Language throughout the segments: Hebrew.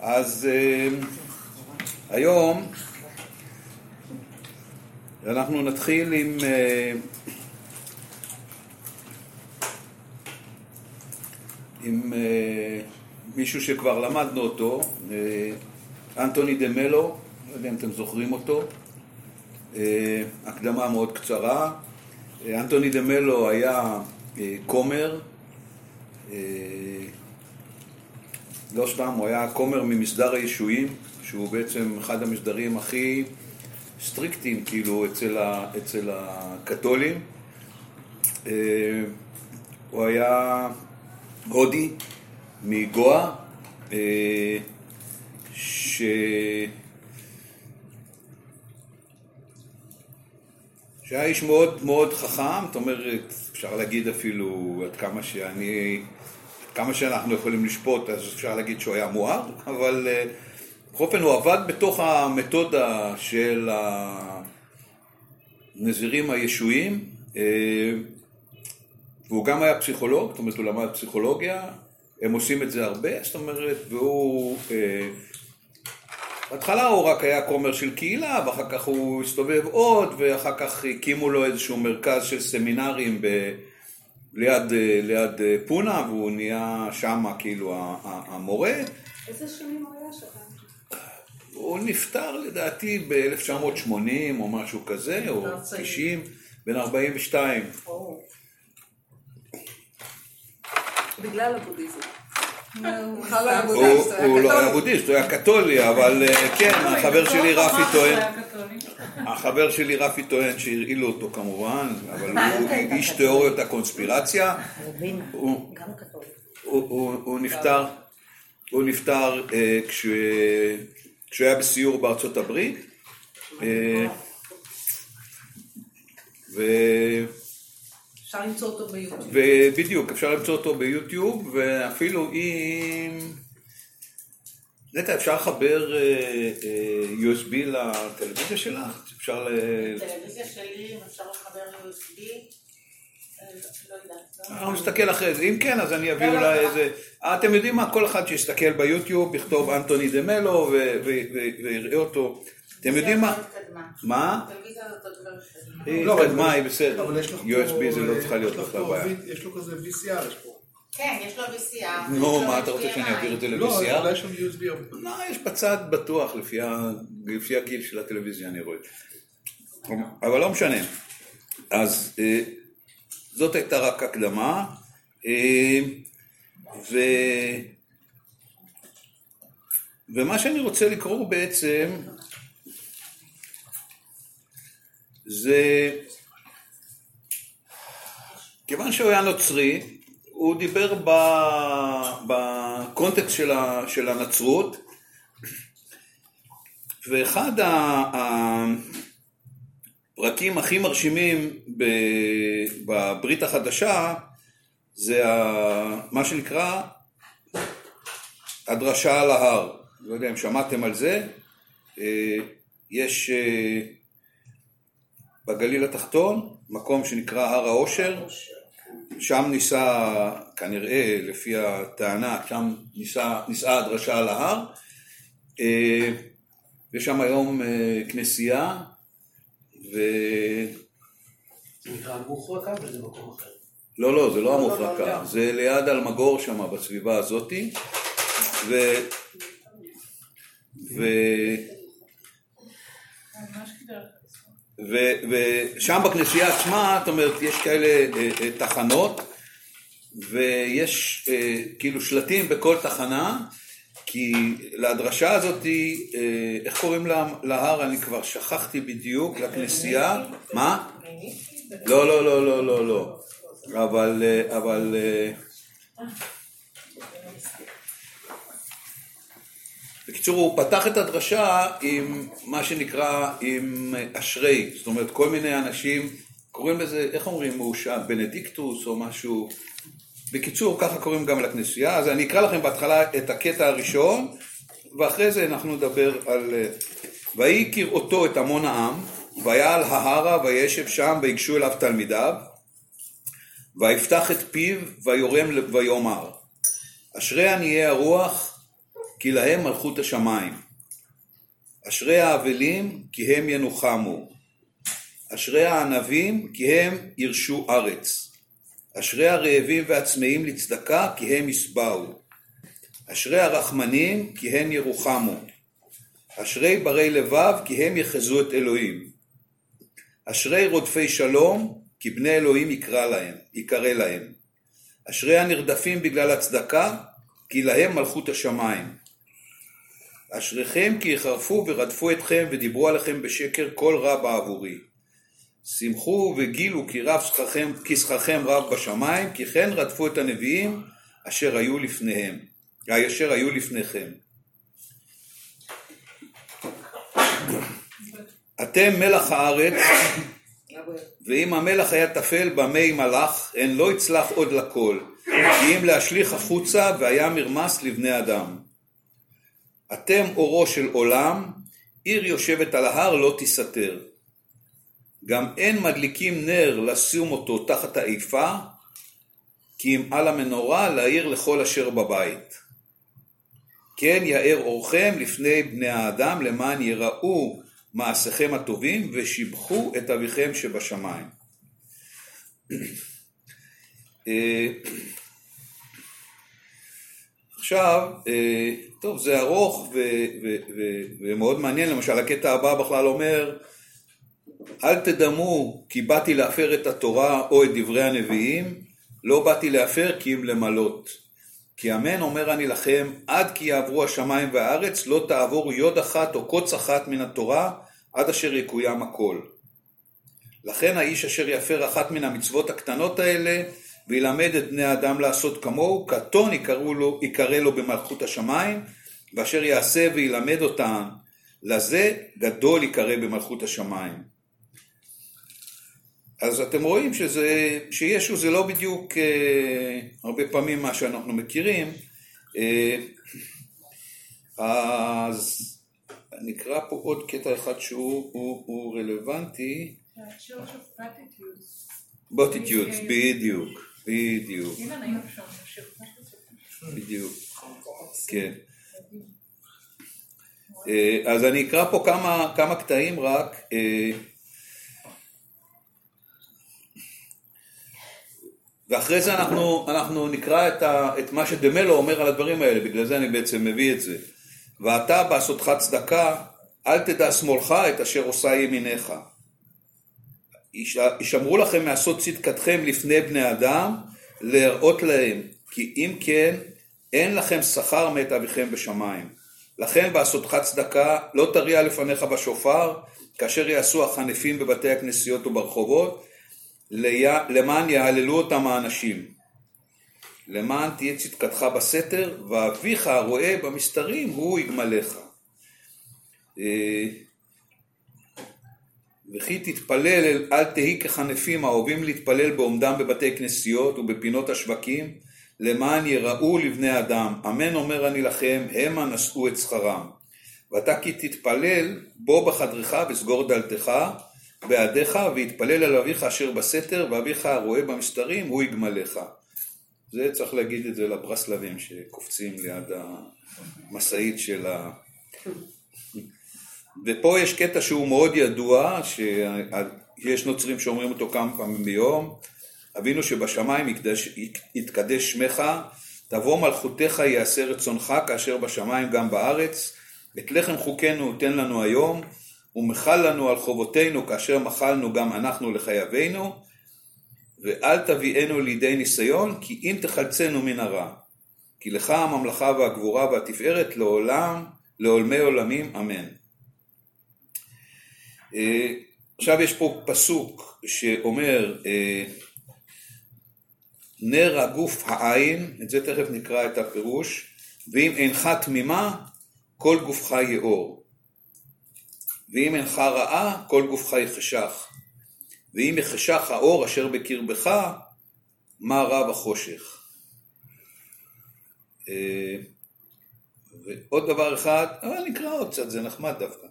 אז אה, היום אנחנו נתחיל עם אה, עם אה, מישהו שכבר למדנו אותו, אנטוני דה מלו, לא יודע אם אתם זוכרים אותו, הקדמה מאוד קצרה. אנטוני דה מלו היה כומר, לא סתם, הוא היה כומר ממסדר הישועים, שהוא בעצם אחד המסדרים הכי סטריקטיים, כאילו, אצל, ה, אצל הקתולים. אה, הוא היה הודי מגואה, אה, ש... שהיה איש מאוד מאוד חכם, זאת אומרת, אפשר להגיד אפילו עד כמה שאני כמה שאנחנו יכולים לשפוט, אז אפשר להגיד שהוא היה מואר, אבל אה, בכל אופן הוא עבד בתוך המתודה של הנזירים הישועים, אה, והוא גם היה פסיכולוג, זאת אומרת הוא למד פסיכולוגיה, הם עושים את זה הרבה, זאת אומרת, והוא... אה, בהתחלה הוא רק היה כומר של קהילה, ואחר כך הוא הסתובב עוד, ואחר כך הקימו לו איזשהו מרכז של סמינרים ב... ליד, אה, ליד אה, פונה, והוא נהיה שם כאילו המורה. איזה שנים הוא היה שם? הוא נפטר לדעתי ב-1980 או משהו כזה, או 90, בן 42. בגלל הבודהיזם. הוא לא היה בודהיסט, הוא היה קתולי, אבל אה, כן, החבר שלי רפי טוען, החבר שלי רפי טוען שהרעילו אותו כמובן, אבל הוא איש תיאוריות הקונספירציה. הוא נפטר, הוא נפטר אה, כשהוא היה בסיור בארצות הברית. אה, אפשר למצוא אותו ביוטיוב. בדיוק, אפשר למצוא אותו ביוטיוב, ואפילו אם... נטע, אפשר לחבר אה, אה, USB לטלוויזיה שלך? אפשר ל... בטלוויזיה שלי, אם אפשר לחבר USB, אה, לא לא אנחנו נסתכל אחרי זה, אם כן אז אני אביא לא, אולי איזה, אתם יודעים מה, כל אחד שיסתכל ביוטיוב, יכתוב אנטוני דה מלו ויראה אותו, אתם יודעים מה? מה? לא התקדמה, היא בסדר, USB זה לא צריכה להיות בכלל בעיה. יש לו כזה VCR, יש פה. כן, יש לו VCR. נו, מה אתה רוצה שאני אעביר את זה ל-VCR? לא, אולי יש שם USB. לא, יש בצד בטוח, לפי הגיל של הטלוויזיה אני רואה. אבל לא משנה. אז אה, זאת הייתה רק הקדמה. אה, ו... ומה שאני רוצה לקרוא בעצם זה כיוון שהוא היה נוצרי, הוא דיבר בקונטקסט של, של הנצרות, ואחד הפרקים הכי מרשימים בברית החדשה זה מה שנקרא הדרשה על ההר. לא יודע אם שמעתם על זה. אה, יש אה, בגליל התחתון מקום שנקרא הר העושר. שם ניסה, כנראה, לפי הטענה, שם ניסה, ניסה הדרשה על ההר. אה, יש שם היום אה, כנסייה, ו... זה נקרא המוחרקה וזה מקום אחר? לא, לא, זה לא, לא המוחרקה, לא, לא, זה ליד אלמגור שם, בסביבה הזאתי, ו... ו... ושם בכנסייה עצמה, זאת אומרת, יש כאלה אה, אה, תחנות, ויש אה, כאילו שלטים בכל תחנה, כי להדרשה הזאת, איך קוראים להר? אני כבר שכחתי בדיוק, לכנסייה. מה? לא, לא, לא, לא, לא, לא. אבל, אבל... בקיצור, הוא פתח את הדרשה עם מה שנקרא, עם אשרי, זאת אומרת, כל מיני אנשים, קוראים לזה, איך אומרים, שם, בנדיקטוס או משהו, בקיצור, ככה קוראים גם לכנסייה, אז אני אקרא לכם בהתחלה את הקטע הראשון, ואחרי זה אנחנו נדבר על... ויהי כראותו את המון העם, ויעל ההרה וישב שם ויגשו אליו תלמידיו, ויפתח את פיו ויורם ויאמר, אשרי עניי הרוח כי להם מלכות השמיים. אשרי האבלים, כי הם ינוחמו. אשרי הענבים, כי הם ירשו ארץ. אשרי הרעבים והצמאים לצדקה, כי הם ישבעו. אשרי הרחמנים, כי הם ירוחמו. אשרי ברי לבב, כי הם יחזו את אלוהים. אשרי רודפי שלום, כי בני אלוהים יקרא להם, יקרא להם. אשרי הנרדפים בגלל הצדקה, כי להם מלכות השמיים. אשריכם כי יחרפו ורדפו אתכם ודיברו עליכם בשקר כל רע בעבורי. שמחו וגילו כי רב שכרכם, כי שכרכם רב בשמיים, כי כן רדפו את הנביאים אשר היו לפניהם, אשר היו לפניכם. אתם מלח הארץ, ואם המלח היה טפל במי מלאך, הן לא יצלח עוד לכל, כי אם להשליך החוצה והיה מרמס לבני אדם. אתם אורו של עולם, עיר יושבת על ההר לא תסתר. גם אין מדליקים נר לשים אותו תחת האיפה, כי אם על המנורה להאיר לכל אשר בבית. כן יאר אורכם לפני בני האדם למען יראו מעשיכם הטובים ושיבחו את אביכם שבשמיים. אה, עכשיו, אה, טוב, זה ארוך ומאוד מעניין, למשל הקטע הבא בכלל אומר, אל תדמו כי באתי להפר את התורה או את דברי הנביאים, לא באתי להפר כי אם למלות. כי אמן אומר אני לכם, עד כי יעברו השמיים והארץ, לא תעבור יוד אחת או קוץ אחת מן התורה, עד אשר יקוים הכל. לכן האיש אשר יפר אחת מן המצוות הקטנות האלה, וילמד את בני האדם לעשות כמוהו, קטון יקראו לו, יקרא לו במלכות השמיים, ואשר יעשה וילמד אותם, לזה גדול יקרא במלכות השמיים. אז אתם רואים שזה, שישו זה לא בדיוק אה, הרבה פעמים מה שאנחנו מכירים, אה, אז נקרא פה עוד קטע אחד שהוא הוא, הוא רלוונטי, בוטיטיודס, בדיוק, בדיוק, בדיוק, כן. אה, אז אני אקרא פה כמה, כמה קטעים רק. אה, ואחרי זה אנחנו, אנחנו נקרא את, ה, את מה שדמלו אומר על הדברים האלה, בגלל זה אני בעצם מביא את זה. ואתה בעשותך צדקה, אל תדע שמאלך את אשר עושה ימינך. ישמרו לכם מעשות צדקתכם לפני בני אדם, להראות להם, כי אם כן, אין לכם שכר מאת אביכם בשמיים. לכן בעשותך צדקה, לא תריע לפניך בשופר, כאשר יעשו החנפים בבתי הכנסיות וברחובות, למען יהללו אותם האנשים. למען תהיה צדקתך בסתר, ואביך הרואה במסתרים הוא יגמלך. וכי תתפלל, אל תהי כחנפים האוהבים להתפלל בעומדם בבתי כנסיות ובפינות השווקים, למען יראו לבני אדם. אמן אומר אני לכם, המה נשאו את שכרם. ואתה כי תתפלל, בוא בחדרך וסגור דלתך, בעדיך, ויתפלל על אביך אשר בסתר, ואביך הרואה במסתרים, הוא יגמלך. זה צריך להגיד את זה לברסלבים שקופצים ליד המשאית של ה... ופה יש קטע שהוא מאוד ידוע, שיש נוצרים שאומרים אותו כמה פעמים ביום, אבינו שבשמיים יקדש, יתקדש שמך, תבוא מלכותך יעשה רצונך כאשר בשמיים גם בארץ, את לחם חוקנו תן לנו היום, ומחל לנו על חובותינו כאשר מחלנו גם אנחנו לחייבינו, ואל תביאנו לידי ניסיון, כי אם תחלצנו מן הרע. כי לך הממלכה והגבורה והתפארת לעולם, לעולמי עולמים, אמן. אה, עכשיו יש פה פסוק שאומר, אה, נר הגוף העין, את זה תכף נקרא את הפירוש, ואם אינך תמימה, כל גופך יאור. ואם אינך רעה, כל גופך יחשך. ואם יחשך האור אשר בקרבך, מה רע בחושך. אה, ועוד דבר אחד, אבל נקרא עוד קצת, זה נחמד דווקא.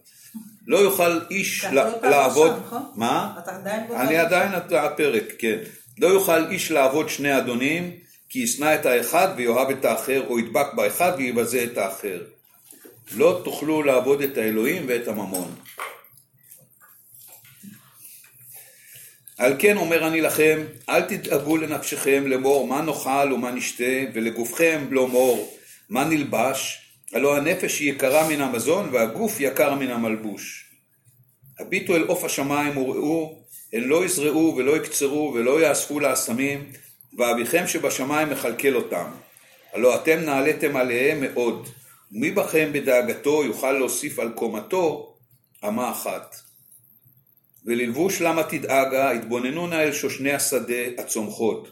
לא יוכל איש לעבוד... מה? אתה עדיין אני עדיין הפרק, כן. לא יוכל איש לעבוד שני אדונים, כי ישנא את האחד ויאהב את האחר, או ידבק באחד ויבזה את האחר. לא תוכלו לעבוד את האלוהים ואת הממון. על כן אומר אני לכם, אל תדאגו לנפשכם לאמור מה נאכל ומה נשתה, ולגופכם לאמור מה נלבש, הלא הנפש היא יקרה מן המזון והגוף יקר מן המלבוש. הביטו אל עוף השמיים וראו, הן לא יזרעו ולא יקצרו ולא יאספו לאסמים, ואביכם שבשמיים מכלכל אותם. הלא אתם נעליתם עליהם מאוד, ומי בכם בדאגתו יוכל להוסיף על קומתו אמה אחת. וללבוש למה תדאגה, התבוננו נא אל שושני השדה הצומחות.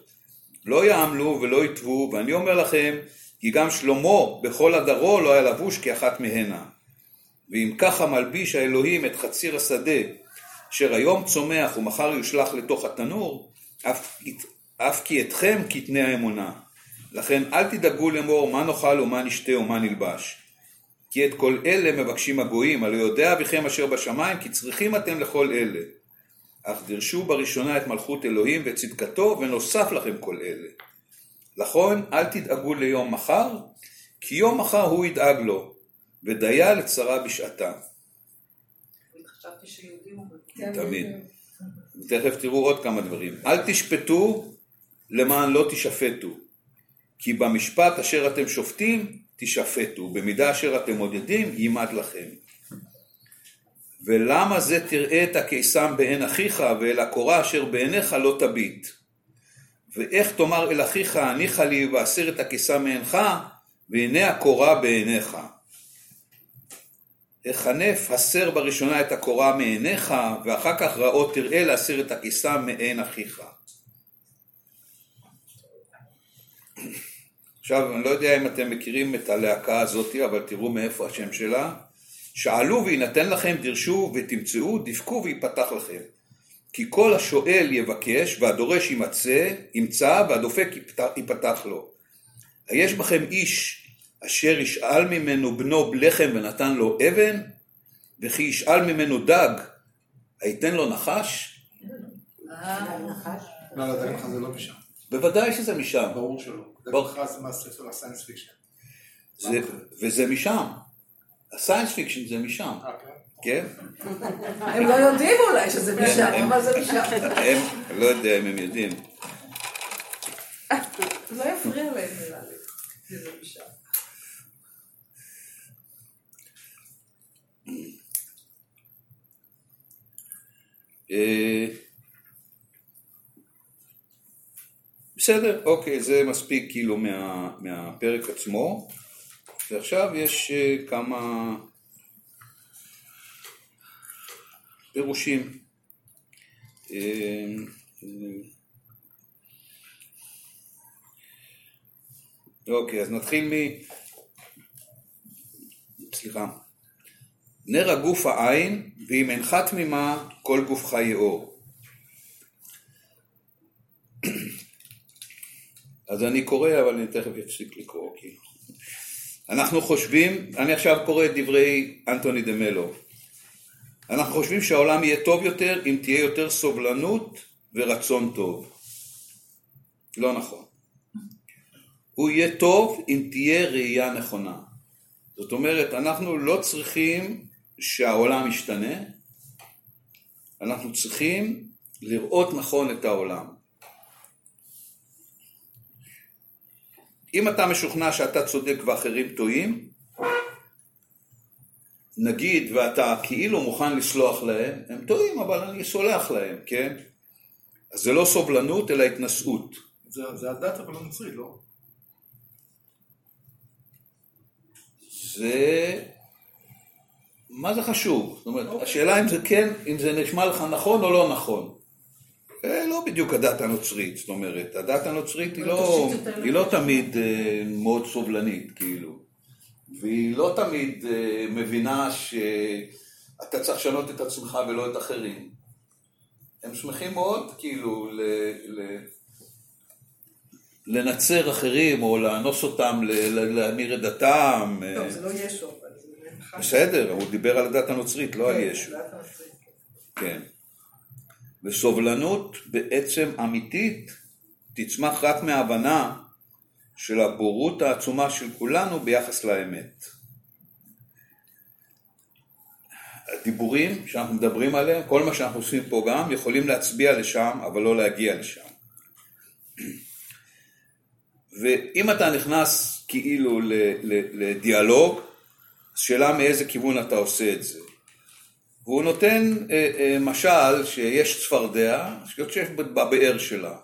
לא יעמלו ולא יטבו, ואני אומר לכם, כי גם שלמה בכל הדרו לא היה לבוש כאחת מהנה. ואם ככה מלביש האלוהים את חציר השדה, אשר היום צומח ומחר יושלך לתוך התנור, אף, אף כי אתכם קטני האמונה. לכן אל תדאגו לאמור מה נאכל ומה נשתה ומה נלבש. כי את כל אלה מבקשים הגויים, הלא יודע אביכם אשר בשמיים, כי צריכים אתם לכל אלה. אך דרשו בראשונה את מלכות אלוהים וצדקתו, ונוסף לכם כל אלה. לכן אל תדאגו ליום מחר, כי יום מחר הוא ידאג לו, ודיה לצרה בשעתה. תמיד. תכף תראו עוד כמה דברים. אל תשפטו למען לא תשפטו, כי במשפט אשר אתם שופטים תשפטו, במידה אשר אתם מודדים יימד לכם. ולמה זה תראה את הקיסם בעין אחיך ואל הקורה אשר בעיניך לא תביט? ואיך תאמר אל אחיך הניחה לי ואסר את הקיסם מעינך והנה הקורה בעיניך. החנף הסר בראשונה את הקורה מעיניך ואחר כך ראות תראה להסיר את הקיסם מעין אחיך. עכשיו אני לא יודע אם אתם מכירים את הלהקה הזאת אבל תראו מאיפה השם שלה שאלו ויינתן לכם דרשו ותמצאו דפקו ויפתח לכם כי כל השואל יבקש והדורש ימצא, ימצא והדופק יפתח, יפתח לו. היש בכם איש אשר ישאל ממנו בנו לחם ונתן לו אבן, וכי ישאל ממנו דג, הייתן לו נחש? לא, לא, דג לך זה לא משם. בוודאי שזה משם, ברור שלא. דג מהספר ה science fiction. זה, וזה משם. ה science fiction זה משם, אה, כן? כן? הם לא יודעים אולי שזה משם, הם- אבל זה משם. הם, לא יודע אם הם יודעים. לא יפריע להם נראה לי. שזה משם. אה, בסדר, אוקיי, זה מספיק כאילו מה, מהפרק עצמו, ועכשיו יש אה, כמה פירושים. אה, אוקיי, אז נתחיל מ... סליחה. נר הגוף העין, ואם אינך תמימה, כל גופך יאור. אז אני קורא, אבל אני תכף אפסיק לקרוא, כאילו. אנחנו חושבים, אני עכשיו קורא את דברי אנטוני דה מלו. אנחנו חושבים שהעולם יהיה טוב יותר אם תהיה יותר סובלנות ורצון טוב. לא נכון. הוא יהיה טוב אם תהיה ראייה נכונה. זאת אומרת, אנחנו לא צריכים שהעולם ישתנה, אנחנו צריכים לראות נכון את העולם. אם אתה משוכנע שאתה צודק ואחרים טועים, נגיד ואתה כאילו מוכן לסלוח להם, הם טועים אבל אני סולח להם, כן? אז זה לא סובלנות אלא התנשאות. זה זה הדת אבל הנוצרית, לא? זה... מה זה חשוב? זאת אומרת, השאלה אם זה כן, אם זה נשמע לך נכון או לא נכון. זה לא בדיוק הדת הנוצרית, זאת אומרת, הדת הנוצרית היא לא, היא לא תמיד אה, מאוד סובלנית, כאילו. והיא לא תמיד אה, מבינה שאתה צריך לשנות את עצמך ולא את אחרים. הם שמחים מאוד, כאילו, ל... ל... לנצר אחרים או לאנוס אותם, להמיר את דתם. טוב, זה לא ישו, אבל זה. בסדר, הוא דיבר על הדת הנוצרית, לא על ישו. דת הנוצרית. כן. וסובלנות בעצם אמיתית תצמח רק מההבנה של הבורות העצומה של כולנו ביחס לאמת. הדיבורים שאנחנו מדברים עליהם, כל מה שאנחנו עושים פה גם, יכולים להצביע לשם, אבל לא להגיע לשם. ואם אתה נכנס כאילו לדיאלוג, שאלה מאיזה כיוון אתה עושה את זה. והוא נותן אה, אה, משל שיש צפרדע שיושב בבאר שלה,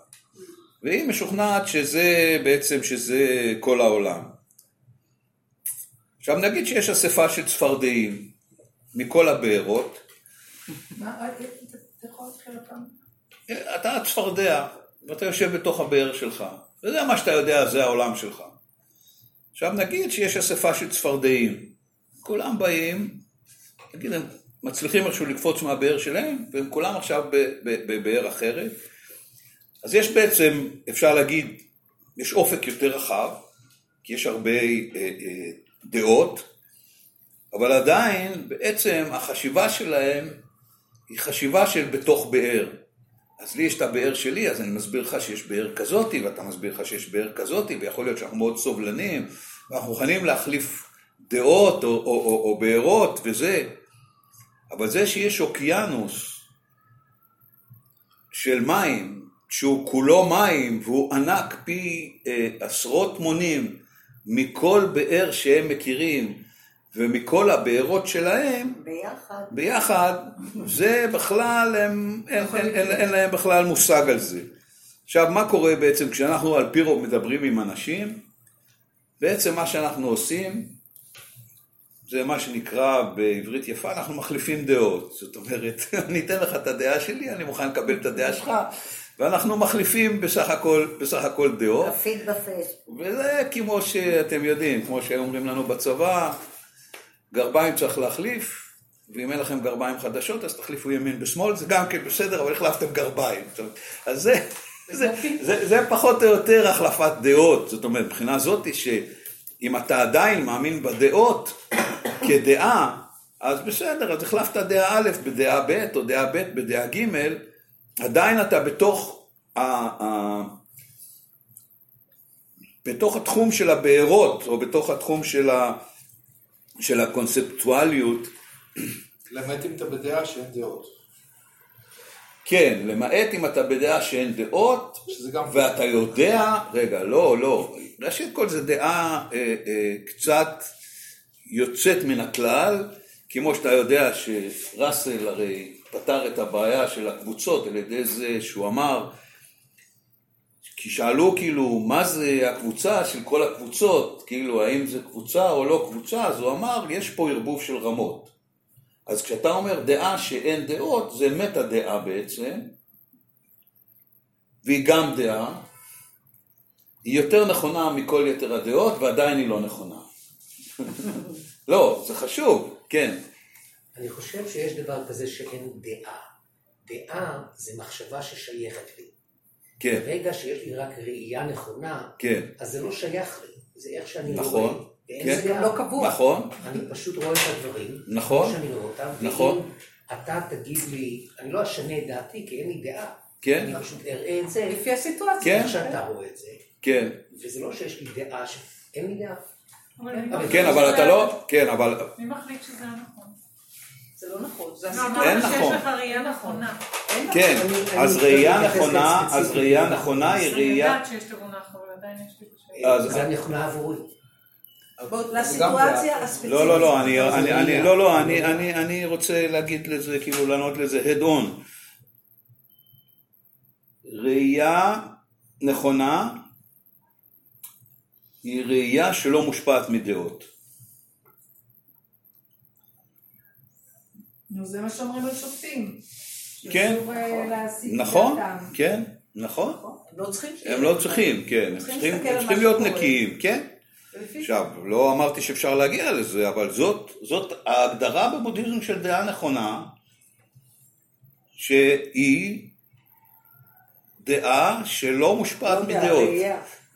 והיא משוכנעת שזה בעצם, שזה כל העולם. עכשיו נגיד שיש אספה של צפרדעים מכל הבארות, מה, אה, אתה יכול להתחיל אותם? אתה צפרדע, ואתה יושב בתוך הבאר שלך, וזה מה שאתה יודע, זה העולם שלך. עכשיו נגיד שיש אספה של צפרדעים, כולם באים, נגיד הם מצליחים איכשהו לקפוץ מהבאר שלהם, והם כולם עכשיו בבאר אחרת, אז יש בעצם, אפשר להגיד, יש אופק יותר רחב, כי יש הרבה אה, אה, דעות, אבל עדיין בעצם החשיבה שלהם היא חשיבה של בתוך באר. אז לי יש את הבאר שלי, אז אני מסביר לך שיש באר כזאתי, ואתה מסביר לך שיש באר כזאתי, ויכול להיות שאנחנו מאוד סובלניים, ואנחנו מוכנים להחליף דעות או, או, או, או בארות וזה, אבל זה שיש אוקיינוס של מים, שהוא כולו מים, והוא ענק פי אה, עשרות מונים מכל באר שהם מכירים, ומכל הבארות שלהם, ביחד. ביחד, זה בכלל, הם, אין, אין, אין, אין להם בכלל מושג על זה. עכשיו, מה קורה בעצם כשאנחנו על פי רוב מדברים עם אנשים? בעצם מה שאנחנו עושים, זה מה שנקרא בעברית יפה, אנחנו מחליפים דעות. זאת אומרת, אני אתן לך את הדעה שלי, אני מוכן לקבל את הדעה שלך, ואנחנו מחליפים בסך הכל, בסך הכל דעות. הפיד בפייס. וזה כמו שאתם יודעים, כמו שהיו אומרים לנו בצבא, גרביים צריך להחליף, ואם אין לכם גרביים חדשות אז תחליפו ימין בשמאל, זה גם כן בסדר, אבל החלפתם גרביים. אז זה, זה, זה, זה פחות או יותר החלפת דעות, זאת אומרת, מבחינה זאתי שאם אתה עדיין מאמין בדעות כדעה, אז בסדר, אז החלפת דעה א' בדעה ב' או דעה ב' בדעה ג', עדיין אתה בתוך ה... ה בתוך התחום של הבארות, או בתוך התחום של, ה, של הקונספטואליות, למעט אם אתה בדעה שאין דעות. כן, למעט אם אתה בדעה שאין דעות, גם- ואתה יודע, רגע, לא, לא, ראשית כל זה דעה אה, אה, קצת יוצאת מן הכלל, כמו שאתה יודע שראסל הרי פתר את הבעיה של הקבוצות על ידי זה שהוא אמר, כי שאלו כאילו מה זה הקבוצה של כל הקבוצות, כאילו האם זה קבוצה או לא קבוצה, אז הוא אמר יש פה ערבוב של רמות. אז כשאתה אומר דעה שאין דעות, זה מטה דעה בעצם, והיא גם דעה, היא יותר נכונה מכל יתר הדעות, ועדיין היא לא נכונה. לא, זה חשוב, כן. אני חושב שיש דבר כזה שאין דעה. דעה זה מחשבה ששייכת לי. כן, ברגע שיש לי רק ראייה נכונה, כן, אז זה לא שייך לי. זה איך שאני נכון, רואה. ואין כן. זה גם לא קבוע. נכון, אני פשוט רואה את הדברים. נכון, כמו שאני רואה אותם. נכון. ואם אתה תגיד לי, אני לא אשנה את דעתי כי אין לי דעה. כן, אני פשוט אראה את זה לפי הסיטואציה. כן. איך שאתה רואה את זה. כן, וזה לא שיש לי דעה, ש- אין לי דעה. אבל כן, אבל אתה לא, כן, אבל, מי מחליט שזה הנכון? זה לא נכון, זה לא, הסיטואציה. אין שיש נכון. לך ראייה נכונה. נכון. כן, אני- אז אני ראייה נכונה, אז ראייה. נכונה היא אני ראייה, יודעת שיש עדיין יש לי שאלה. אז- זה נכונה עבורי. לסיטואציה. הספציפית. לא, לא, לא, אני, אני, אני. לא, לא, אני, אני, אני רוצה להגיד לזה, כאילו לענות לזה head on. ראייה נכונה היא ראייה שלא מושפעת מדעות. נו, זה מה שאומרים על שופטים. כן. אה, נכון, דעתם. כן, נכון. נכון. הם לא צריכים לא צריכים, כן, הם צריכים להיות. נקיים, כן. עכשיו, לא אמרתי שאפשר להגיע לזה, אבל זאת, זאת ההגדרה בבודהיזם של דעה נכונה, שהיא דעה שלא מושפעת לא מדעות.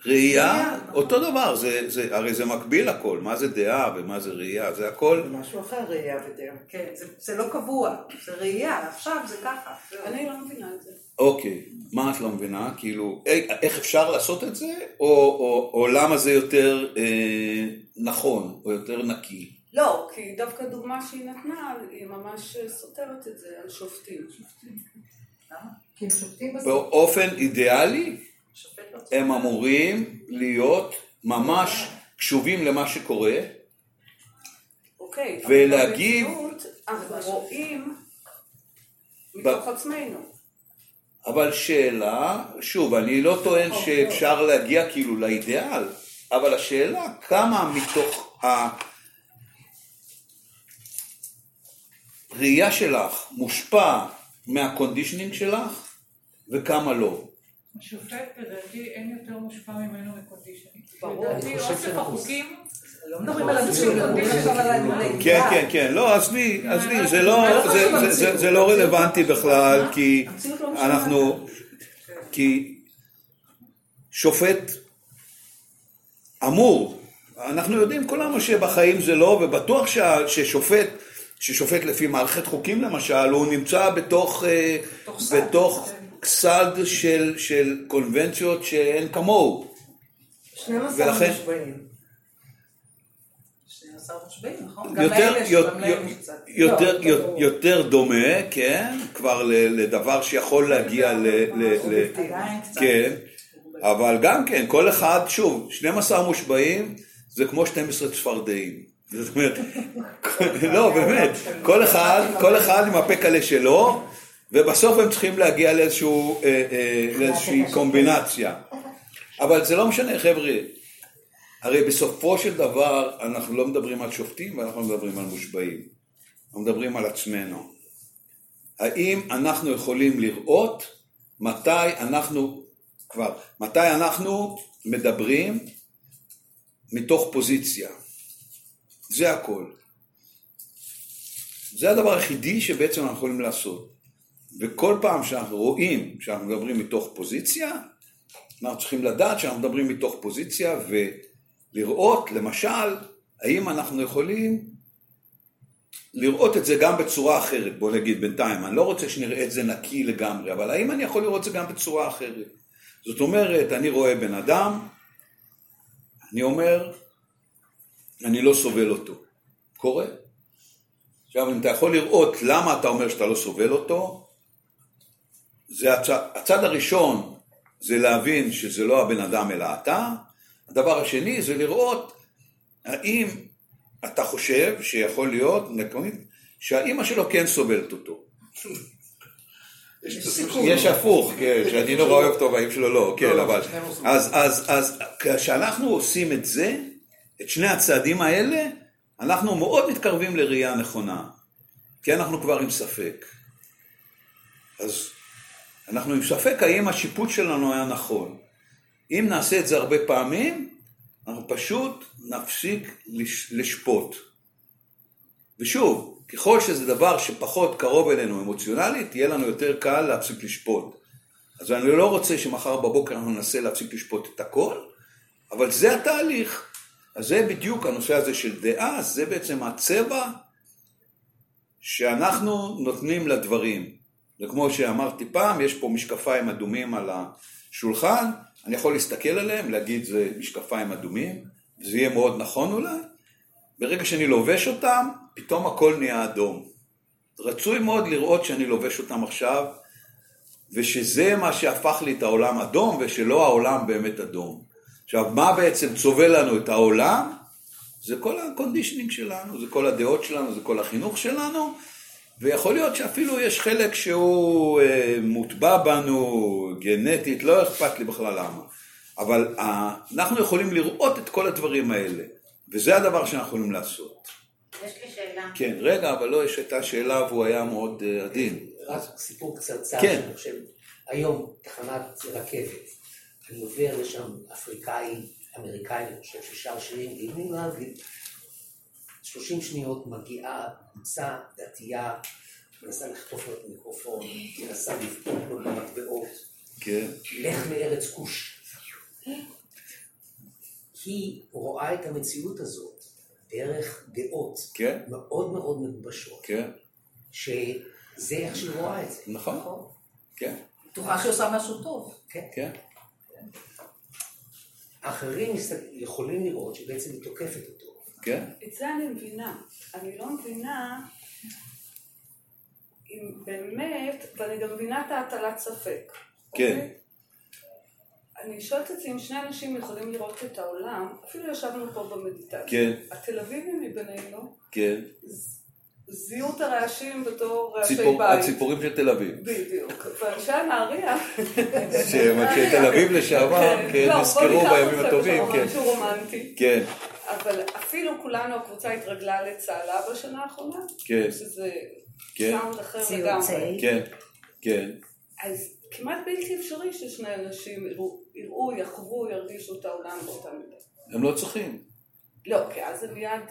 ראייה. אותו דבר, זה, זה, הרי זה מקביל הכל, מה זה דעה ומה זה ראייה, זה הכל, זה משהו אחר, ראייה ודעה. כן, זה- זה לא קבוע, זה ראייה, עכשיו זה ככה. אני לא מבינה את זה. אוקיי, מה את לא מבינה? כאילו, אי- איך אפשר לעשות את זה, או, או, או למה זה יותר אה, נכון, או יותר נקי? לא, כי דווקא הדוגמה שהיא נתנה, היא ממש סותרת את זה על שופטים. כי הם שופטים בסוף. באופן אידיאלי. הם אמורים להיות ממש קשובים למה שקורה, אוקיי. ולהגיב- אבל במציאות אנחנו רואים מתוך עצמנו. אבל שאלה, שוב, אני לא טוען שאפשר להגיע כאילו לאידיאל, אבל השאלה כמה מתוך הראייה שלך מושפע מה conditioning שלך וכמה לא. השופט לדעתי אין יותר מושפע ממנו מ conditioning. ברור, לדעתי אני חושב אוסף שאנחנו- החוקים, לא מדברים על ה... כן, כן, כן, לא, עזבי, עזבי, זה לא, זה- זה- זה- זה לא רלוונטי בכלל, כי לא. אנחנו, כי שופט אמור, אנחנו יודעים כולנו שבחיים זה לא, ובטוח שה- ששופט, ששופט לפי מערכת חוקים למשל, הוא נמצא בתוך, אה, בתוך. בתוך סד של, של קונבנציות שאין כמוהו. 12 ולכן- מושבעים. 12 מושבעים, נכון? גם יותר, יותר. יותר, לא, ברור. יותר דומה, כן, כבר ל- לדבר שיכול להגיע ל... ל-. כן, אבל גם כן, כל אחד, שוב, 12 מושבעים זה כמו 12 צפרדעים. זאת אומרת, לא, באמת, כל אחד, כל אחד עם הפה קלה שלו, ובסוף הם צריכים להגיע לאיזשהו, אה, אה, לאיזושהי קומבינציה. אבל זה לא משנה, חבר'ה. הרי בסופו של דבר אנחנו לא מדברים על שופטים ואנחנו לא מדברים על מושבעים. אנחנו מדברים על עצמנו. האם אנחנו יכולים לראות מתי אנחנו כבר, מתי אנחנו מדברים מתוך פוזיציה. זה הכל. זה הדבר היחידי שבעצם אנחנו יכולים לעשות. וכל פעם שאנחנו רואים שאנחנו מדברים מתוך פוזיציה, אנחנו צריכים לדעת שאנחנו מדברים מתוך פוזיציה ולראות, למשל, האם אנחנו יכולים לראות את זה גם בצורה אחרת, בוא נגיד בינתיים, אני לא רוצה שנראה את זה נקי לגמרי, אבל האם אני יכול לראות את זה גם בצורה אחרת? זאת אומרת, אני רואה בן אדם, אני אומר, אני לא סובל אותו. קורה. עכשיו, אם אתה יכול לראות למה אתה אומר שאתה לא סובל אותו, זה הצד, הצד הראשון זה להבין שזה לא הבן אדם אלא אתה, הדבר השני זה לראות האם אתה חושב שיכול להיות, שהאימא שלו כן סובלת אותו. יש יש הפוך, כן, שאני נורא אוהב אותו והאם שלו לא, כן, לא, אבל... אז, אז, אז כשאנחנו עושים את זה, את שני הצעדים האלה, אנחנו מאוד מתקרבים לראייה נכונה, כי אנחנו כבר עם ספק. אז אנחנו עם ספק האם השיפוט שלנו היה נכון. אם נעשה את זה הרבה פעמים, אנחנו פשוט נפסיק לש, לשפוט. ושוב, ככל שזה דבר שפחות קרוב אלינו אמוציונלית, יהיה לנו יותר קל להפסיק לשפוט. אז אני לא רוצה שמחר בבוקר אנחנו ננסה להפסיק לשפוט את הכל, אבל זה התהליך. אז זה בדיוק הנושא הזה של דעה, זה בעצם הצבע שאנחנו נותנים לדברים. וכמו שאמרתי פעם, יש פה משקפיים אדומים על השולחן, אני יכול להסתכל עליהם, להגיד זה משקפיים אדומים, וזה יהיה מאוד נכון אולי. ברגע שאני לובש אותם, פתאום הכל נהיה אדום. רצוי מאוד לראות שאני לובש אותם עכשיו, ושזה מה שהפך לי את העולם אדום, ושלא העולם באמת אדום. עכשיו, מה בעצם צובע לנו את העולם? זה כל ה conditioning שלנו, זה כל הדעות שלנו, זה כל החינוך שלנו, ויכול להיות שאפילו יש חלק שהוא אה, מוטבע בנו גנטית, לא אכפת לי בכלל למה. אבל אה, אנחנו יכולים לראות את כל הדברים האלה, וזה הדבר שאנחנו יכולים לעשות. יש לי שאלה. כן, רגע, אבל לא, יש הייתה שאלה והוא היה מאוד אה, עדין. רק סיפור קצרצר, כן. שאני חושב, היום תחנת רכבת, אני עובר לשם אפריקאי, אמריקאי, אני חושב ששר שירים, גילים עליו, 30 שניות מגיעה קבוצה דתייה, מנסה לחטוף לו את המיקרופון, מנסה לבדוק לו במטבעות, כן, לך לארץ כוש. היא רואה את המציאות הזאת דרך דעות כן, מאוד מאוד מגובשות, כן, שזה איך שהיא רואה את זה. נכון, כן, בטוחה שהיא עושה משהו טוב. כן, אחרים מסת- יכולים לראות שבעצם היא תוקפת אותו. כן, את זה אני מבינה. אני לא מבינה אם באמת, ואני גם מבינה את ההטלת ספק. כן. אוקיי? אני שואלת את זה אם שני אנשים יכולים לראות את העולם, אפילו ישבנו פה במדיטציה. כן. התל אביבים מבינינו כן. זיהו את הרעשים בתור רעשי בית. הציפורים של תל אביב. בדיוק. ואנשי הנהריה... תל אביב לשעבר, כן, לא, בוא נזכרו בימים הטובים, לשם, כן. כן, אבל אפילו כולנו, הקבוצה התרגלה לצהלה בשנה האחרונה, כן, שזה כן. סאונד אחר לגמרי. כן, כן. אז כמעט בלתי אפשרי ששני אנשים יראו- יראו, יחוו, ירגישו את העולם באותה מידה. הם לא צריכים. לא, כי אז זה מיד,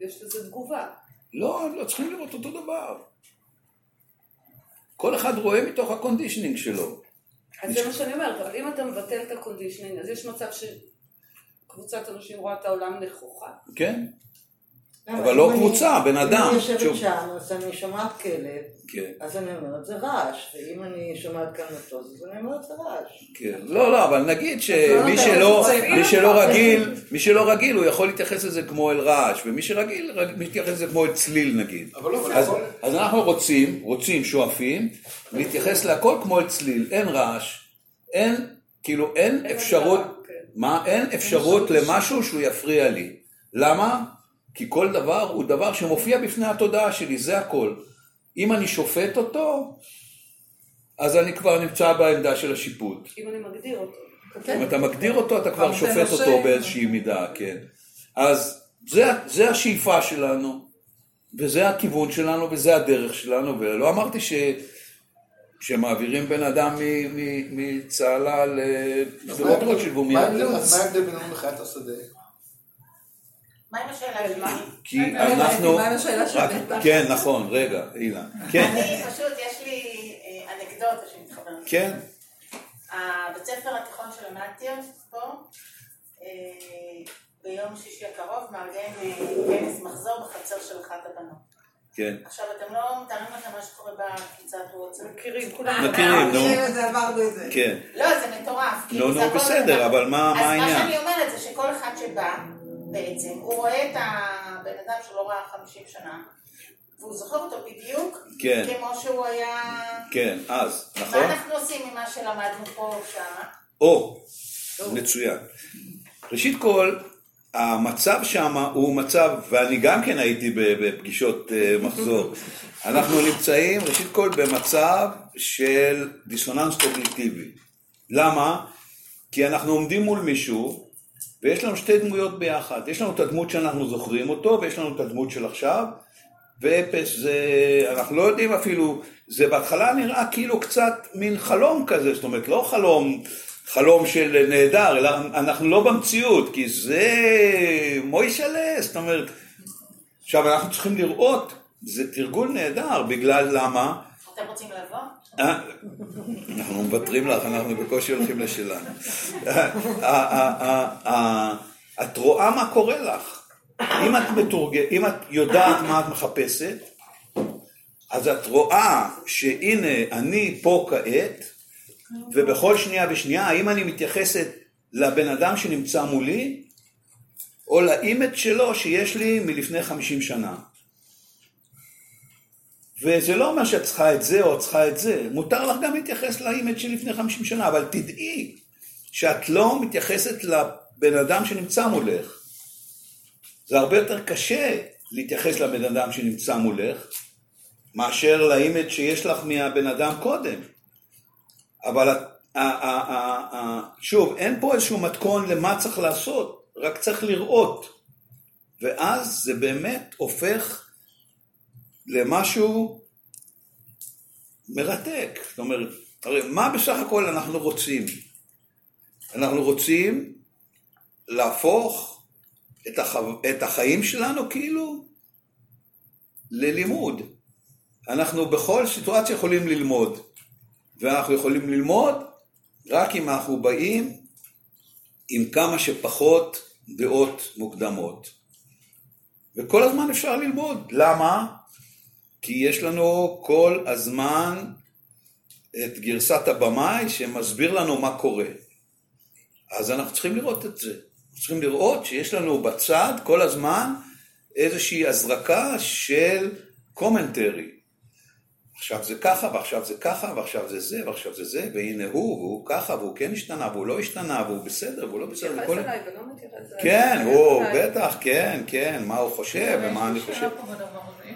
יש לזה תגובה. לא, הם לא צריכים לראות אותו דבר. כל אחד רואה מתוך ה conditioning שלו. אז זה מה שאני אומרת, אבל אם אתה מבטל את הקונדישנינג, אז יש מצב שקבוצת אנשים רואה את העולם נכוחה. כן? אבל לא קבוצה, בן אדם. אם אני יושבת. שם, אז אני שומעת כלב, כן, אז אני אומרת זה רעש, ואם אני שומעת כאן מטוס, אז אני אומרת זה רעש. כן. לא, לא, אבל נגיד לא שמי שלא, רגיל, מי שלא רגיל, הוא יכול להתייחס לזה כמו אל רעש, ומי שרגיל, רג- מתייחס לזה כמו אל צליל נגיד. אבל לא, אז, אנחנו רוצים, רוצים, שואפים, להתייחס להכל כמו אל צליל, אין רעש, אין, כאילו אין אפשרות. מה, אין אפשרות למשהו שהוא יפריע לי. למה? כי כל דבר הוא דבר שמופיע בפני התודעה שלי, זה הכל. אם אני שופט אותו, אז אני כבר נמצא בעמדה של השיפוט. אם אני מגדיר אותו. אם אתה מגדיר אותו, אתה כבר שופט. אותו באיזושהי מידה, כן. אז זה, זה השאיפה שלנו, וזה הכיוון שלנו, וזה הדרך שלנו, ולא אמרתי ש... שמעבירים בן אדם מ- מ- מצהלה לשדרות רוטשילד והוא מה מיד... מה ההבדל בינינו לחיית השדה? מה עם השאלה שלי? כי רגע, אנחנו... מה עם השאלה של בטח? כן, נכון, רגע, אילן. כן, אני פשוט, יש לי אה, אנקדוטה שמתחברת. כן, הבית ספר התיכון שלמדתי פה, אה, ביום שישי הקרוב מארגן אה, כנס מחזור בחצר של אחת הבנות. כן. עכשיו, אתם לא מתארים לכם מה שקורה בקבוצת וואטסאפ. מכירים, כולם מכירים, נו. מכירים את זה, עברנו את זה. כן. לא, זה מטורף. נו, נו, בסדר. אבל מה מה אז מה העניין? שאני אומרת זה שכל אחד שבא, בעצם, הוא רואה את הבן אדם שלא ראה 50 שנה, והוא זוכר אותו בדיוק, כן. כמו שהוא היה... כן, אז, מה נכון? אנחנו עושים ממה שלמדנו פה או שמה? או, מצוין. ראשית כל, המצב שם הוא מצב, ואני גם כן הייתי בפגישות אה, מחזור, אנחנו נמצאים ראשית כל במצב של דיסוננס קוגניטיבי. למה? כי אנחנו עומדים מול מישהו, ויש לנו שתי דמויות ביחד. יש לנו את הדמות שאנחנו זוכרים אותו, ויש לנו את הדמות של עכשיו, ואפס זה, אנחנו לא יודעים אפילו, זה בהתחלה נראה כאילו קצת מין חלום כזה, זאת אומרת לא חלום, חלום של נהדר, אלא אנחנו לא במציאות, כי זה מוישלה, זאת אומרת, עכשיו אנחנו צריכים לראות, זה תרגול נהדר, בגלל למה? אתם רוצים לבוא? אה, אנחנו מוותרים לך, אנחנו בקושי הולכים לשלנו. אה, אה, את רואה מה קורה לך. אם את מתורג... אם את יודעת מה את מחפשת, אז את רואה שהנה אני פה כעת, ובכל שנייה ושנייה, האם אני מתייחסת לבן אדם שנמצא מולי, או ל image שלו שיש לי מלפני 50 שנה. וזה לא אומר שאת צריכה את זה או את צריכה את זה, מותר לך גם להתייחס ל image של לפני 50 שנה, אבל תדעי שאת לא מתייחסת לבן אדם שנמצא מולך. זה הרבה יותר קשה להתייחס לבן אדם שנמצא מולך, מאשר לאימג' שיש לך מהבן אדם קודם. אבל שוב, אין פה איזשהו מתכון למה צריך לעשות, רק צריך לראות. ואז זה באמת הופך למשהו מרתק. זאת אומרת, הרי מה בסך הכל אנחנו רוצים? אנחנו רוצים להפוך את, החו... את החיים שלנו כאילו ללימוד. אנחנו בכל סיטואציה יכולים ללמוד, ואנחנו יכולים ללמוד רק אם אנחנו באים עם כמה שפחות דעות מוקדמות. וכל הזמן אפשר ללמוד. למה? כי יש לנו כל הזמן את גרסת הבמאי שמסביר לנו מה קורה. אז אנחנו צריכים לראות את זה. צריכים לראות שיש לנו בצד כל הזמן איזושהי הזרקה של קומנטרי. עכשיו זה ככה, ועכשיו זה ככה, ועכשיו זה זה, ועכשיו זה זה, והנה הוא, והוא ככה, והוא כן השתנה, והוא לא השתנה, והוא בסדר, והוא לא בסדר. מתייחס וכל- אליי ולא מתייחס אליי. כן, מתייחס הוא. בטח, כן, כן, מה הוא חושב ומה אני חושב.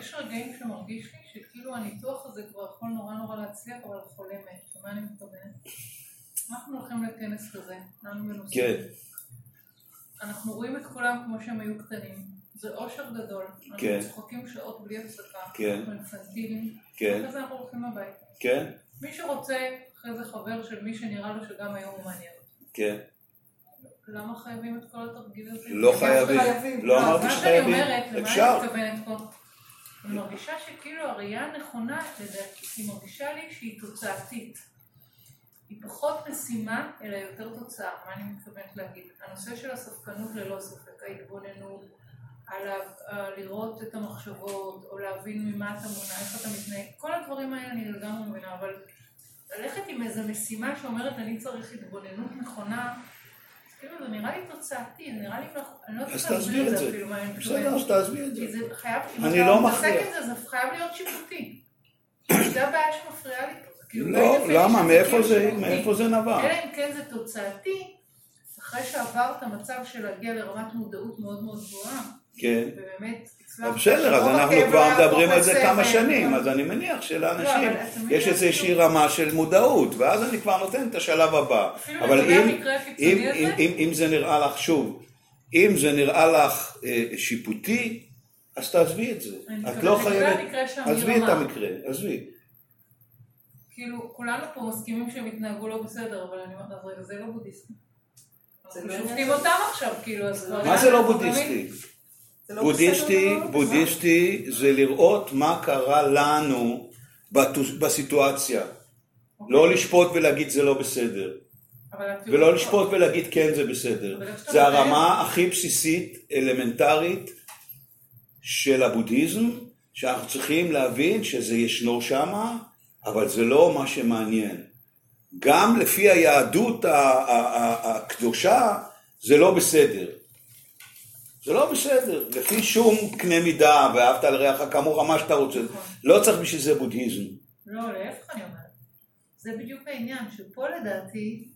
יש רגעים שמרגיש לי שכאילו הניתוח הזה כבר יכול נורא נורא להצליח, אבל החולה מת. למה אני מתכוונת? אנחנו הולכים לכנס כזה, לנו מנוסים. כן, אנחנו רואים את כולם כמו שהם היו קטנים. זה אושר גדול. כן. אנחנו צוחקים שעות בלי הפסקה. כן. אנחנו אינפנטילים. כן. ואחרי זה אנחנו הולכים הביתה. כן, מי שרוצה, אחרי זה חבר של מי שנראה לו שגם היום הוא מעניין. כן. למה חייבים את כל התרגיל הזה? לא חייבים. לא אמרתי שחייבים, אפשר. אני מרגישה שכאילו הראייה הנכונה, היא מרגישה לי שהיא תוצאתית. היא פחות משימה, אלא יותר תוצאה. מה אני מתכוונת להגיד? הנושא של הספקנות ללא ספק, ההתבוננות, על ה- ה- לראות את המחשבות, או להבין ממה אתה מונע, איך אתה מתנהג, כל הדברים האלה אני לגמרי מבינה, אבל ללכת עם איזו משימה שאומרת אני צריך התבוננות נכונה, כאילו זה נראה לי תוצאתי, זה נראה לי, אני לא איך להסביר את את זה. אפילו, מה אני בסדר, מתכוונת. אז תעזבי את זה. כי זה חייב, אם אני אתה לא מתעסק. עם זה, זה חייב להיות שיפוטי. זה הבעיה שמפריעה לי פה. כאילו, לא, למה? מאיפה זה נבע? אלא אם כן זה תוצאתי, אחרי שעברת מצב של להגיע לרמת מודעות מאוד מאוד גבוהה, כן. ובאמת הצלחת... בסדר, אז אנחנו כבר מדברים על זה. כמה שנים, אז אני מניח שלאנשים לא, יש איזושהי רמה של מודעות, ואז אני כבר נותן את השלב הבא. אבל אם- זה נראה לך, שוב, אם זה נראה לך אה, שיפוטי, אז תעזבי את זה. את לא חייבת, עזבי את. המקרה, עזבי. כאילו, כולנו פה מסכימים שהם התנהגו לא בסדר, אבל אני אומרת, אז רגע, זה לא בודהיסטי. לא שופטים אותם עכשיו, כאילו, אז... מה זה לא בודהיסטי? זה לא בודהיסטי, לא. בודהיסטי זה לראות מה קרה לנו בסיטואציה. לא לשפוט ולהגיד זה לא בסדר. ולא לשפוט ולהגיד כן זה בסדר. זה הרמה הכי בסיסית, אלמנטרית, של הבודהיזם, שאנחנו צריכים להבין שזה ישנו שמה, אבל זה לא מה שמעניין. גם לפי היהדות הקדושה, זה לא בסדר. זה לא בסדר, לפי שום קנה מידה, ואהבת לרעך כמוך, מה שאתה רוצה. לא צריך בשביל זה בודהיזם. לא, להפך אני אומרת. זה בדיוק העניין, שפה לדעתי,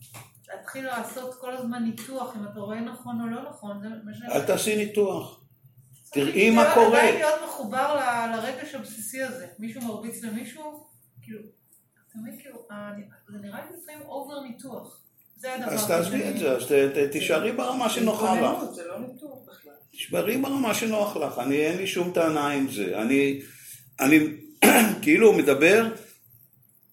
להתחיל לעשות כל הזמן ניתוח, אם אתה רואה נכון או לא נכון, זה מה ש... אל תעשי ניתוח. תראי מה קורה. עדיין להיות מחובר לרגש הבסיסי הזה. מישהו מרביץ למישהו, כאילו, מבין, כאילו, ה- זה נראה לי לפעמים אובר ניתוח. זה הדבר אז תעזבי את זה, אז ת- ת- תישארי ברמה שנוחה לך. התבוננות, זה לא ניתוח בכלל. תשברי ברמה שנוח לך, אני אין לי שום טענה עם זה. אני, אני כאילו מדבר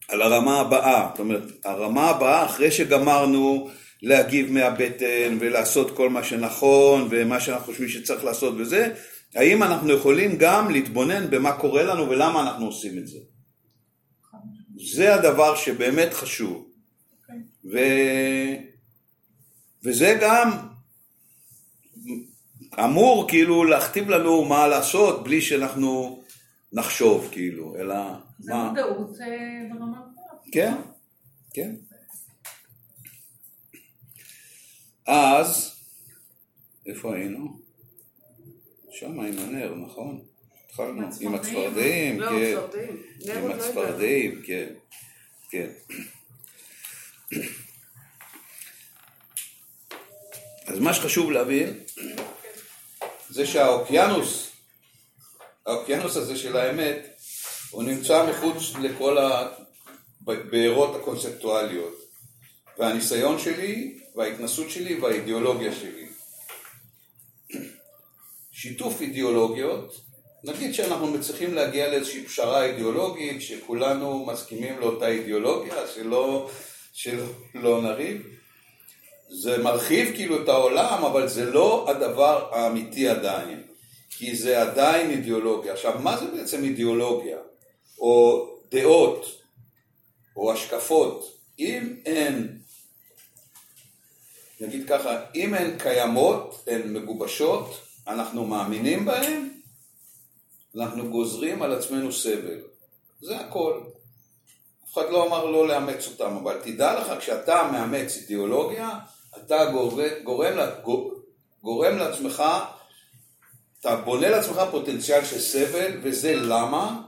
על הרמה הבאה. זאת אומרת, הרמה הבאה, אחרי שגמרנו להגיב מהבטן ולעשות כל מה שנכון ומה שאנחנו חושבים שצריך לעשות וזה, האם אנחנו יכולים גם להתבונן במה קורה לנו ולמה אנחנו עושים את זה. זה הדבר שבאמת חשוב. ו... וזה גם אמור כאילו להכתיב לנו מה לעשות בלי שאנחנו נחשוב כאילו, אלא זה מה, מודעות אה, ברמה. כן, כן. אז, איפה היינו? שם עם הנר, נכון? התחלנו עם הצפרדעים. לא, כן. עם לא. הצפרדעים, כן, כן. אז מה שחשוב להבין, זה שהאוקיינוס, האוקיינוס הזה של האמת, הוא נמצא מחוץ לכל הבארות הקונספטואליות. והניסיון שלי, וההתנסות שלי, והאידיאולוגיה שלי. שיתוף אידיאולוגיות, נגיד שאנחנו מצליחים להגיע לאיזושהי פשרה אידיאולוגית, שכולנו מסכימים לאותה אידיאולוגיה, שלא, שלא נריב. זה מרחיב כאילו את העולם, אבל זה לא הדבר האמיתי עדיין, כי זה עדיין אידיאולוגיה. עכשיו, מה זה בעצם אידיאולוגיה? או דעות, או השקפות? אם הן, נגיד ככה, אם הן קיימות, הן מגובשות, אנחנו מאמינים בהן, אנחנו גוזרים על עצמנו סבל. זה הכל. אחד לא אמר לא לאמץ אותם, אבל תדע לך, כשאתה מאמץ אידיאולוגיה, אתה גורם, גורם, לעצמך אתה בונה לעצמך פוטנציאל של סבל, וזה למה?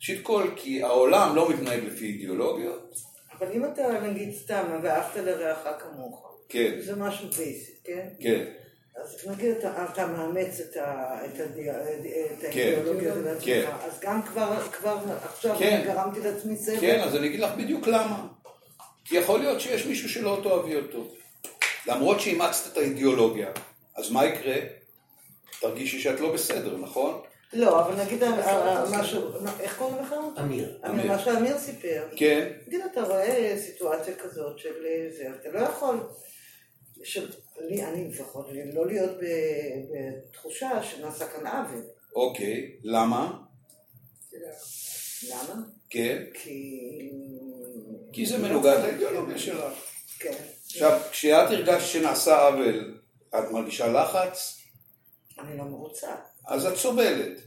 ראשית כל, כי העולם לא מתנהג לפי אידיאולוגיות. אבל אם אתה נגיד סתם, ואהבת לרעך כמוך, כן, זה משהו בייסיק, כן? כן, אז נגיד אתה, אתה מאמץ את, ה, את, הדי, את כן, האידיאולוגיה הזאת כן. לעצמך, אז גם כבר, כבר עכשיו כן. אני גרמתי לעצמי סבל. כן, אז אני אגיד לך בדיוק למה. כי יכול להיות שיש מישהו שלא תאהבי אותו. למרות שאימצת את האידיאולוגיה, אז מה יקרה? תרגישי שאת לא בסדר, נכון? לא, אבל נגיד משהו, מה- איך קוראים לך? אמיר. אמיר, אמיר. מה שאמיר סיפר. כן, נגיד, אתה רואה סיטואציה כזאת של אה, זה, אתה לא יכול, של, לי, אני לפחות, לא להיות בתחושה שנעשה כאן עוול. אוקיי, למה? למה? כן, כי... כי זה מנוגד לאידיאולוגיה שלך. כן. עכשיו, כשאת הרגשת שנעשה עוול, את מרגישה לחץ, אני לא מרוצה. אז את סובלת.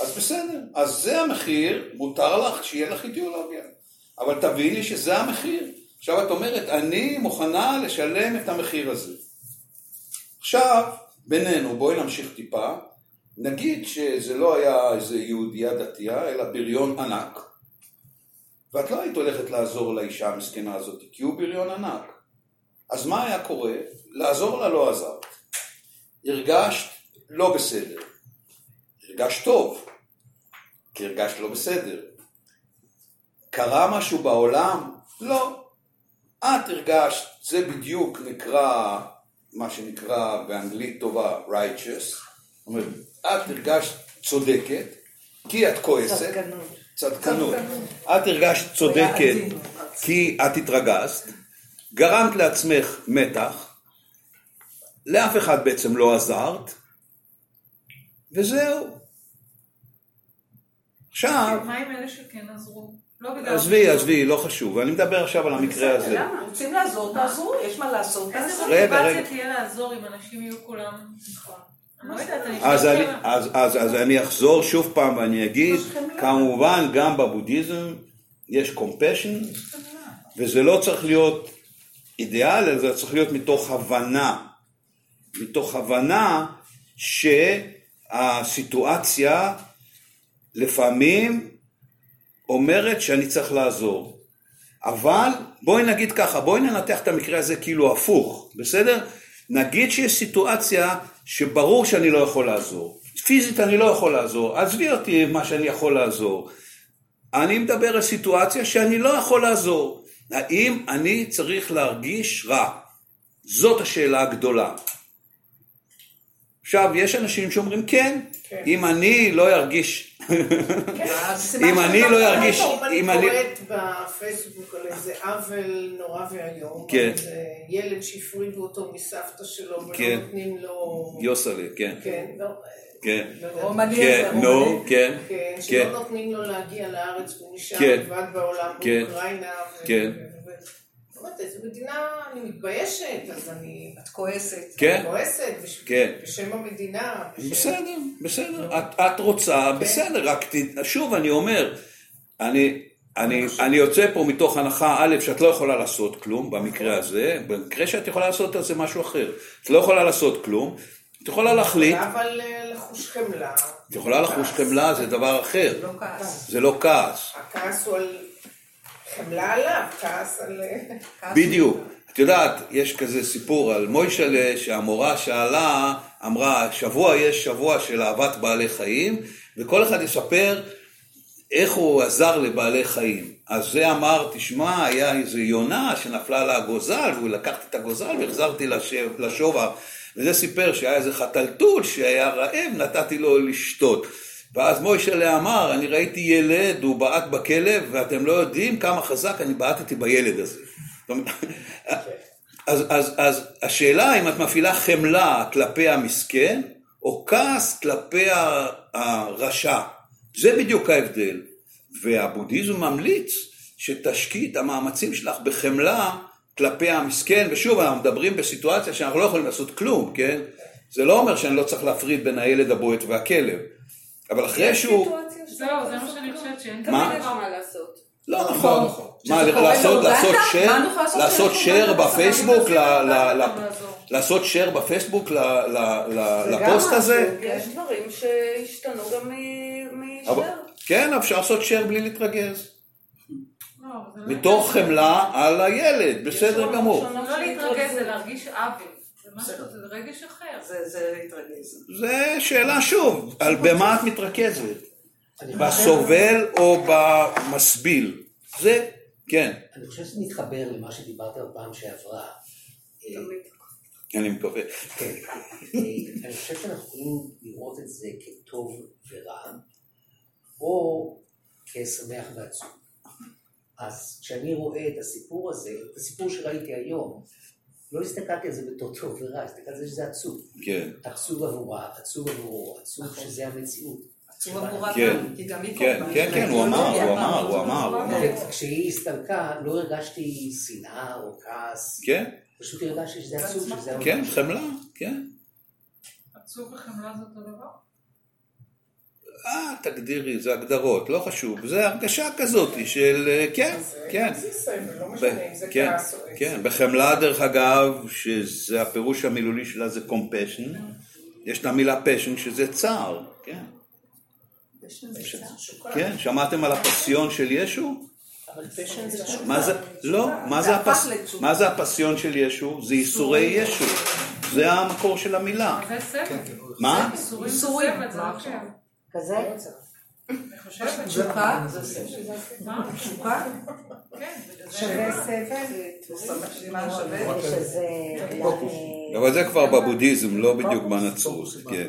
אז בסדר, אז זה המחיר, מותר לך שיהיה לך אידיאולוגיה. אבל תביני שזה המחיר. עכשיו את אומרת, אני מוכנה לשלם את המחיר הזה. עכשיו, בינינו, בואי נמשיך טיפה. נגיד שזה לא היה איזה יהודייה דתייה, אלא בריון ענק. ואת לא היית הולכת לעזור לאישה המסכנה הזאת, כי הוא בריון ענק. אז מה היה קורה? לעזור לה לא עזרת. הרגשת לא בסדר. הרגשת טוב, כי הרגשת לא בסדר. קרה משהו בעולם? לא. את הרגשת, זה בדיוק נקרא, מה שנקרא באנגלית טובה righteous. זאת אומרת, את הרגשת צודקת, כי את כועסת. צדקנות. צדקנות. את הרגשת צודקת כי את התרגזת, גרמת לעצמך מתח, לאף אחד בעצם לא עזרת, וזהו. עכשיו, מה עם אלה שכן עזרו? לא. עזבי, עזבי, לא חשוב, אני מדבר עכשיו על המקרה הזה. למה? רוצים לעזור, תעזרו, יש מה לעשות, איזה תעזרו. מוטיבציה תהיה לעזור אם אנשים יהיו כולם... אני לא אז אני, ש- אז, אז, אז אני אחזור שוב פעם ואני אגיד, כמובן גם בבודהיזם יש קומפשן, וזה לא צריך להיות אידיאל, אלא זה צריך להיות מתוך הבנה. מתוך הבנה שהסיטואציה לפעמים אומרת שאני צריך לעזור. אבל בואי נגיד ככה, בואי ננתח את המקרה הזה כאילו הפוך, בסדר? נגיד שיש סיטואציה שברור שאני לא יכול לעזור. פיזית אני לא יכול לעזור, עזבי אותי מה שאני יכול לעזור. אני מדבר על סיטואציה שאני לא יכול לעזור. האם אני צריך להרגיש רע? זאת השאלה הגדולה. עכשיו, יש אנשים שאומרים כן, אם אני לא ארגיש, אם אני לא ארגיש, אם אם אני, אני קוראת בפייסבוק על איזה עוול נורא ואיום, כן. על איזה ילד שהפרידו אותו מסבתא שלו ולא כן. נותנים לו... יוסלה, כן, כן, לא, כן, לא. רומני כן, נו. כן, כן, כן. שלא נותנים לו להגיע לארץ והוא נשאר כן. לבד בעולם כן. באוקראינה. ו- כן. אומרת, איזו מדינה, אני מתביישת, אז אני את כועסת. כן, כועסת בש- כן. בשם המדינה. בשם- בסדר, בסדר, את, את רוצה, בסדר, רק ת, שוב אני אומר, אני, אני, אני יוצא פה מתוך הנחה א', שאת לא יכולה לעשות כלום במקרה הזה, במקרה שאת יכולה לעשות אז זה משהו אחר, את לא יכולה לעשות כלום, את יכולה להחליט, אבל אה, לחוש חמלה. את יכולה לחוש חמלה זה דבר אחר, לא כעס. זה לא כעס, הכעס הוא על... חמלה עליו, כעס על... בדיוק, את יודעת, יש כזה סיפור על מוישלה שהמורה שאלה, אמרה, שבוע יש שבוע של אהבת בעלי חיים, וכל אחד יספר איך הוא עזר לבעלי חיים. אז זה אמר, תשמע, היה איזו יונה שנפלה לה הגוזל, והוא לקחתי את הגוזל והחזרתי לשובע. וזה סיפר שהיה איזה חתלתול שהיה רעב, נתתי לו לשתות. ואז מוישלה אמר, אני ראיתי ילד, הוא בעט בכלב, ואתם לא יודעים כמה חזק אני בעטתי בילד הזה. אז, אז, אז השאלה אם את מפעילה חמלה כלפי המסכן, או כעס כלפי הרשע. זה בדיוק ההבדל. והבודהיזם ממליץ שתשקיעי את המאמצים שלך בחמלה כלפי המסכן, ושוב, אנחנו מדברים בסיטואציה שאנחנו לא יכולים לעשות כלום, כן? זה לא אומר שאני לא צריך להפריד בין הילד הבועט והכלב. אבל אחרי שהוא... זהו, זה מה שאני. חושבת שאין תמיד מה? יש מה לעשות. לא נכון. שזה מה, לעשות- באוגנדה? לעשות באוגנדה? בפייסבוק. לעשות share בפייסבוק לפוסט הזה? יש דברים שהשתנו גם מ- אבל- משדר. כן, אפשר לעשות share בלי להתרגז. לא, לא מתוך. חמלה על הילד, בסדר גמור. לא להתרגז, זה. להרגיש עוול. משהו, זה רגש אחר. זה זה להתרגז. זה שאלה שוב, על במה את מתרכזת? בסובל או במסביל? זה, כן, אני חושב שזה מתחבר למה שדיברת בפעם שעברה. אה, אני מקווה. כן. אה, אני חושב שאנחנו יכולים לראות את זה כטוב ורע, או כשמח ועצוב. אז כשאני רואה את הסיפור הזה, את הסיפור שראיתי היום, לא הסתכלתי על זה בתור טוב ורע, הסתכלתי על זה שזה עצוב. כן, עצוב עבורה, עצוב עבורו, עצוב שזה המציאות. עצוב עבורה כן. גם, כי גם היא כן. כן, כן, הוא אמר, הוא אמר, הוא אמר. וכשהיא הסתלקה, לא הרגשתי שנאה או כעס, כן, פשוט הרגשתי שזה עצוב, שזה כן. חמלה, כן. עצוב וחמלה זה אותו דבר? אה, תגדירי, זה הגדרות, לא חשוב. זה הרגשה כזאת של, כן, כן. זה סבל, לא משנה אם זה כן, כעס או עצב. כן, בחמלה דרך אגב, שזה הפירוש המילולי שלה זה compassion, יש לה מילה passion שזה צער, כן. כן, שמעתם על הפסיון של ישו? אבל פשן זה תשוקה. מה זה, לא, מה זה הפסיון של ישו? זה ייסורי ישו, זה המקור של המילה. זה סבל. מה? ייסורים זה סבל, לא. כזה? חושבת. תשוקה? תשוקה? שווה סבל? אבל זה כבר בבודהיזם, לא בדיוק בנצרות, כן. כן.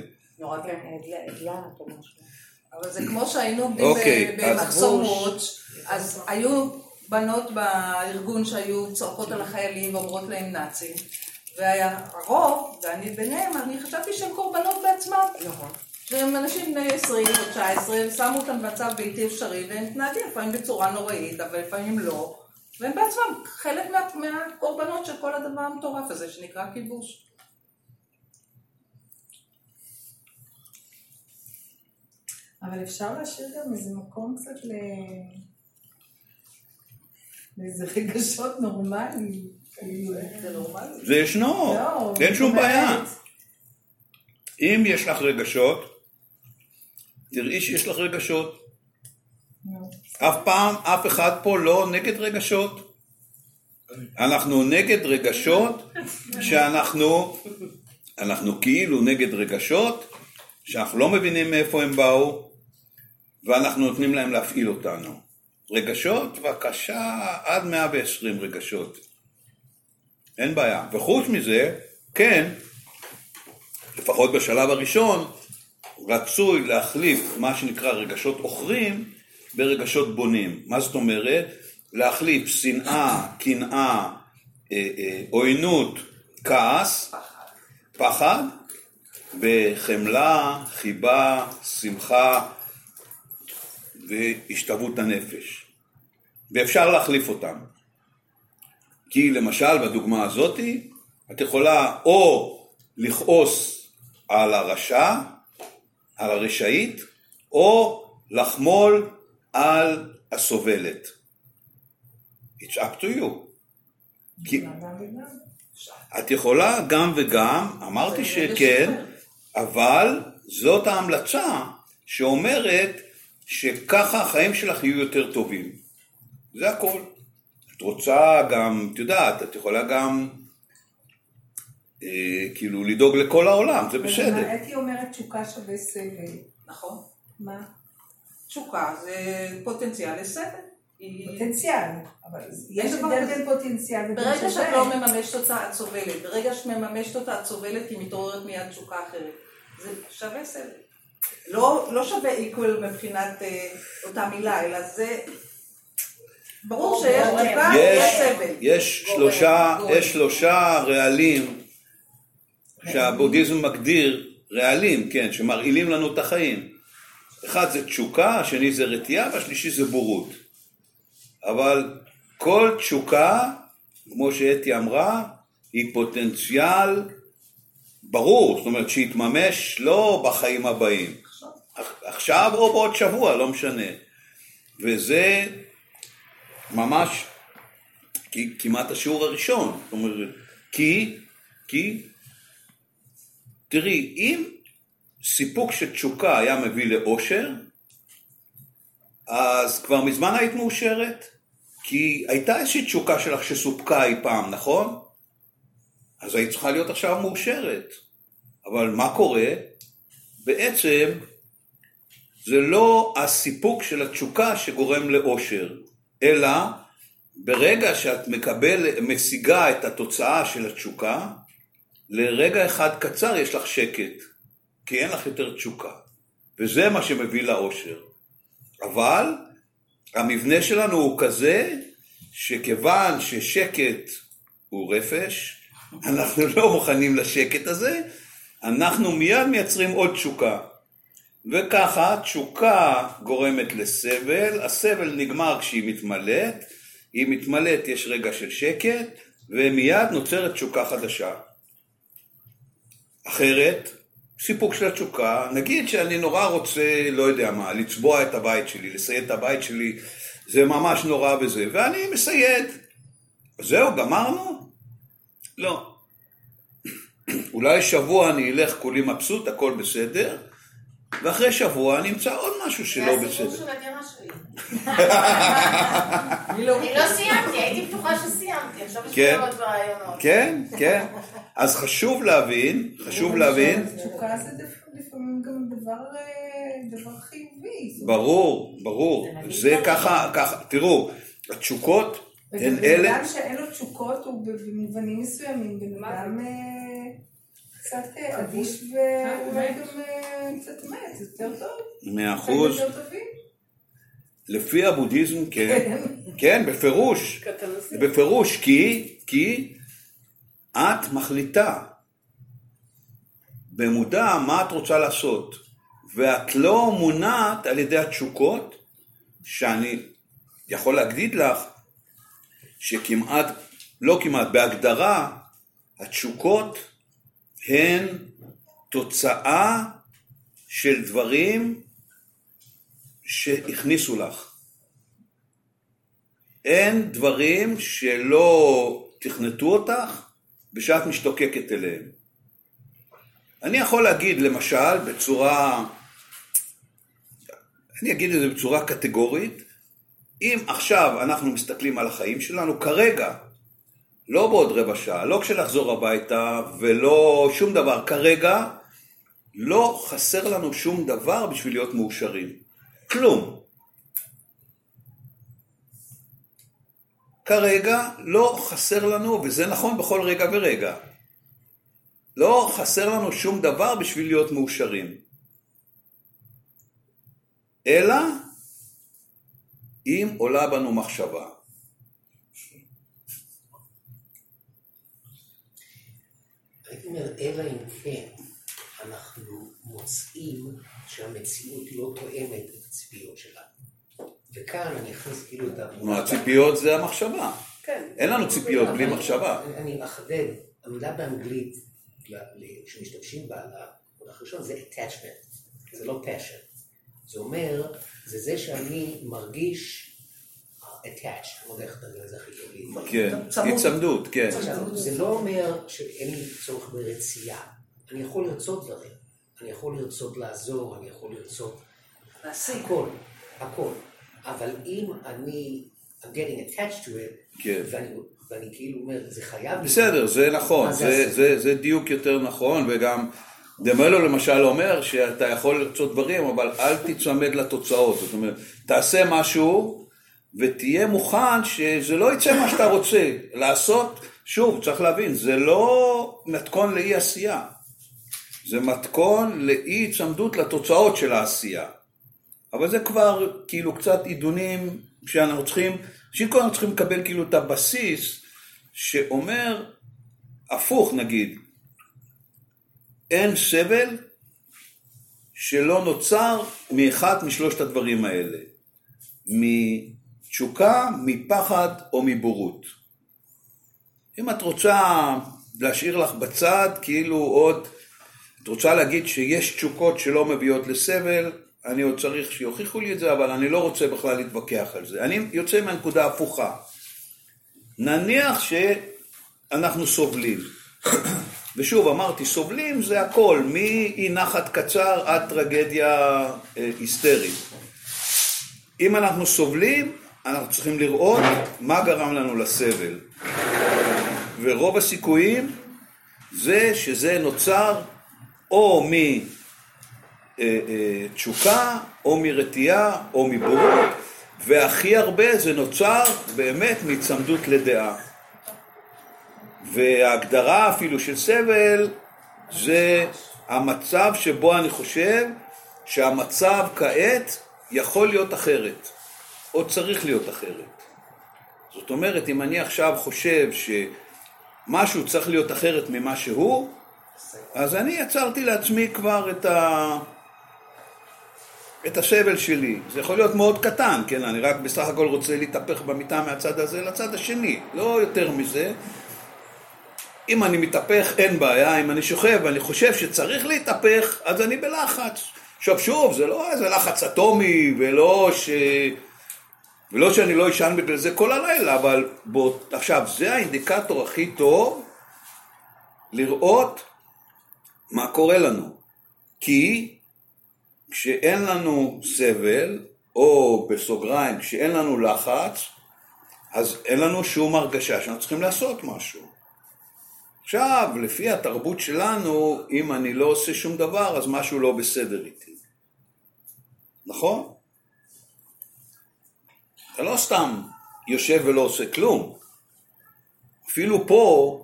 אבל זה כמו שהיינו אוקיי, במחסום ווץ', אז היו בנות בארגון שהיו צועקות על החיילים ואומרות להם נאצים, והרוב, ואני ביניהם, אני חשבתי שהם קורבנות בעצמם. שהם אנשים בני 20 או 19, שמו אותם במצב בלתי אפשרי, והם מתנהגים לפעמים בצורה נוראית, אבל לפעמים לא, והם בעצמם חלק מה, מהקורבנות של כל הדבר המטורף הזה שנקרא כיבוש. אבל אפשר להשאיר גם איזה מקום קצת ל... לאיזה רגשות נורמליים. כאילו. זה נורמלי. זה ישנו, לא, אין שום בעיה. אם יש לך רגשות, תראי שיש לך רגשות. אף פעם, אף אחד פה לא נגד רגשות. אנחנו נגד רגשות שאנחנו, אנחנו כאילו נגד רגשות שאנחנו לא מבינים מאיפה הם באו ואנחנו נותנים להם להפעיל אותנו. רגשות, בבקשה, עד 120 רגשות. אין בעיה. וחוץ מזה, כן, לפחות בשלב הראשון, רצוי להחליף מה שנקרא רגשות עוכרים ברגשות בונים. מה זאת אומרת? להחליף שנאה, קנאה, אה, אה, עוינות, כעס, פחד, בחמלה, חיבה, שמחה והשתוות הנפש. ואפשר להחליף אותם. כי למשל בדוגמה הזאתי, את יכולה או לכעוס על הרשע, על הרשעית, או לחמול על הסובלת. It's up to you. כי את יכולה גם וגם, אמרתי שכן, אבל זאת ההמלצה שאומרת שככה החיים שלך יהיו יותר טובים. זה הכל. את רוצה גם, את יודעת, את יכולה גם כאילו לדאוג לכל העולם, זה בסדר. אתי אומרת תשוקה שווה סבל. נכון. מה? תשוקה זה פוטנציאל לסבל. היא- פוטנציאל. אבל יש הבדל. בין פוטנציאל ובין ברגע. שאת לא מממשת אותה, את סובלת. ברגע שאת מממשת אותה, את סובלת, כי מתעוררת מיד תשוקה אחרת. זה שווה סבל. לא, לא שווה equal מבחינת אה, אותה מילה, אלא זה... ברור שיש תשוקה ויש יש, סבל. יש שלושה רעלים שהבודהיזם מגדיר, רעלים, כן, שמרעילים לנו את החיים. אחד זה תשוקה, השני זה רתיעה, והשלישי זה בורות. אבל כל תשוקה, כמו שאתי אמרה, היא פוטנציאל ברור, זאת אומרת שיתממש לא בחיים הבאים, עכשיו או בעוד שבוע, לא משנה. וזה ממש כמעט השיעור הראשון. זאת אומרת, כי, כי, תראי, אם סיפוק של תשוקה היה מביא לאושר, אז כבר מזמן היית מאושרת. כי הייתה איזושהי תשוקה שלך שסופקה אי פעם, נכון? אז היית צריכה להיות עכשיו מאושרת. אבל מה קורה? בעצם זה לא הסיפוק של התשוקה שגורם לאושר, אלא ברגע שאת מקבל, משיגה את התוצאה של התשוקה, לרגע אחד קצר יש לך שקט, כי אין לך יותר תשוקה, וזה מה שמביא לאושר. אבל המבנה שלנו הוא כזה, שכיוון ששקט הוא רפש, אנחנו לא מוכנים לשקט הזה, אנחנו מיד מייצרים עוד תשוקה. וככה תשוקה גורמת לסבל, הסבל נגמר כשהיא מתמלאת, היא מתמלאת יש רגע של שקט, ומיד נוצרת תשוקה חדשה. אחרת, סיפוק של התשוקה, נגיד שאני נורא רוצה, לא יודע מה, לצבוע את הבית שלי, לסייד את הבית שלי, זה ממש נורא וזה, ואני מסייד. זהו, גמרנו? לא. אולי שבוע אני אלך כולי מבסוט, הכל בסדר, ואחרי שבוע אני אמצא עוד משהו שלא זה הסיפור בסדר. של הדירה שלי. אני לא סיימתי, הייתי בטוחה שסיימתי, עכשיו יש כן. לי עוד רעיונות. כן, כן. אז חשוב להבין, חשוב להבין, תשוקה זה לפעמים גם דבר, אה, דבר חיובי. ברור, ברור, זה ככה, ככה, תראו, התשוקות הן אלה, אדם שאין לו תשוקות הוא במובנים מסוימים בן אדם אה, קצת אה, אדיש ואולי גם קצת מת, יותר טוב. מאה אחוז. לפי הבודהיזם, כן, כן, בפירוש, קטנסים. בפירוש, כי, כי את מחליטה במודע מה את רוצה לעשות, ואת לא מונעת על ידי התשוקות, שאני יכול להגיד לך שכמעט, לא כמעט, בהגדרה, התשוקות הן תוצאה של דברים שהכניסו לך. אין דברים שלא תכנתו אותך ושאת משתוקקת אליהם. אני יכול להגיד למשל בצורה, אני אגיד את זה בצורה קטגורית, אם עכשיו אנחנו מסתכלים על החיים שלנו כרגע, לא בעוד רבע שעה, לא כשנחזור הביתה ולא שום דבר, כרגע לא חסר לנו שום דבר בשביל להיות מאושרים. כלום. כרגע לא חסר לנו, וזה נכון בכל רגע ורגע, לא חסר לנו שום דבר בשביל להיות מאושרים. אלא אם עולה בנו מחשבה. הייתי אומר, אלא אם כן אנחנו מוצאים שהמציאות לא תואמת את הציפיות שלנו. וכאן אני אכניס כאילו את כלומר, הציפיות זה המחשבה. כן. אין לנו ציפיות בלי מחשבה. אני- אחדד, המילה באנגלית שמשתמשים בה למונח ראשון זה attachment, זה לא passion. זה אומר, זה זה שאני מרגיש attached, אני לא יודע איך אתה זה הכי טוב. כן. הצמדות, כן. זה לא אומר שאין לי צורך ברצייה. אני יכול לרצות דברים. אני יכול לרצות לעזור, אני יכול לרצות להשיג. הכל, הכל. אבל אם אני, I'm getting attached to it, כן. ואני, ואני כאילו אומר, זה חייב... בסדר, זה נכון, זה, זה זה, זה דיוק יותר נכון, וגם דמלו למשל אומר שאתה יכול לרצות דברים, אבל אל תצמד לתוצאות. זאת אומרת, תעשה משהו ותהיה מוכן שזה לא יצא מה שאתה רוצה. לעשות, שוב, צריך להבין, זה לא מתכון לאי עשייה. זה מתכון לאי הצמדות לתוצאות של העשייה. אבל זה כבר כאילו קצת עידונים שאנחנו צריכים, ראשית כל צריכים לקבל כאילו את הבסיס שאומר הפוך נגיד, אין סבל שלא נוצר מאחד משלושת הדברים האלה, מתשוקה, מפחד או מבורות. אם את רוצה להשאיר לך בצד כאילו עוד, את רוצה להגיד שיש תשוקות שלא מביאות לסבל, אני עוד צריך שיוכיחו לי את זה, אבל אני לא רוצה בכלל להתווכח על זה. אני יוצא מהנקודה ההפוכה. נניח שאנחנו סובלים. ושוב, אמרתי, סובלים זה הכל, מאי נחת קצר עד טרגדיה אה, היסטרית. אם אנחנו סובלים, אנחנו צריכים לראות מה גרם לנו לסבל. ורוב הסיכויים זה שזה נוצר או מתשוקה, או מרתיעה, או מבורות, והכי הרבה זה נוצר באמת מהצמדות לדעה. וההגדרה אפילו של סבל זה המצב שבו אני חושב שהמצב כעת יכול להיות אחרת, או צריך להיות אחרת. זאת אומרת, אם אני עכשיו חושב שמשהו צריך להיות אחרת ממה שהוא, אז אני יצרתי לעצמי כבר את, ה... את הסבל שלי. זה יכול להיות מאוד קטן, כן? אני רק בסך הכל רוצה להתהפך במיטה מהצד הזה לצד השני, לא יותר מזה. אם אני מתהפך אין בעיה, אם אני שוכב ואני חושב שצריך להתהפך, אז אני בלחץ. עכשיו שוב, זה לא איזה לחץ אטומי, ולא ש... ולא שאני לא אשן בגלל זה כל הלילה, אבל בוא, עכשיו, זה האינדיקטור הכי טוב לראות מה קורה לנו. כי כשאין לנו סבל, או בסוגריים, כשאין לנו לחץ, אז אין לנו שום הרגשה שאנחנו צריכים לעשות משהו. עכשיו, לפי התרבות שלנו, אם אני לא עושה שום דבר, אז משהו לא בסדר איתי. נכון? אתה לא סתם יושב ולא עושה כלום. אפילו פה,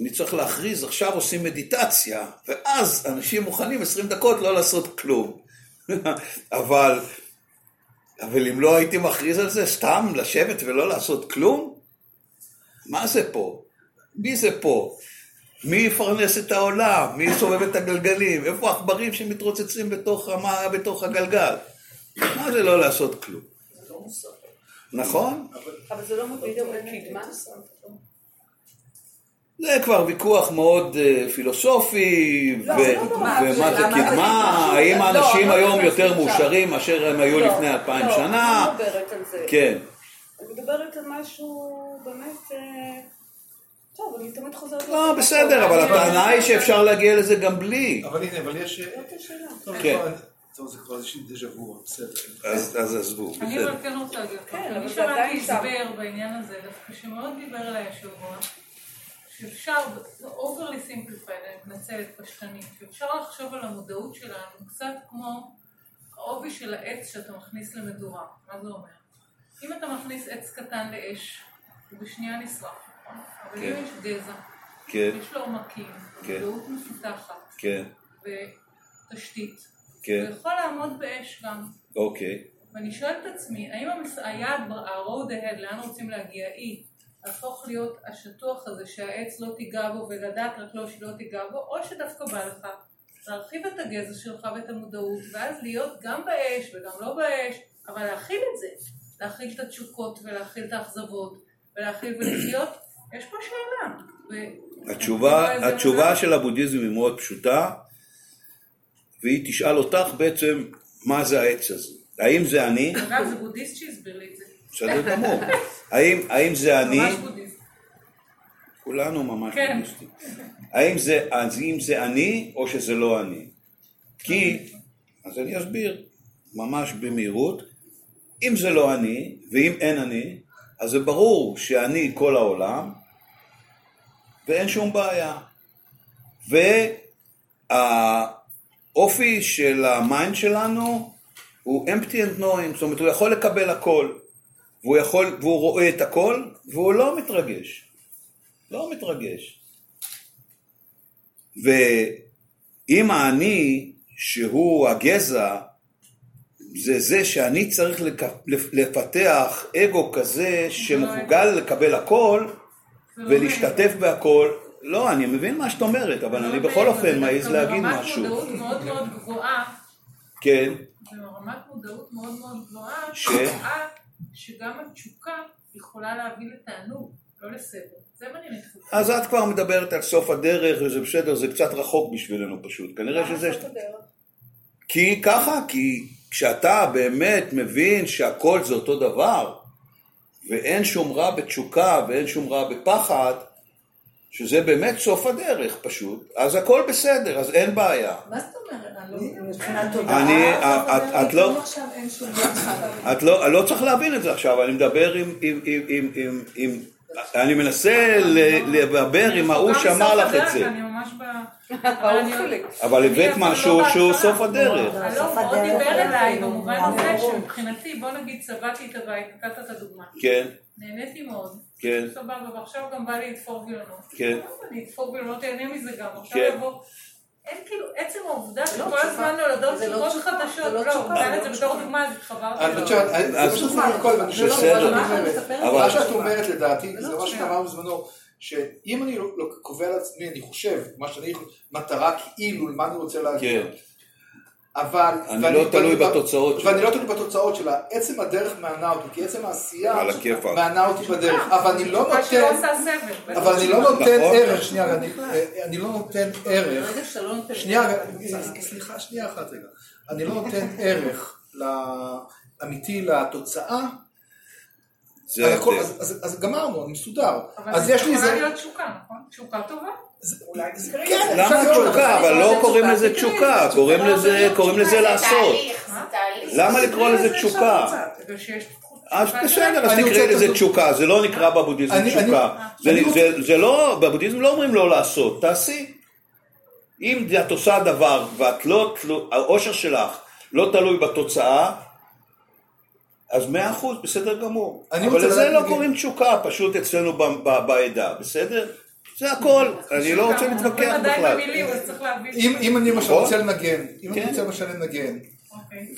אני צריך להכריז, עכשיו עושים מדיטציה, ואז אנשים מוכנים 20 דקות לא לעשות כלום. אבל, אבל אם לא הייתי מכריז על זה, סתם לשבת ולא לעשות כלום? מה זה פה? מי זה פה? מי יפרנס את העולם? מי יסובב את הגלגלים? איפה העכברים שמתרוצצים בתוך, המה, בתוך הגלגל? מה זה לא לעשות כלום? נכון? אבל זה לא גם לקדמה? זה כבר ויכוח מאוד uh, פילוסופי, לא, לא. ומה זה? קדמה, אבל האם לא, האנשים אבל היום זה יותר. מאושרים מאשר הם היו לא, לפני אלפיים לא, שנה? אני לא מדברת על זה. כן. אני מדברת על משהו באמת... אה, טוב, אני תמיד חוזרת... לא, בסדר. אבל אני- הטענה היא שאפשר להגיע לזה גם בלי. אבל הנה, אבל יש... זאת השאלה. טוב, כן. טוב, זה כבר איזושהי דז'ה וו, בסדר. אז עזבו, אני בסדר. אבל כן רוצה להגיד כן, אבל אני זה שמעתי עדיין שם. הסבר בעניין הזה, דווקא שמאוד דיבר אליי השבוע, שאפשר, overly simplified, אני מתנצלת פשטנית, שאפשר לחשוב על המודעות שלנו קצת כמו העובי של העץ שאתה מכניס למדורה. מה זה אומר? אם אתה מכניס עץ קטן לאש, הוא בשנייה נשרף, נכון? אבל אם כן. יש גזע, כן, יש לו עומקים, כן. מודעות מפותחת כן, ותשתית, כן, הוא יכול לעמוד באש גם. אוקיי. ואני שואלת את עצמי, האם המס... היעד, ה-road ahead, לאן רוצים להגיע, היא להפוך להיות השטוח הזה שהעץ לא תיגע בו ולדעת רק לא שלא תיגע בו, או שדווקא בא לך להרחיב את הגזע שלך ואת המודעות, ואז להיות גם באש וגם לא באש, אבל להכיל את זה, להכיל את התשוקות ולהכיל את האכזבות, ולהכיל ולחיות, יש פה שאלה. ו... התשובה, התשובה. של הבודהיזם היא מאוד פשוטה, והיא תשאל אותך בעצם מה זה העץ הזה. האם זה אני? אגב, זה בודהיסט שהסביר לי את זה. בסדר גמור. האם, האם זה אני? ממש בודהיסט. כולנו ממש כן. בודהיסטים. האם זה, אז אם זה אני או שזה לא אני? כי, אז אני אסביר ממש במהירות, אם זה לא אני, ואם אין אני, אז זה ברור שאני כל העולם, ואין שום בעיה. והאופי של ה mind שלנו הוא empty and knowing, זאת אומרת הוא יכול לקבל הכל, והוא, יכול, והוא רואה את הכל, והוא לא מתרגש. לא מתרגש. ואם האני, שהוא הגזע, זה זה שאני צריך לפתח אגו כזה שמסוגל לקבל הכל זה ולהשתתף בהכל. לא, אני מבין מה שאת אומרת, אבל אני בכל אופן מעז זה להגיד ברמת משהו. מודעות מאוד מאוד גבוהה, כן, זה ברמת מודעות מאוד מאוד גבוהה? שקבעה שגם התשוקה יכולה להביא לתענוג, לא לסבל. זה מה אני מתחברת. אז את כבר מדברת על סוף הדרך, וזה בסדר, זה קצת רחוק בשבילנו פשוט. כנראה שזה... לעשות הדרך. כי ככה, כי כשאתה באמת מבין שהכל זה אותו דבר, ואין שום רע בתשוקה ואין שום רע בפחד, שזה באמת סוף הדרך פשוט, אז הכל בסדר, אז אין בעיה. מה זאת אומרת? אני לא זאת את- לא. את לא, אני לא צריך להבין את זה עכשיו, אני מדבר עם, אני מנסה לדבר עם ההוא גם שאמר לך את זה. אבל הבאת משהו לא שהוא. סוף הדרך. לא, סוף מאוד דיבר אליי במובן. הזה שמבחינתי, בוא נגיד צבעתי את הבית, נתת את הדוגמה. כן, נהניתי מאוד. כן, סבבה, ועכשיו גם בא לי לתפור וילונות. כן. אני אתפור וילונות, אהנה מזה גם. עכשיו כן. יבוא... אין כאילו, עצם העובדה לא שכל. הזמן נולדות זה לא תשוקות תשוקה. חדשות. לא לא. הוא נתן זה את זה לא בתור. דוגמה, אז התחברתי. אז- קודם, אני חושב בסדר. מה שאת אומרת לדעתי, זה לא מה. שאמרנו בזמנו, שאם אני לא לא קובע לעצמי, אני חושב, מה שאני, מטרה כאילו, למה אני רוצה להגיע. אבל... אני ואני- לא תלוי בתוצאות שלה. ואני לא תלוי בתוצאות שלה. עצם הדרך מענה אותי, כי עצם העשייה. מענה אותי בדרך. אבל אני לא נותן... אבל אני לא נותן נכון. ערך, שנייה, אני- אני לא נותן ערך. ברגע שאתה לא נותן... שנייה, ערך, רגע, אתה- סליחה, שנייה אחת רגע. אני לא נותן ערך אמיתי לתוצאה, זה ההבדל. אז- אז אז גמרנו, אני מסודר. אבל אז זה יש לי יכולה איזה... להיות תשוקה, נכון? תשוקה טובה. אולי תקראי כן, זה. למה תשוקה? לזה. אבל לא קוראים לזה תקראי, תשוקה, זה קוראים לא, לזה- זה לזה לעשות. זה זה. למה לקרוא לזה זה תשוקה? אז בסדר, אז אני תקראי לזה תשוקה, זה לא נקרא בבודהיזם תשוקה. זה- זה- זה לא, בבודהיזם לא אומרים לא לעשות, תעשי. אם את עושה דבר ואת לא, תלו- האושר שלך לא תלוי בתוצאה, אז מאה אחוז, בסדר גמור. אני אבל לזה לא קוראים תשוקה, פשוט אצלנו בעדה, בסדר? זה הכל, אני לא רוצה להתווכח בכלל. אם אם אני למשל נכון. רוצה לנגן, אם אני כן. רוצה למשל לנגן, אוקיי.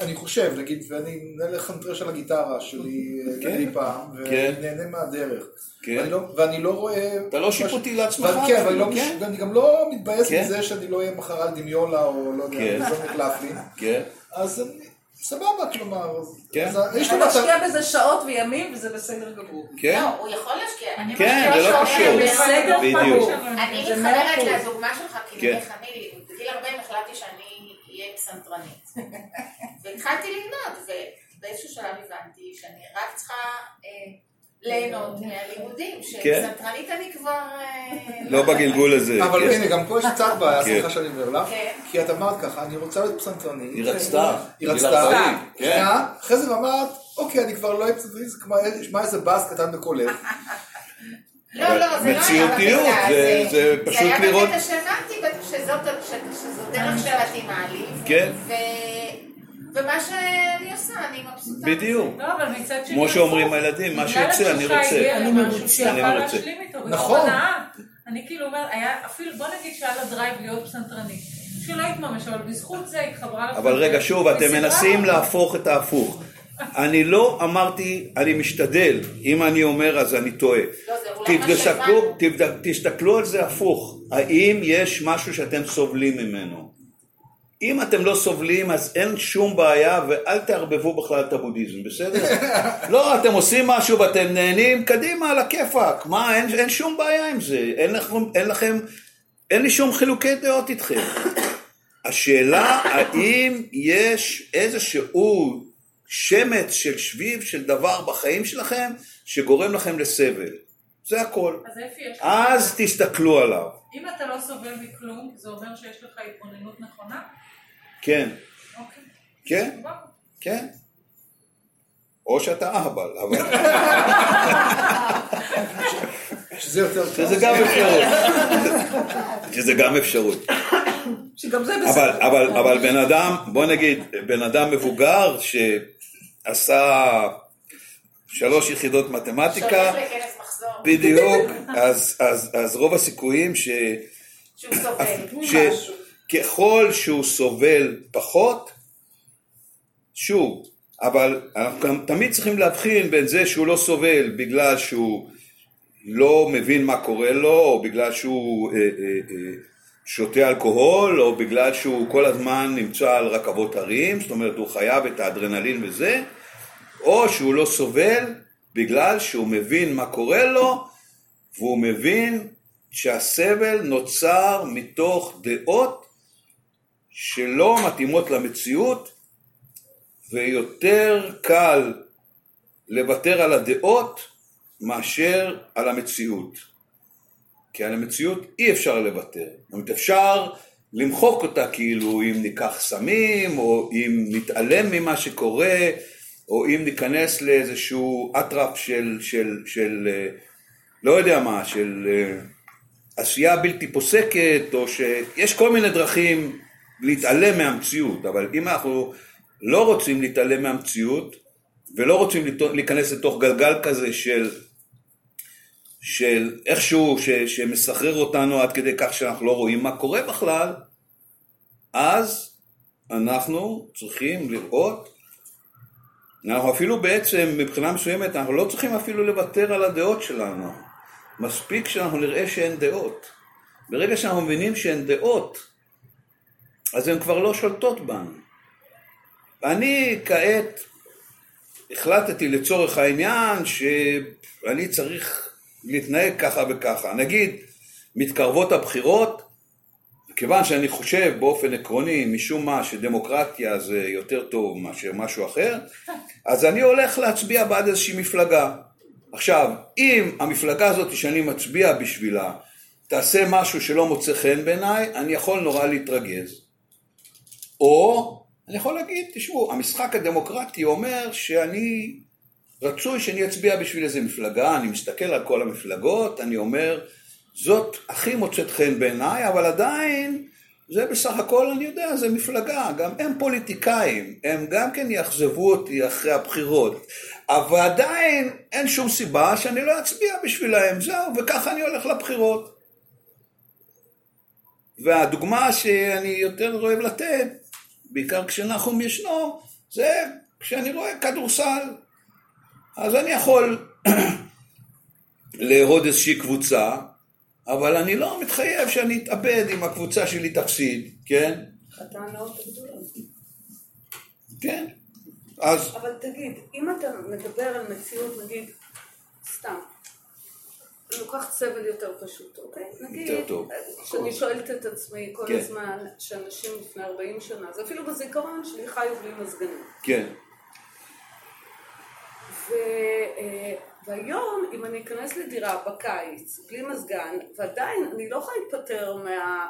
ואני חושב, נגיד, ואני נלך לנטרש על הגיטרה שלי כן. פעם, ואני כן. נהנה מהדרך. כן. ואני לא- ואני לא רואה... אתה לא שיפוטי לעצמך כן, ואני לא כן. ואני גם לא מתבאס. מזה שאני לא אהיה מחר על דמיולה, או לא יודע. זה מחלף לי. כן, אז אני- סבבה, כלומר, כן. אז יש לי אתה מטרה... משקיע בזה שעות וימים וזה בסדר גמור. כן. לא, הוא יכול להשקיע. אני כן, זה לא שעות קשור. וימים. בסדר בדיוק. אני מתחברת. לדוגמה שלך, כי כן. נניח אני בגיל 40 החלטתי שאני אהיה פסנתרנית. והתחלתי ללמוד, ובאיזשהו שלב הבנתי שאני רק צריכה אה, ליהנות מהלימודים, כן. שפסנתרנית אני כבר... אה, לא בגלגול הזה. אבל כן. הנה, גם פה יש קצת בעיה, כן. סליחה שאני אומר לך, כן. כי את אמרת ככה, אני רוצה להיות פסנתרנית. היא רצתה. היא בגיל רצתה. 40, כן. שנייה, אחרי זה אמרת, אוקיי, אני כבר לא אהיה פסנתרנית, זה כמו, שמע איזה בס קטן בקולב. לא, לא, זה לא היה מציאותיות, בקטע זה- פשוט לראות- זה היה בקטע שהבנתי שזאת שזאת דרך שמתאימה לי. כן. ומה שאני עושה, אני מבסוטה. בדיוק. לא, אבל מצד שני... כמו שאומרים. הילדים, מה שיצא, אני רוצה. אני מרוצה. אני מרוצה. נכון. אני כאילו אומרת, היה אפילו, בוא נגיד שהיה לה drive להיות פסנתרנית. שלא התממש, אבל בזכות זה התחברה. אבל רגע, שוב, אתם מנסים. להפוך את ההפוך. אני לא אמרתי, אני משתדל. אם אני אומר, אז אני טועה. לא, תסתכלו על זה הפוך. האם יש משהו שאתם סובלים ממנו? אם אתם לא סובלים, אז אין שום בעיה, ואל תערבבו בכלל את הבודהיזם, בסדר? לא, אתם עושים משהו ואתם נהנים, קדימה, על הכיפאק. מה, אין, אין שום בעיה עם זה. אין לכם, אין לכם, אין לי שום חילוקי דעות איתכם. השאלה, האם יש איזשהו שמץ של שביב של דבר בחיים שלכם שגורם לכם לסבל. זה הכל. אז איפה יש לך? אז תסתכלו עליו. אם אתה לא סובל מכלום, זה אומר שיש לך התבוננות נכונה? כן, אוקיי. כן. כן. או שאתה אהבל, אבל שזה יותר טוב. שזה גם אפשרות. שזה גם אפשרות. שגם זה אבל, בסדר. אבל, אבל בן אדם, בוא נגיד, בן אדם מבוגר שעשה שלוש יחידות מתמטיקה, שהולך לכנס מחזור. בדיוק, אז, אז, אז רוב הסיכויים ש... שהוא סובל. שככל שהוא סובל פחות, שוב, אבל אנחנו גם תמיד צריכים להבחין בין זה שהוא לא סובל בגלל שהוא לא מבין מה קורה לו, או בגלל שהוא אה, אה, אה, שותה אלכוהול, או בגלל שהוא כל הזמן נמצא על רכבות הרים, זאת אומרת הוא חייב את האדרנלין וזה, או שהוא לא סובל בגלל שהוא מבין מה קורה לו, והוא מבין שהסבל נוצר מתוך דעות שלא מתאימות למציאות, ויותר קל לוותר על הדעות מאשר על המציאות. כי על המציאות אי אפשר לוותר. זאת אומרת, אפשר למחוק אותה כאילו אם ניקח סמים, או אם נתעלם ממה שקורה, או אם ניכנס לאיזשהו אטרף של, של, של אה, לא יודע מה, של אה, עשייה בלתי פוסקת, או שיש כל מיני דרכים להתעלם מהמציאות, אבל אם אנחנו לא רוצים להתעלם מהמציאות, ולא רוצים להיכנס לתוך גלגל כזה של, של איכשהו ש, שמסחרר אותנו עד כדי כך שאנחנו לא רואים מה קורה בכלל, אז אנחנו צריכים לראות, אנחנו אפילו בעצם מבחינה מסוימת, אנחנו לא צריכים אפילו לוותר על הדעות שלנו, מספיק שאנחנו נראה שאין דעות. ברגע שאנחנו מבינים שאין דעות, אז הן כבר לא שולטות בנו. אני כעת החלטתי לצורך העניין שאני צריך להתנהג ככה וככה. נגיד, מתקרבות הבחירות, כיוון שאני חושב באופן עקרוני, משום מה, שדמוקרטיה זה יותר טוב מאשר משהו אחר, אז אני הולך להצביע בעד איזושהי מפלגה. עכשיו, אם המפלגה הזאת שאני מצביע בשבילה תעשה משהו שלא מוצא חן בעיניי, אני יכול נורא להתרגז. או אני יכול להגיד, תשמעו, המשחק הדמוקרטי אומר שאני, רצוי שאני אצביע בשביל איזה מפלגה, אני מסתכל על כל המפלגות, אני אומר, זאת הכי מוצאת חן בעיניי, אבל עדיין, זה בסך הכל, אני יודע, זה מפלגה, גם הם פוליטיקאים, הם גם כן יאכזבו אותי אחרי הבחירות, אבל עדיין אין שום סיבה שאני לא אצביע בשבילהם, זהו, וככה אני הולך לבחירות. והדוגמה שאני יותר אוהב לתת, בעיקר כשנחום ישנו, זה כשאני רואה כדורסל. אז אני יכול לאהוד איזושהי קבוצה, אבל אני לא מתחייב שאני אתאבד אם הקבוצה שלי תפסיד, כן? חטא הנאות הגדולה. כן. אז... אבל תגיד, אם אתה מדבר על מציאות, נגיד, סתם, אני לוקחת סבל יותר פשוט, אוקיי? נגיד, יותר טוב. שאני שואלת את עצמי כל כן. הזמן, שאנשים לפני 40 שנה, זה אפילו בזיכרון שלי חיו בלי מזגנים. כן. ו, אה, והיום, אם אני אכנס לדירה בקיץ, בלי מזגן, ועדיין אני לא יכולה להיפטר מה...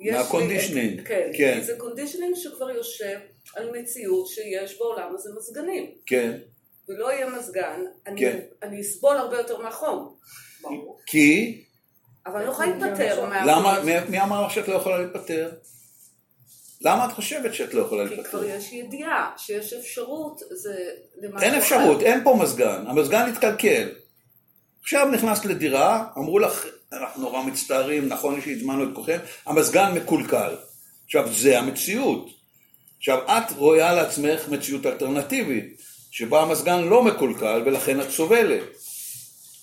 מה conditioning, כן, כן. זה conditioning שכבר יושב על מציאות שיש בעולם הזה מזגנים. כן. ולא יהיה מזגן, אני, כן. אני אסבול הרבה יותר מהחום. כי, אבל לא יכולה להיפטר מה... למה, מי, אמר לך שאת לא יכולה להיפטר? למה את חושבת שאת לא יכולה כי להיפטר? כבר יש ידיעה שיש אפשרות, זה אין. אפשרות, אין פה מזגן, המזגן התקלקל. עכשיו נכנסת לדירה, אמרו לך, אנחנו נורא מצטערים, נכון שהזמנו את כולכם, המזגן מקולקל. עכשיו, זה המציאות. עכשיו, את רואה לעצמך מציאות אלטרנטיבית, שבה המזגן לא מקולקל ולכן את סובלת.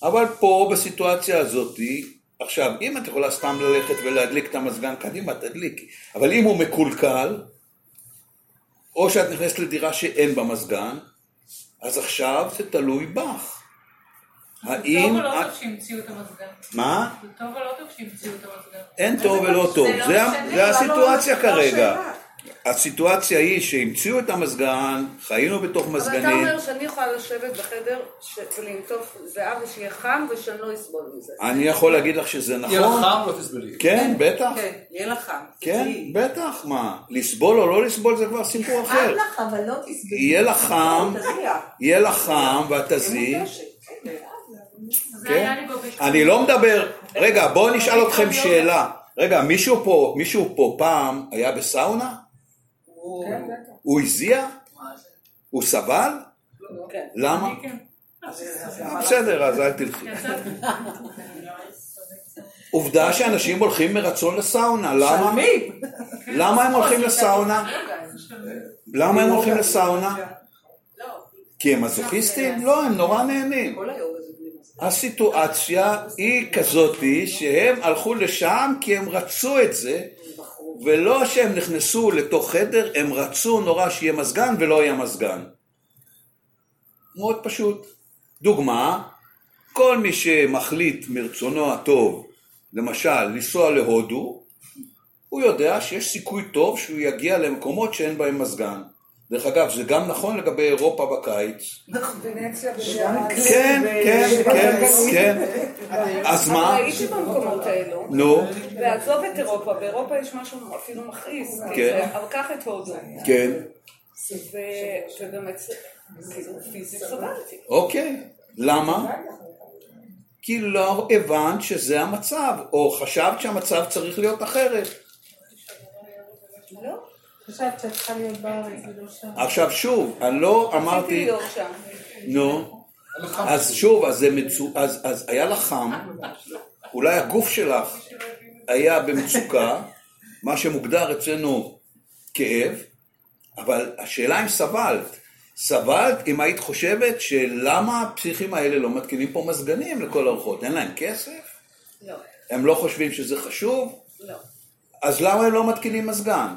אבל פה, בסיטואציה הזאתי, עכשיו, אם את יכולה סתם ללכת ולהדליק את המזגן, קדימה, תדליקי. אבל אם הוא מקולקל, או שאת נכנסת לדירה שאין בה מזגן, אז עכשיו זה תלוי בך. זה האם טוב או לא. טוב שהמציאו את המזגן? מה? זה טוב או לא טוב שהמציאו את המזגן? אין טוב ולא טוב, זה לא הסיטואציה לא- לא כרגע. הסיטואציה היא שהמציאו את המזגן, חיינו בתוך אבל אתה מזגנים, אומר שאני יכולה לשבת בחדר ש... ולנטוף זהב ושיהיה חם ושאני לא אסבול מזה. אני יכול להגיד לך שזה יהיה לך נכון. חם, לא תסבלי. כן, בטח. כן, יהיה לך חם. כן. בטח, מה? לסבול או לא לסבול זה כבר סיפור חם אחר. לך, אבל לא תסבלי. יהיה לך חם. יהיה לך חם ואת תזיעי. כן? בבית אני לא מדבר, רגע בואו נשאל אתכם שאלה, רגע מישהו פה, מישהו פה פעם היה בסאונה? הוא הזיע? הוא סבל? כן. למה? כן. בסדר אז אל תלכי. עובדה שאנשים הולכים מרצון לסאונה, למה? שלמים. למה הם הולכים לסאונה? למה הם הולכים לסאונה? כי הם מזוכיסטים? לא, הם נורא נהנים. הסיטואציה היא כזאתי שהם הלכו לשם כי הם רצו את זה ולא שהם נכנסו לתוך חדר, הם רצו נורא שיהיה מזגן ולא יהיה מזגן. מאוד פשוט. דוגמה, כל מי שמחליט מרצונו הטוב, למשל לנסוע להודו, הוא יודע שיש סיכוי טוב שהוא יגיע למקומות שאין בהם מזגן. דרך אגב, זה גם נכון לגבי אירופה בקיץ. ונציה כן, כן, כן, כן. אז מה? אבל הייתי במקומות האלו, נו, ועזוב את אירופה, באירופה יש משהו אפילו מכעיס, כן. אבל קח את הודו, כן, ובאמת, כאילו, פיזית סבלתי. אוקיי. למה? כי לא הבנת שזה המצב, או חשבת שהמצב צריך להיות אחרת. לא, חשבת שאת צריכה להיות בארץ ולא שם. עכשיו שוב, אני לא רציתי אמרתי, להיות שם. נו, אז שוב, אז, זה מצו... אז, אז היה לך חם, אולי הגוף שלך היה במצוקה, מה שמוגדר אצלנו כאב, אבל השאלה אם סבלת. סבלת אם היית חושבת שלמה הפסיכים האלה לא מתקינים פה מזגנים לכל הרוחות? אין להם כסף? לא, הם לא חושבים שזה חשוב? לא. אז למה הם לא מתקינים מזגן?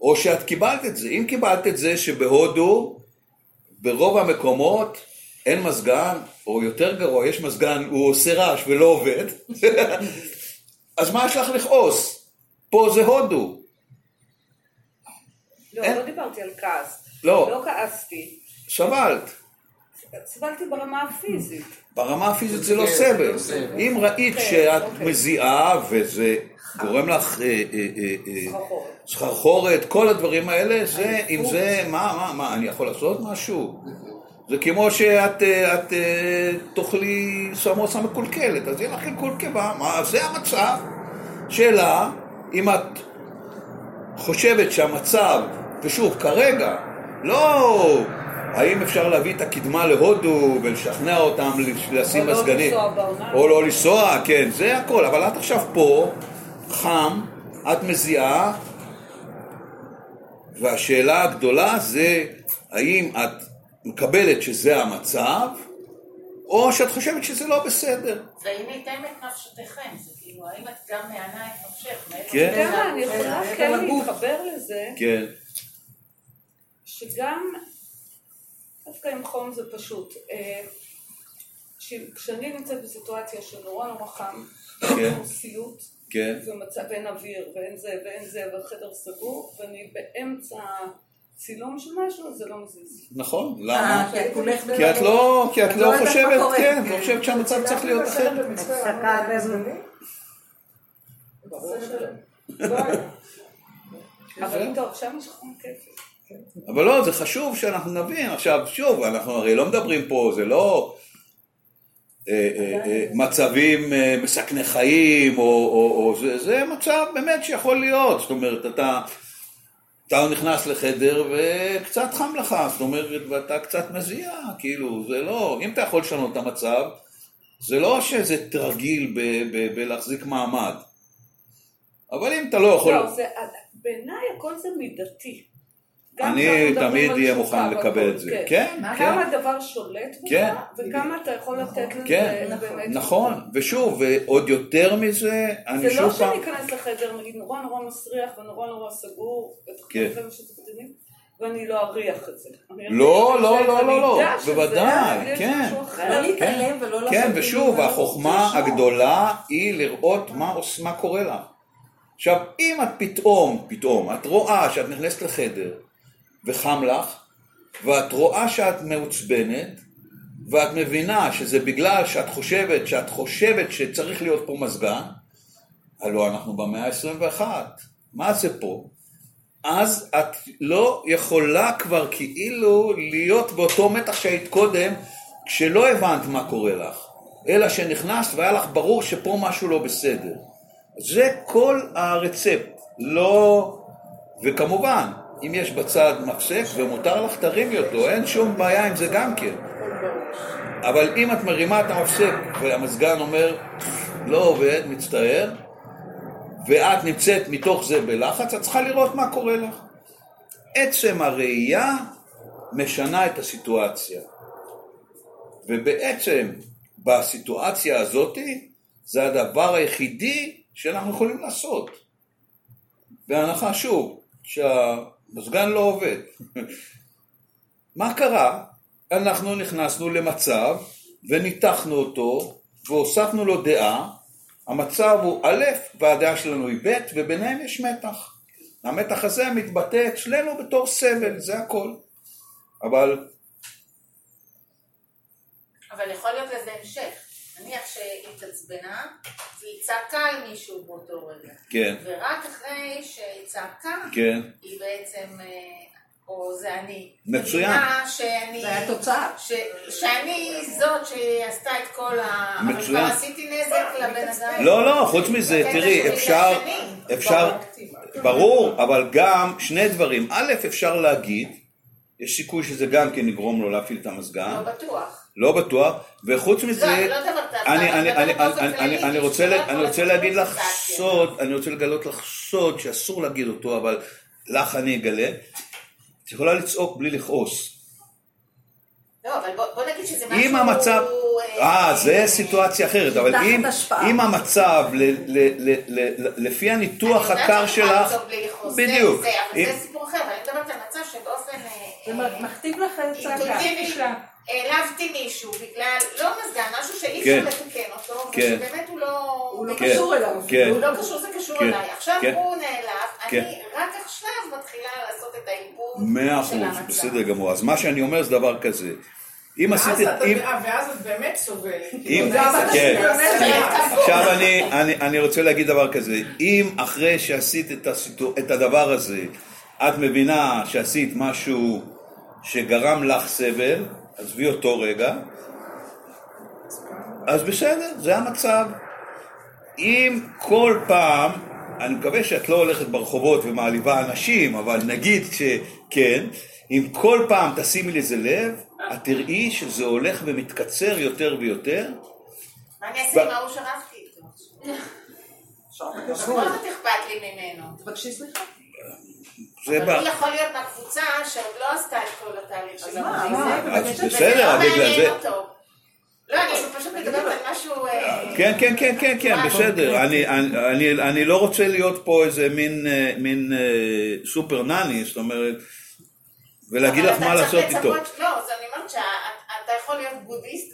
או שאת קיבלת את זה. אם קיבלת את זה שבהודו, ברוב המקומות אין מזגן, או יותר גרוע, יש מזגן, הוא עושה רעש ולא עובד, אז מה יש לך לכעוס? פה זה הודו. לא, אין- לא דיברתי על כעס. לא. לא כעסתי. סבלת. סבלתי ברמה הפיזית. ברמה הפיזית זה לא סבל. אם ראית כן, שאת אוקיי. מזיעה וזה גורם לך אה, אה, אה, אה, סחרחורת. סחרחורת, כל הדברים האלה, זה, אם זה, מה, מה, מה, אני יכול לעשות משהו? זה כמו שאת את, תאכלי סמוסה מקולקלת, אז יהיה לך קלקול קיבה, מה, זה המצב. שאלה, אם את חושבת שהמצב, ושוב, כרגע, לא האם אפשר להביא את הקדמה להודו ולשכנע אותם לשים או לא מזגנים, לנסוע בעונה. או לא לנסוע, כן, זה הכל, אבל את עכשיו פה, חם, את מזיעה, והשאלה הגדולה זה האם את מקבלת שזה המצב, או שאת חושבת שזה לא בסדר. ואם ייתם את נפשותיכם, זה כאילו, האם את גם מענה את נפשך? כן. אני יכולה כן? להתחבר לזה, כן, שגם, דווקא עם חום זה פשוט. אה, כשאני נמצאת בסיטואציה שנורא נורא חם, כן. כמו סיוט, כן, ומצב, ואין אוויר, ואין זה, ואין זה, והחדר סגור, ואני באמצע צילום של משהו, זה לא מזיז. נכון, אה, למה? כי את לא, כי את לא לא חושבת. כן, את לא חושבת שהמצב צריך להיות אחר. הפסקה בזמני? אבל טוב, עכשיו יש חום כיפי. אבל לא, זה חשוב שאנחנו נבין. עכשיו, שוב, אנחנו הרי לא מדברים פה, זה לא מצבים אה, מסכני חיים, או, או, או זה, זה מצב באמת שיכול להיות. זאת אומרת, אתה, אתה נכנס לחדר וקצת חם לך, זאת אומרת, ואתה קצת מזיע, כאילו, זה לא, אם אתה יכול לשנות את המצב, זה לא שזה תרגיל בלהחזיק מעמד. אבל אם אתה לא יכול... לא, זה, בעיניי הכל זה מידתי. אני תמיד אהיה מוכן לקבל את זה. כן, כן. כמה הדבר שולט בך, כן. וכמה אתה יכול לתת לזה כן, באמת. נכון, ושוב, ועוד יותר מזה, אני זה לא שוב פעם, שאני אכנס לחדר, נגיד, נורא נורא מסריח ונורא נורא סגור, כן. ואני לא אריח את זה. לא, לא, לא, לא, לא, שזה, בוודאי, כן. משהו אחר. לא להתעלם ולא לעשות... כן, ושוב, לא החוכמה. הגדולה היא לראות מה קורה לך. עכשיו, אם את פתאום, פתאום, את רואה שאת נכנסת לחדר וחם לך, ואת רואה שאת מעוצבנת, ואת מבינה שזה בגלל שאת חושבת, שאת חושבת שצריך להיות פה מזגן, הלוא אנחנו במאה ה-21, מה זה פה? אז את לא יכולה כבר כאילו להיות באותו מתח שהיית קודם, כשלא הבנת מה קורה לך, אלא שנכנסת והיה לך ברור שפה משהו לא בסדר. זה כל הרצפט, לא... וכמובן, אם יש בצד מפסק ומותר לך תרימי אותו, אין שום בעיה עם זה גם כן. אבל אם את מרימה את המפסק והמזגן אומר, לא עובד, מצטער, ואת נמצאת מתוך זה בלחץ, את צריכה לראות מה קורה לך. עצם הראייה משנה את הסיטואציה. ובעצם בסיטואציה הזאתי זה הדבר היחידי שאנחנו יכולים לעשות. בהנחה שוב, שהמזגן לא עובד. מה קרה? אנחנו נכנסנו למצב וניתחנו אותו והוספנו לו דעה, המצב הוא א' והדעה שלנו היא ב' וביניהם יש מתח. המתח הזה מתבטא אצלנו בתור סבל, זה הכל. אבל אבל יכול להיות לזה המשך. נניח שהיא התעצבנה, והיא צעקה על מישהו באותו רגע. כן. ורק אחרי שהיא צעקה, כן. היא בעצם, אה, או זה אני. מצוין. מבינה שאני... זה היה תוצאה. ש, שאני זאת שעשתה את כל ה... אבל מצוין. כבר עשיתי נזק לבן אדם. לא, לא, חוץ מזה, תראי, אפשר. אפשר, ברור, אבל גם שני דברים. א', אפשר להגיד, יש סיכוי שזה גם כן יגרום לו להפעיל את המזגן, לא בטוח. לא בטוח, וחוץ מזה, לא, לא אני, אבל אני, אני, אני, אני, אני רוצה, אני להגיד לך. סוד, אני רוצה לגלות לך סוד שאסור להגיד אותו, אבל לך אני אגלה. את יכולה לצעוק בלי לכעוס. לא, אבל בוא, בוא נגיד שזה משהו... אם המצב, אה, זה סיטואציה אחרת, אבל אם, המצב, ל- ל- ל- ל- לפי הניתוח הקר שלך, בדיוק, זה, אבל אם- זה סיפור אחר, אבל אני מדברת על מצב שבאופן זה אה, מכתיב לך את צעקה. העלבתי מישהו בגלל, לא מזגן, משהו שאי כן. אפשר לתקן אותו, כן. ושבאמת הוא לא... הוא לא כן. קשור אליו. כן. הוא לא קשור, זה קשור כן. אליי. עכשיו כן. הוא נעלב, כן. אני רק עכשיו מתחילה לעשות את העיבוד מאה אחוז. בסדר גמור. אז מה שאני אומר זה דבר כזה. אם עשיתי, ואז את באמת סובלת. כן. של עכשיו אני, אני, אני רוצה להגיד דבר כזה, אם אחרי שעשית את הדבר הזה, את מבינה שעשית משהו שגרם לך סבל, עזבי אותו רגע, אז בסדר, זה המצב. אם כל פעם, אני מקווה שאת לא הולכת ברחובות ומעליבה אנשים, אבל נגיד שכן, אם כל פעם תשימי לזה לב, את תראי שזה הולך ומתקצר יותר ויותר, מה אני אעשה עם ההוא שרבתי איתו? עכשיו, אכפת לי ממנו. תבקשי סליחה. זה אבל בא. הוא יכול להיות מהקבוצה שעוד לא עשתה את כל התהליך של וזה בסדר, לא בגלל מעניין זה... לא, אני פשוט מדברת על משהו... אה, כן, כן, כן, כן, כן? בסדר. אני, אני, אני, אני לא רוצה להיות פה איזה מין, אה, אה, סופר נאני, זאת אומרת, ולהגיד אבל לך מה לעשות איתו. לא, אז אני אומרת שאתה יכול להיות בודהיסט,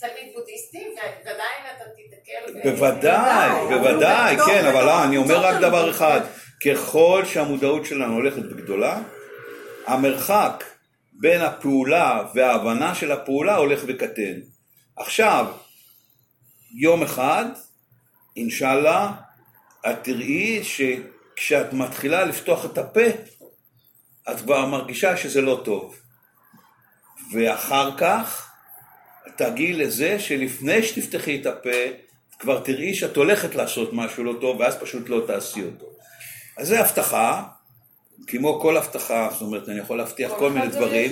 תלמיד בודהיסטי, ועדיין אתה תיתקל... ב- בוודאי, בוודאי, כן, אבל לא, אני אומר רק. דבר אחד, ככל שהמודעות שלנו הולכת וגדולה, המרחק בין הפעולה וההבנה של הפעולה הולך וקטן. עכשיו, יום אחד, אינשאללה, את תראי שכשאת מתחילה לפתוח את הפה, את כבר מרגישה שזה לא טוב. ואחר כך, תגיעי לזה שלפני שתפתחי את הפה, כבר תראי שאת הולכת לעשות משהו לא טוב, ואז פשוט לא תעשי אותו. אז זה הבטחה, כמו כל הבטחה, זאת אומרת, אני יכול להבטיח כל מיני דברים.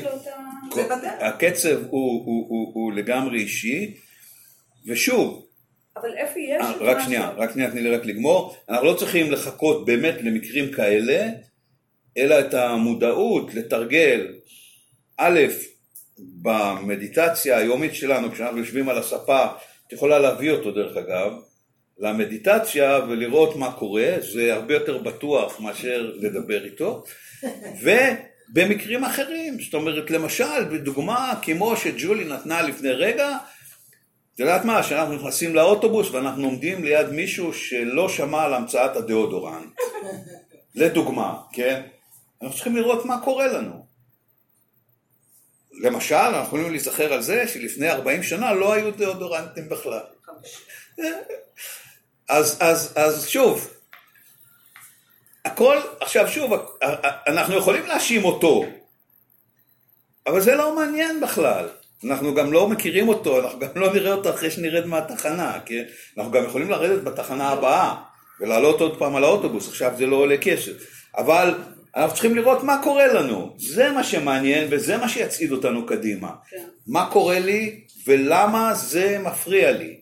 הקצב הוא, הוא, הוא, הוא לגמרי אישי, ושוב, אבל אפי יש אה, את רק. שנייה, רק שנייה, תני לי רק לגמור. אנחנו לא צריכים לחכות באמת למקרים כאלה, אלא את המודעות לתרגל, א', במדיטציה היומית שלנו, כשאנחנו יושבים על הספה, את יכולה להביא אותו דרך אגב, למדיטציה ולראות מה קורה, זה הרבה יותר בטוח מאשר לדבר איתו, ובמקרים אחרים, זאת אומרת, למשל, בדוגמה כמו שג'ולי נתנה לפני רגע, את יודעת מה, שאנחנו נכנסים לאוטובוס ואנחנו עומדים ליד מישהו שלא שמע על המצאת הדאודורנט. לדוגמה, כן? אנחנו צריכים לראות מה קורה לנו. למשל, אנחנו יכולים להיזכר על זה שלפני 40 שנה לא היו דאודורנטים בכלל. אז, אז, אז שוב, הכל, עכשיו שוב, אנחנו יכולים להאשים אותו, אבל זה לא מעניין בכלל. אנחנו גם לא מכירים אותו, אנחנו גם לא נראה אותו אחרי שנרד מהתחנה, כן? אנחנו גם יכולים לרדת בתחנה הבאה ולעלות עוד פעם על האוטובוס, עכשיו זה לא עולה כסף. אבל אנחנו צריכים לראות מה קורה לנו, זה מה שמעניין וזה מה שיצעיד אותנו קדימה. כן. מה קורה לי ולמה זה מפריע לי.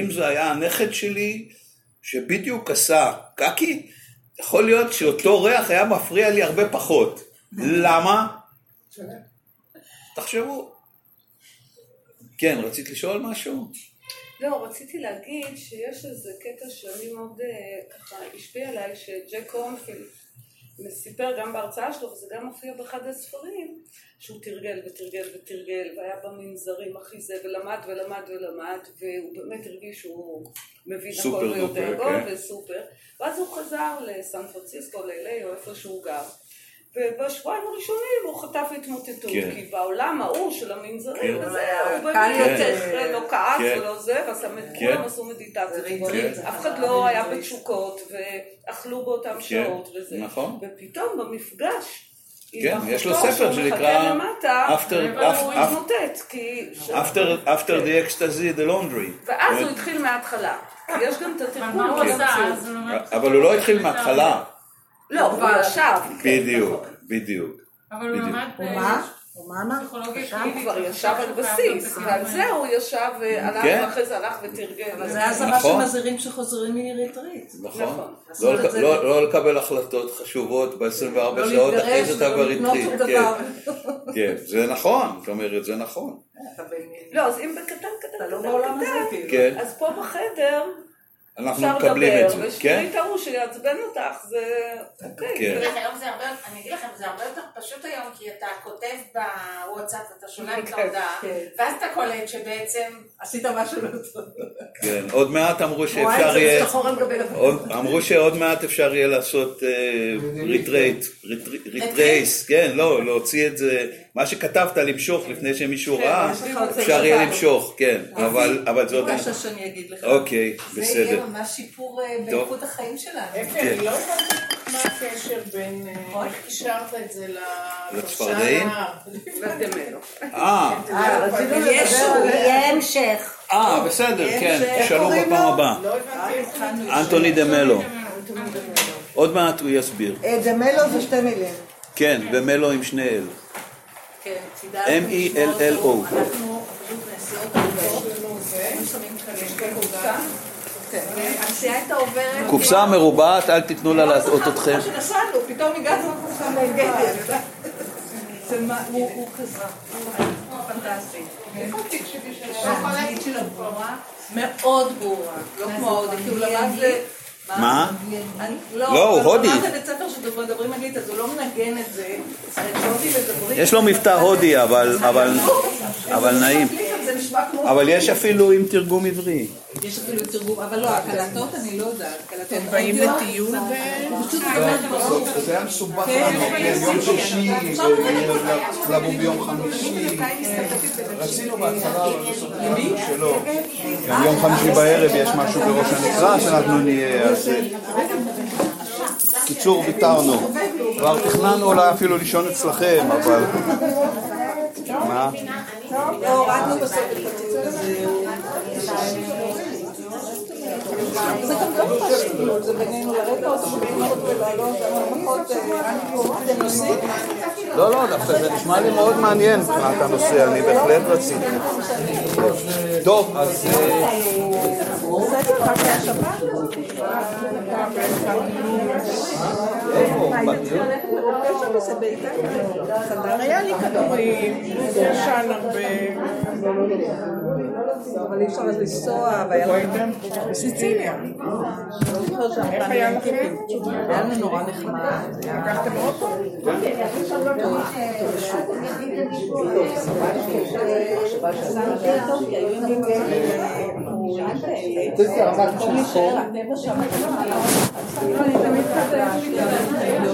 אם זה היה הנכד שלי שבדיוק עשה קקי, יכול להיות שאותו ריח היה מפריע לי הרבה פחות. למה? תחשבו. כן, רצית לשאול משהו? לא, רציתי להגיד שיש איזה קטע שאני מאוד אה, ככה השפיע עליי, שג'ק קורנפילד סיפר גם בהרצאה שלו, וזה גם מופיע באחד הספרים, שהוא תרגל ותרגל ותרגל, והיה במנזרים הכי זה, ולמד ולמד ולמד, והוא באמת הרגיש שהוא מבין הכל ויודע הכל כן. וסופר, ואז הוא חזר לסן פרנסיסקו, ל-LA או איפה שהוא גר. ובשבועיים הראשונים הוא חטף התמוטטות, כן. כי בעולם ההוא של המנזרים, כן. וזה, הוא באמת יותר. לא כעס כן. ולא זה, ועשה- כן. כולם עשו מדיטציות, אף אחד לא היה בתשוקות, ואכלו באותן שעות וזה. נכון. ופתאום במפגש, כן, יש לו ספר שנקרא מחכה למטה, After- After-. After, the ecstasy, the laundry. ואז הוא התחיל מההתחלה. יש גם את באמת- אבל הוא לא התחיל מההתחלה. לא, הוא ישב. כן, בדיוק, נכון. בדיוק. אבל הוא. למד ומה? ומה אמר? בפסיכולוגיה הוא קלינית. כבר ישב על בסיס, ועל זה הוא ישב והלך, כן. ואחרי זה הלך ותרגל. אבל זה אזהרה נכון. שמזהירים שחוזרים מאריתריאית. נכון. נכון. לא זה לא- ב- לא לקבל החלטות חשובות ב-24 לא שעות אחרי שאתה כבר. שום כן, דבר. כן, זה נכון, זאת אומרת, זה נכון. לא, אז אם בקטן קטן אתה לא קטן בעולם הזה, קטן, כאילו. כן, אז פה בחדר אנחנו אפשר מקבלים את לדבר, זה. כן, את ההוא שיעצבן אותך, זה אוקיי. כן. זה- לך, היום זה הרבה, אני אגיד לכם, זה הרבה יותר פשוט היום, כי אתה כותב בוואטסאפ, אתה שולח את ההודעה, כן. ואז אתה קולט שבעצם, עשית משהו לא טוב. כן. עוד מעט אמרו שאפשר יהיה... אמרו שעוד מעט אפשר יהיה לעשות retreat, retrace, כן, לא, להוציא את זה, מה שכתבת למשוך לפני שמישהו ראה, יש לך עוד אפשר יהיה. למשוך, כן, אבל אבל זה עוד... ביקשת שאני אגיד לך. אוקיי, זה יהיה בסדר. ממש שיפור אה. באיכות החיים שלנו. אפי, אני לא הבנתי מה הקשר בין, אה, איך קישרת את זה לצפרדעים? אה, אה. יהיה המשך. אה, בסדר, כן, שלום בפעם? הבאה. לא אנטוני דמלו. עוד מעט הוא יסביר. אה, דמלו זה שתי מילים. כן, ומלו עם שני אל. כן, M-E-L-L-O. אנחנו פשוט כאן קופסה. מרובעת, אל תיתנו לה להטעות אתכם. מה שנסענו, פתאום הגענו לקופסה מה, הוא כזה, הוא פנטסטי. של מאוד ברורה, לא כמו ההודי, כי הוא למד... מה? אני- לא, הוא הודי. הוא למד בבית ספר שמדברים אנגלית, אז הוא לא מנגן את זה. יש לו מבטא הודי, אבל אבל- אבל נעים. אבל יש אפילו עם תרגום עברי. יש אפילו תרגום, אבל לא, הקלטות אני לא יודעת. הם באים לטיול זה- ו-. זה היה מסובך כן, לנו, כן, יום שישי, לבוא ביום חמישי, רצינו בהתחלה, אבל החלטנו שלא. גם יום חמישי בערב יש משהו בראש הנקרא שאנחנו נהיה, אה, קיצור, ויתרנו. כבר תכננו אולי אפילו לישון אצלכם, אבל... מה? לא, לא. אה, דווקא זה נשמע לי מאוד מעניין מבחינת הנושא, אני בהחלט רציתי. טוב, אז... sampai sekarang belum. היה לי כדורים, ישן הרבה. אבל אי אפשר לנסוע, והיה לנו... בסיציליה. איך היה לכם? היה לנו נורא נחמד. לקחתם אוטו? בימים שהיו יפים, נהנינו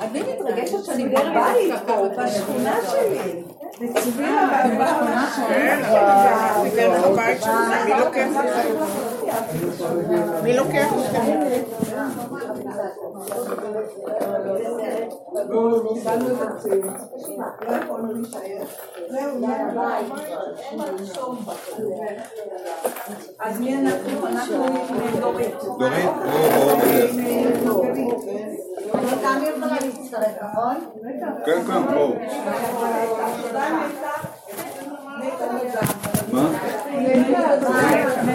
אני מתרגשת שאני בבית פה, בשכונה שלי. נציבים בשכונה כן, שלכם, מי לוקח אתכם? מי לוקח אתכם? אז מי אנחנו? אנחנו דורית. דורית? או, או, גם יכולה להצטרף, נכון? כן, כן, פה. מה?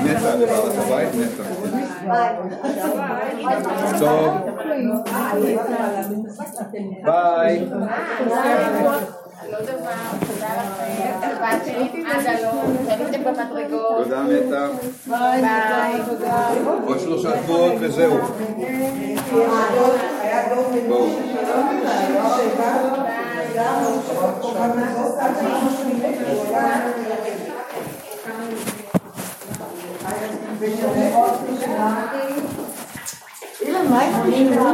נטע, לבעלת הבית, נטע. טוב. ביי. לא דבר, תודה לכם. הבת שלי עד הלום, קניתם במדרגות. תודה נטע. ביי. עוד שלושה שבועות וזהו. בואו. אילן, מה עם המשנה?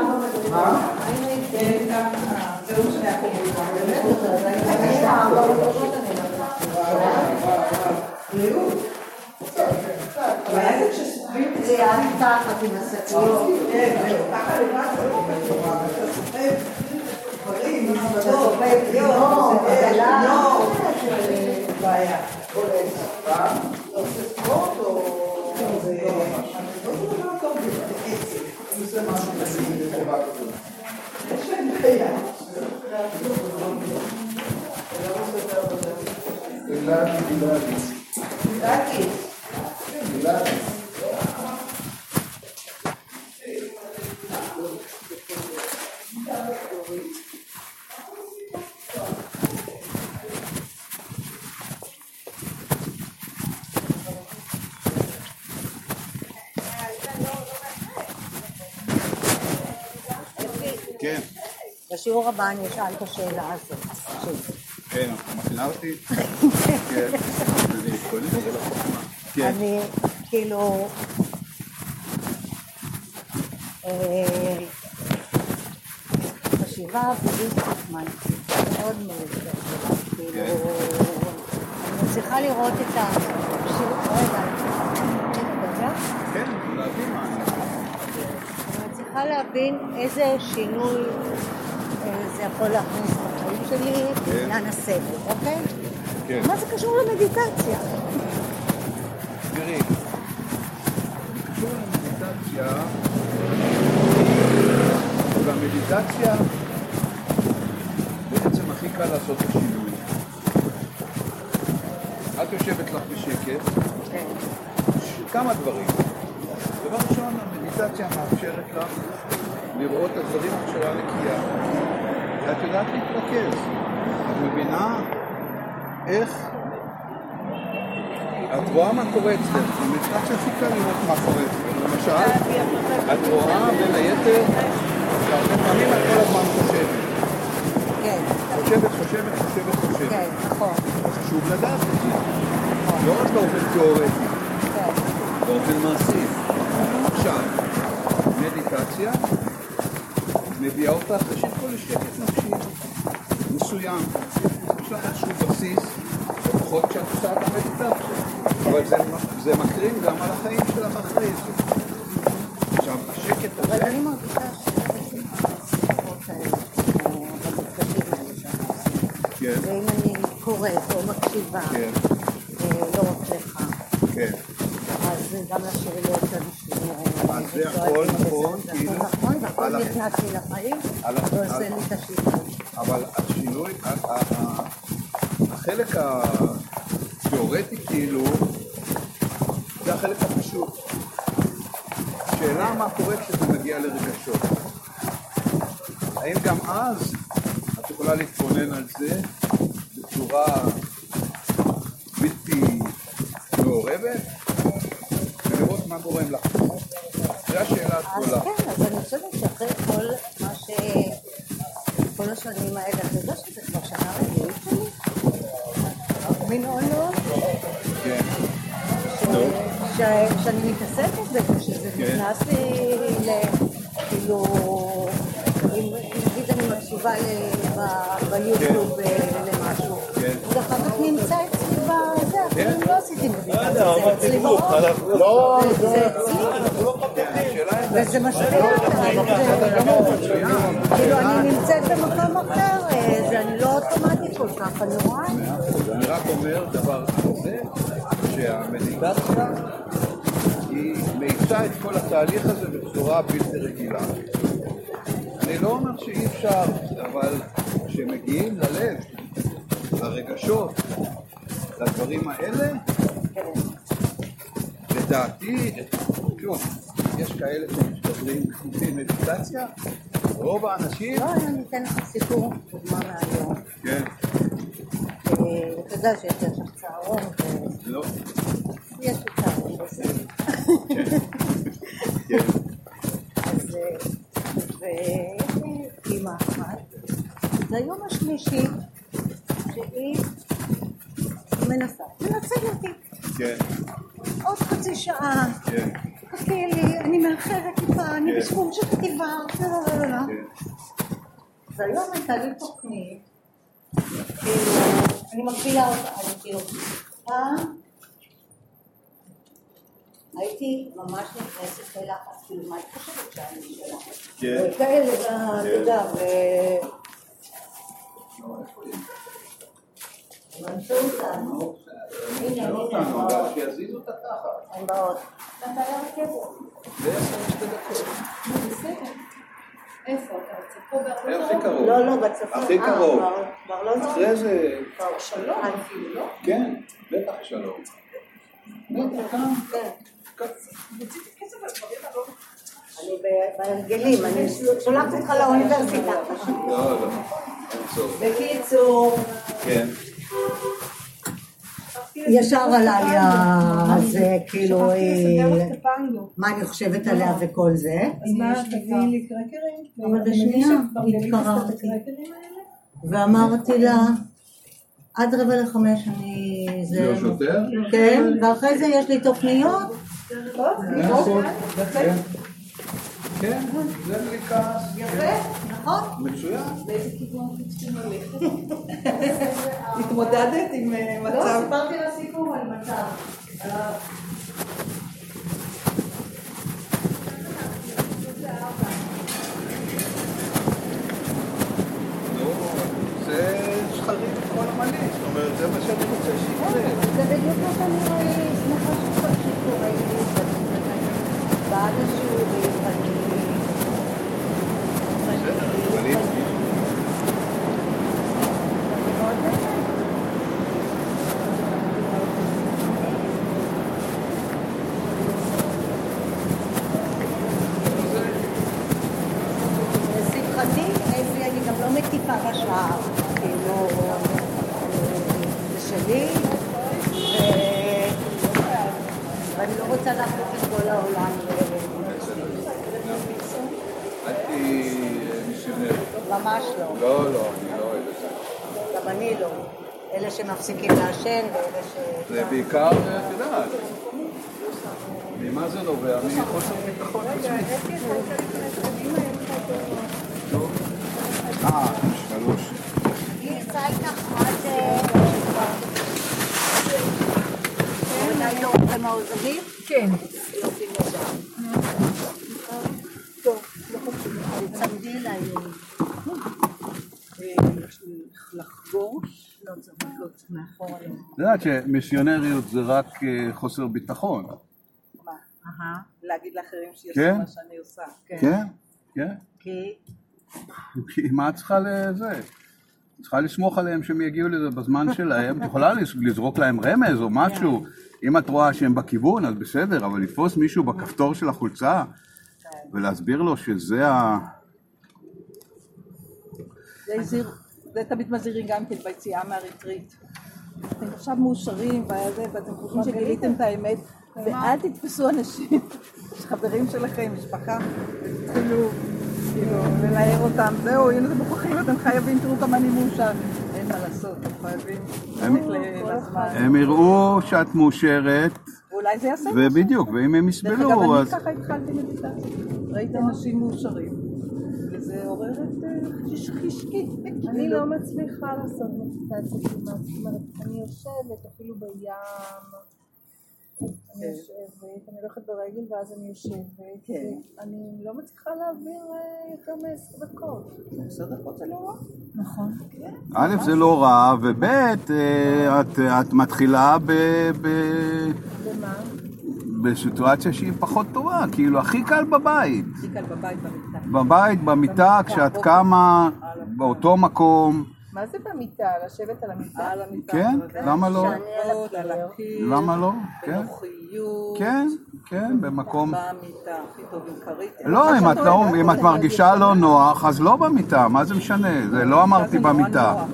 זה היה מתחת עם השקיות. כן, Bilal, Bilal. Bilal. Bilal. בשיעור הבא אני אשאל את השאלה הזאת. כן, את מכינה אותי? כן. אני. כן. אני כאילו... אה, חשיבה בודהיסטית מנטית, מאוד מאוד כאילו, אני מצליחה לראות את ה... רגע, כן, להבין מה אני... מצליחה להבין איזה שינוי זה יכול להכניס בחיים שלי בעניין הסבל, אוקיי? כן. מה זה קשור למדיטציה? תראי, קשור למדיטציה, במדיטציה בעצם הכי קל לעשות את השינוי. את יושבת לך בשקט, כמה דברים. דבר ראשון, המדיטציה מאפשרת לך לראות את הדברים בצורה נקייה, ואת יודעת להתרכז. את מבינה איך את רואה מה קורה אצלך, במדיטציה הכי קל לראות מה קורה אצלך. למשל, את רואה בין היתר שהרבה פעמים את כל הזמן חושבת. כן, חושבת, חושבת, חושבת, חושבת. כן, נכון. חשוב לדעת את זה. לא רק באופן תיאורטי, באופן מעשי. עכשיו, מדיטציה מביאה אותך ראשית כל לשקט נפשי מסוים. יש לך איזשהו בסיס, לפחות כשאת עושה את המדיטציה. אבל זה, זה מקרין גם על החיים שלך אחרי זה. עכשיו, השקט הזה... אבל אני מרגישה עושים, כן, אני קוראת או מקשיבה, אפשר, אבל כשמגיעים ללב, לרגשות, לדברים האלה, לדעתי, שוב, יש כאלה שמסתדרים במדיטציה? רוב האנשים? לא, אני אתן לך סיפור, דוגמה מהיום. כן. אה, אתה יודע שיש לי עכשיו צהרון, לא. יש לי צהרון בסדר. כן. זה היום השלישי שהיא מנסה לנצל אותי. כן. עוד חצי שעה, כן. חכי לי, אני מאחרת טיפה, אני כן. בסכום של כתיבה, לא, לא, לא. כן. והיום הייתה לי תוכנית, כאילו, אני מגבילה אותה, אני כאילו, פעם הייתי ממש נכנסת ללחץ, כאילו, מה את חושבת שאני שלה? כן. וכאלה, אתה יודע, לא, לא, בצפון. הכי קרוב. אחרי זה... כבר שלום אפילו, לא? כן, בטח שלום. בטח, כאן. אני בהרגלים, אני שולחת אותך לאוניברסיטה. לא, לא. בקיצור, כן. ישר עלה לי הזה, כאילו, אה. מה אני חושבת עליה וכל זה. אז מה, תביאי לי קרקרים? אבל בשנייה התקררתי. ואמרתי לה, עד רבע לחמש אני... זה... לא שוטר? כן, ואחרי זה יש לי תוכניות. כן. כן, זה בלי כעס. יפה, נכון? מצוין. באיזה כיוון אנחנו צריכים ללכת? התמודדת עם אה, לא, מצב? סיפרתי לה סיפור על מצב. לא, זה מה שאני רוצה שיקרה. זה בדיוק מה שאני שמחה שקורה לי. בעד Thank you. שמפסיקים לעשן ואלה ש... זה בעיקר, את יודעת, ממה זה נובע? מחוסר ביטחון עצמי. טוב. אה, שלוש. היא יצאה איתך עד... אה, אולי לא אוכל מאוזנים? כן. יופי נהדר. טוב, תצמדי אליי. לחגוש? לא צריך לקלוט מאחורה. לא. את יודעת שמיסיונריות זה רק אה, חוסר ביטחון. מה? להגיד לאחרים שיש כן. מה שאני עושה. כן, כן. כי... כי מה את צריכה לזה? את צריכה לסמוך עליהם שהם יגיעו לזה בזמן שלהם. את יכולה לז- לזרוק להם רמז או משהו. אם את רואה שהם בכיוון, אז בסדר, אבל לתפוס מישהו בכפתור של החולצה ולהסביר לו שזה ה... זה זה תמיד מזהירים גם כן ביציאה מהריטריט. אתם עכשיו מאושרים וזה, ואתם חושבים שגיליתם? את האמת, ואל תתפסו אנשים, חברים שלכם, משפחה, ותתחילו כאילו לנער אותם, זהו, הנה אתם מוכרחים, אתם חייבים, תראו כמה אני מאושר. אין מה לעשות, אתם חייבים הם- יראו שאת מאושרת, ואולי זה יעשה ובדיוק, ואם הם דרך אגב, יסבלו, אני אז... ככה התחלתי מדיטציה. ראיתי אנשים מאושרים, וזה עורר את אה, חשקי. אני לא מצליחה לעשות מדיטציה כמעט, זאת אומרת, אני יושבת אפילו בים, יושבת, אני הולכת ברגל ואז אני יושבת, אני לא מצליחה להעביר אה, יותר מעשר דקות. עשר דקות זה לא רע. נכון. א', זה לא רע, וב', אה, את, את מתחילה ב, ב, ומה? בסיטואציה שהיא פחות טובה, כאילו הכי קל בבית. הכי קל בבית במיטה. בבית, במיטה, כשאת קמה, באותו מקום, מה זה במיטה? לשבת על המיטה? על המיטה. כן, למה לא? למה לא? כן. כן, כן, במקום... במיטה הכי טוב עם כרית. לא, אם את לא, אם את מרגישה לא נוח, אז לא במיטה, מה זה משנה? זה לא אמרתי במיטה.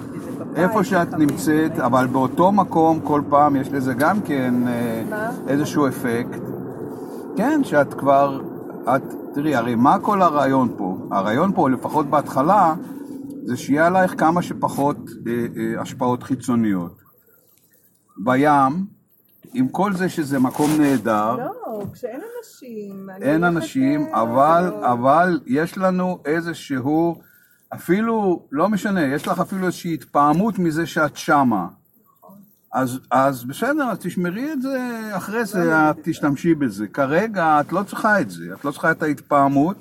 איפה שאת נמצאת, אבל באותו מקום כל פעם יש לזה גם כן אה, איזשהו אפקט. כן, שאת כבר, את, תראי, הרי מה כל הרעיון פה? הרעיון פה, לפחות בהתחלה, זה שיהיה עלייך כמה שפחות אה, אה, השפעות חיצוניות. בים, עם כל זה שזה מקום נהדר, לא, כשאין אנשים. אין אנשים, אה, אבל, אבל יש לנו איזשהו, אפילו, לא משנה, יש לך אפילו איזושהי התפעמות מזה שאת שמה. אז, אז בסדר, אז תשמרי את זה, אחרי זה את תשתמשי בזה. כרגע את לא צריכה את זה, את לא צריכה את ההתפעמות,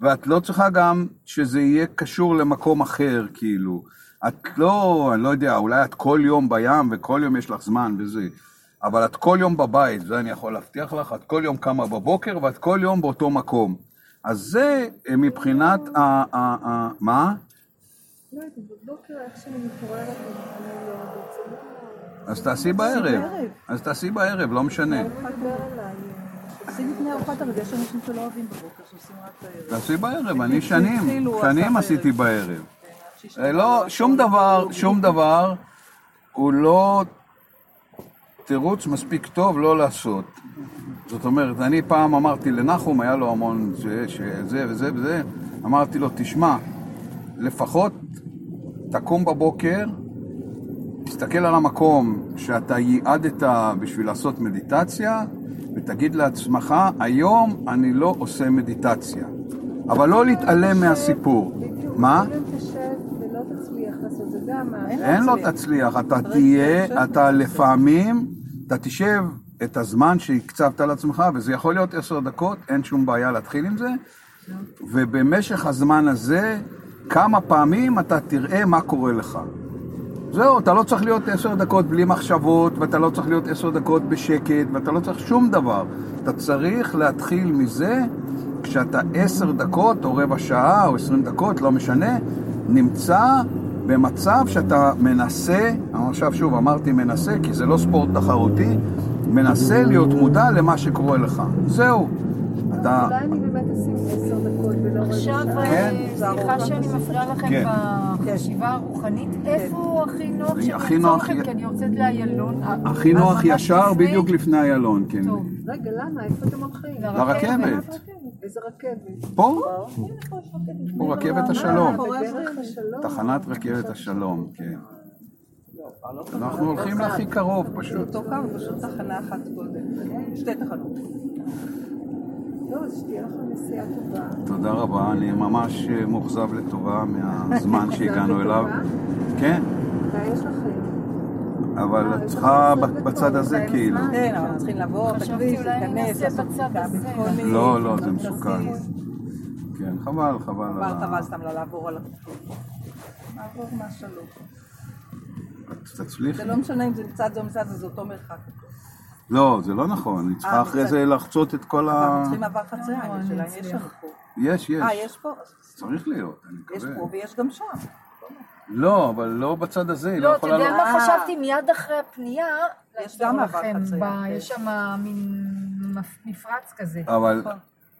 ואת לא צריכה גם שזה יהיה קשור למקום אחר, כאילו. את לא, אני לא יודע, אולי את כל יום בים וכל יום יש לך זמן וזה, אבל את כל יום בבית, זה אני יכול להבטיח לך, את כל יום קמה בבוקר ואת כל יום באותו מקום. אז זה אה, מבחינת ה... מה? לא יודעת, בבוקר איך שאני מתעוררת, אני לא. אז תעשי בערב. אז תעשי בערב, לא משנה. עושים לפני ארוחת ערב, יש אנשים שלא אוהבים בבוקר, שעושים רק בערב. תעשי בערב, אני שנים, שנים עשיתי בערב. אה, לא, שום דבר, שום דבר הוא לא תירוץ מספיק טוב לא לעשות. זאת אומרת, אני פעם אמרתי לנחום, היה לו המון זה, שזה וזה וזה, אמרתי לו, תשמע, לפחות תקום בבוקר, תסתכל על המקום שאתה ייעדת בשביל לעשות מדיטציה, ותגיד לעצמך, היום אני לא עושה מדיטציה. אבל לא להתעלם מהסיפור. מה? אין לא תצליח, אתה תהיה, אתה לפעמים, אתה תשב את הזמן שהקצבת לעצמך, וזה יכול להיות עשר דקות, אין שום בעיה להתחיל עם זה, ובמשך הזמן הזה, כמה פעמים אתה תראה מה קורה לך. זהו, אתה לא צריך להיות עשר דקות בלי מחשבות, ואתה לא צריך להיות עשר דקות בשקט, ואתה לא צריך שום דבר. אתה צריך להתחיל מזה כשאתה עשר דקות, או רבע שעה, או עשרים דקות, לא משנה, נמצא במצב שאתה מנסה, עכשיו שוב אמרתי מנסה, כי זה לא ספורט תחרותי, מנסה להיות מודע למה שקורה לך. זהו. אתה... אולי אני באמת אשים עכשיו. כן. סליחה שאני מפריעה לכם כן. בחשיבה הרוחנית, איפה הכי נוח אעצור לכם? כי אני יוצאת לאיילון. הכי נוח ישר בדיוק לפני איילון, כן. רגע, למה? איפה אתם הולכים? לרכבת. איזה רכבת? פה? פה רכבת. השלום. תחנת רכבת השלום, כן. אנחנו הולכים להכי קרוב זה פשוט. אותו קו, פשוט תחנה אחת קודם. שתי תחנות. לא, שתהיה לכם נסיעה טובה. תודה רבה, אני ממש אה, מאוכזב לטובה מהזמן שהגענו אליו. כן, מה יש לכם? אבל את צריכה בצד הזה כאילו. כן, אבל צריכים לעבור את הכביש, להיכנס, לעשות בדיקה. לא, לא, זה מסוכן. כן, חבל, חבל. על חבל, חבל סתם לא לעבור על הכביש. לעבור מהשלום. תצליחי. זה לא משנה אם זה מצד זה או מצד זה, זה אותו מרחק. לא, זה לא נכון, היא צריכה אה, אחרי זה לחצות את כל ה... אנחנו צריכים מעבר חצייה, השאלה אם יש לנו פה. יש, יש. אה, יש פה? צריך להיות, אני יש מקווה. פה ויש גם שם. לא, אבל לא בצד הזה, היא לא לא, אתה יכולה... יודע ל- מה חשבתי מיד אחרי הפנייה? יש גם מעבר חצייה. יש שם מין מפ- מפרץ כזה. אבל,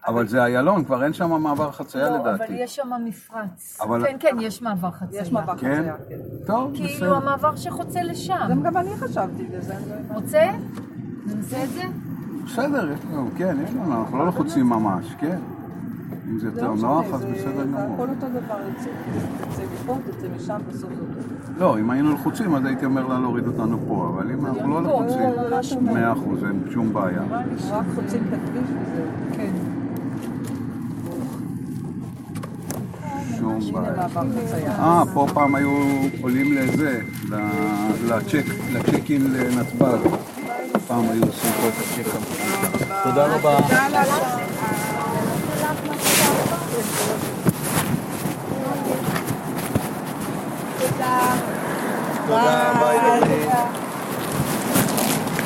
אבל זה איילון, כבר אין שם מעבר חצייה לא, אבל לדעתי. יש שם מפרץ. אבל- כן, כן, יש מעבר חצייה. יש מעבר כן? חצייה, כן. טוב, כאילו בסדר. המעבר שחוצה לשם. גם גם אני חשבתי בזה. אני לא. רוצה? ננסה את זה? בסדר, יש לנו, כן, יש לנו, אנחנו לא לחוצים ממש, כן. אם זה זה יותר לא נוח, אז זה- בסדר זה גמור. הכל אותו דבר, יוצא מפה, יוצא משם, בסוף זה. לא, אם היינו לחוצים, אז הייתי אומר לה להוריד אותנו פה, אבל אם אנחנו לא פה, לחוצים, מאה אחוז, אין שום בעיה. רק חוצים את הכביש וזהו. כן. שום בעיה. אה, פה פעם היו עולים לזה, לצ'ק, לצ'ק-אין לנתב"ג. פעם היו עושים פה את הצ'ק תודה רבה. תודה, דודי.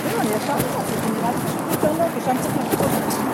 זהו, אני ישר נכנסתי, זה נראה לי פשוט יותר נוח, כי שם צריך לחכות.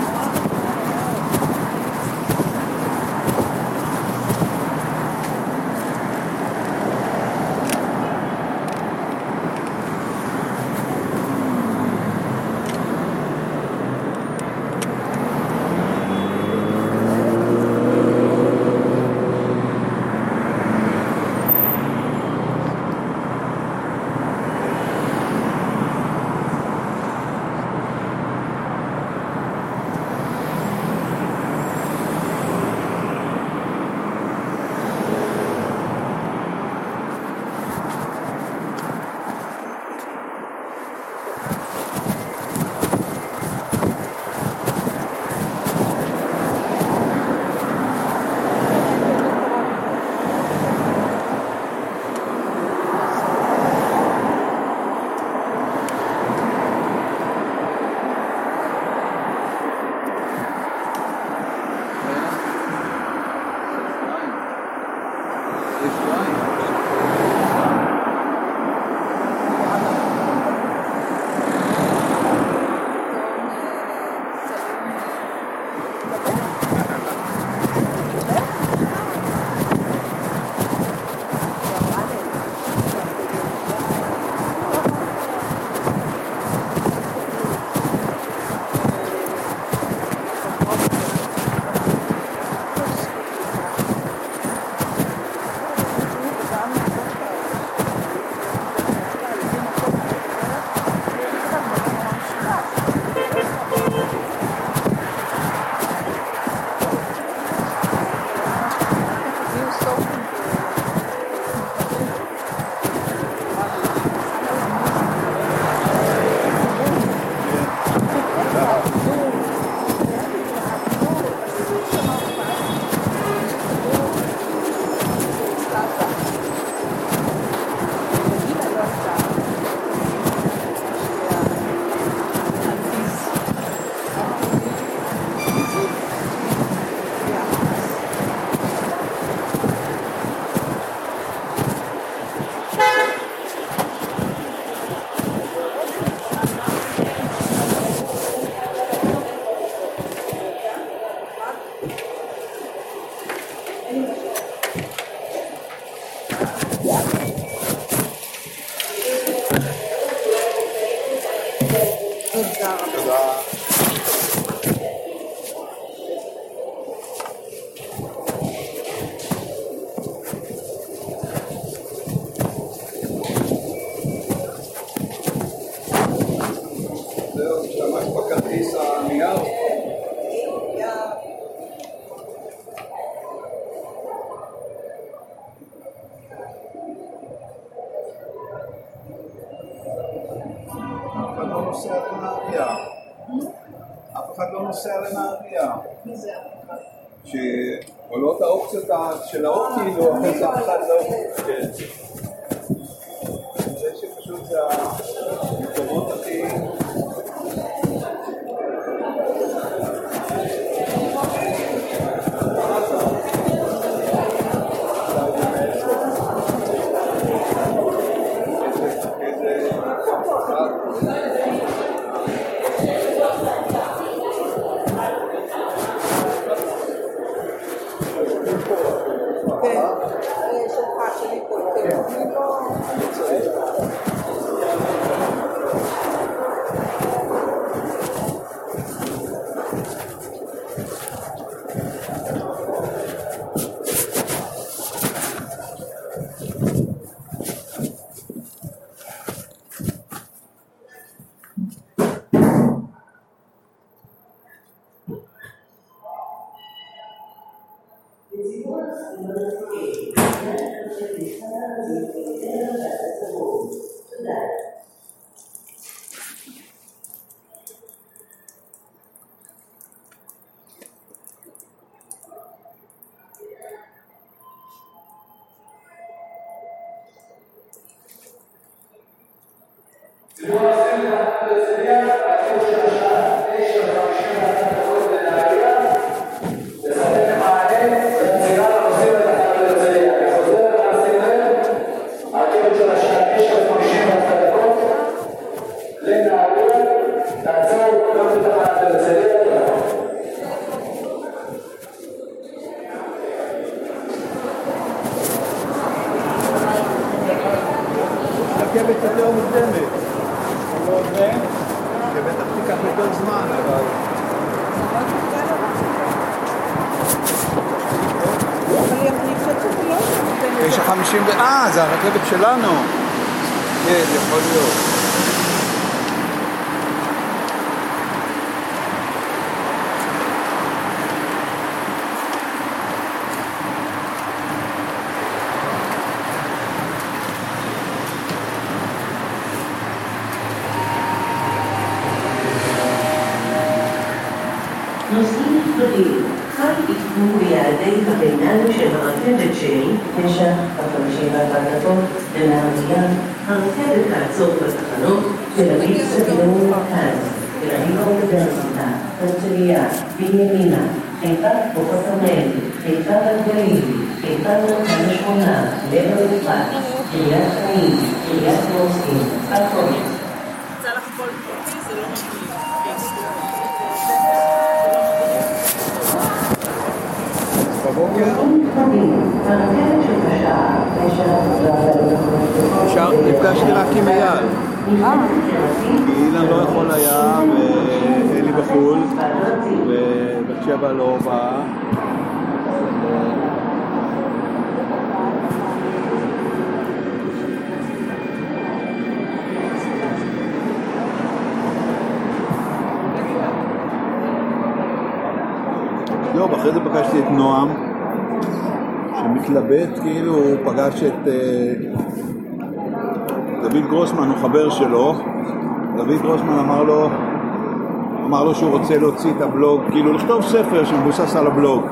אחד 你们可以，但是你看那个女的，现在买的时候。שלו. דוד גרוסמן אמר לו, אמר לו שהוא רוצה להוציא את הבלוג, כאילו לכתוב ספר שמבוסס על הבלוג.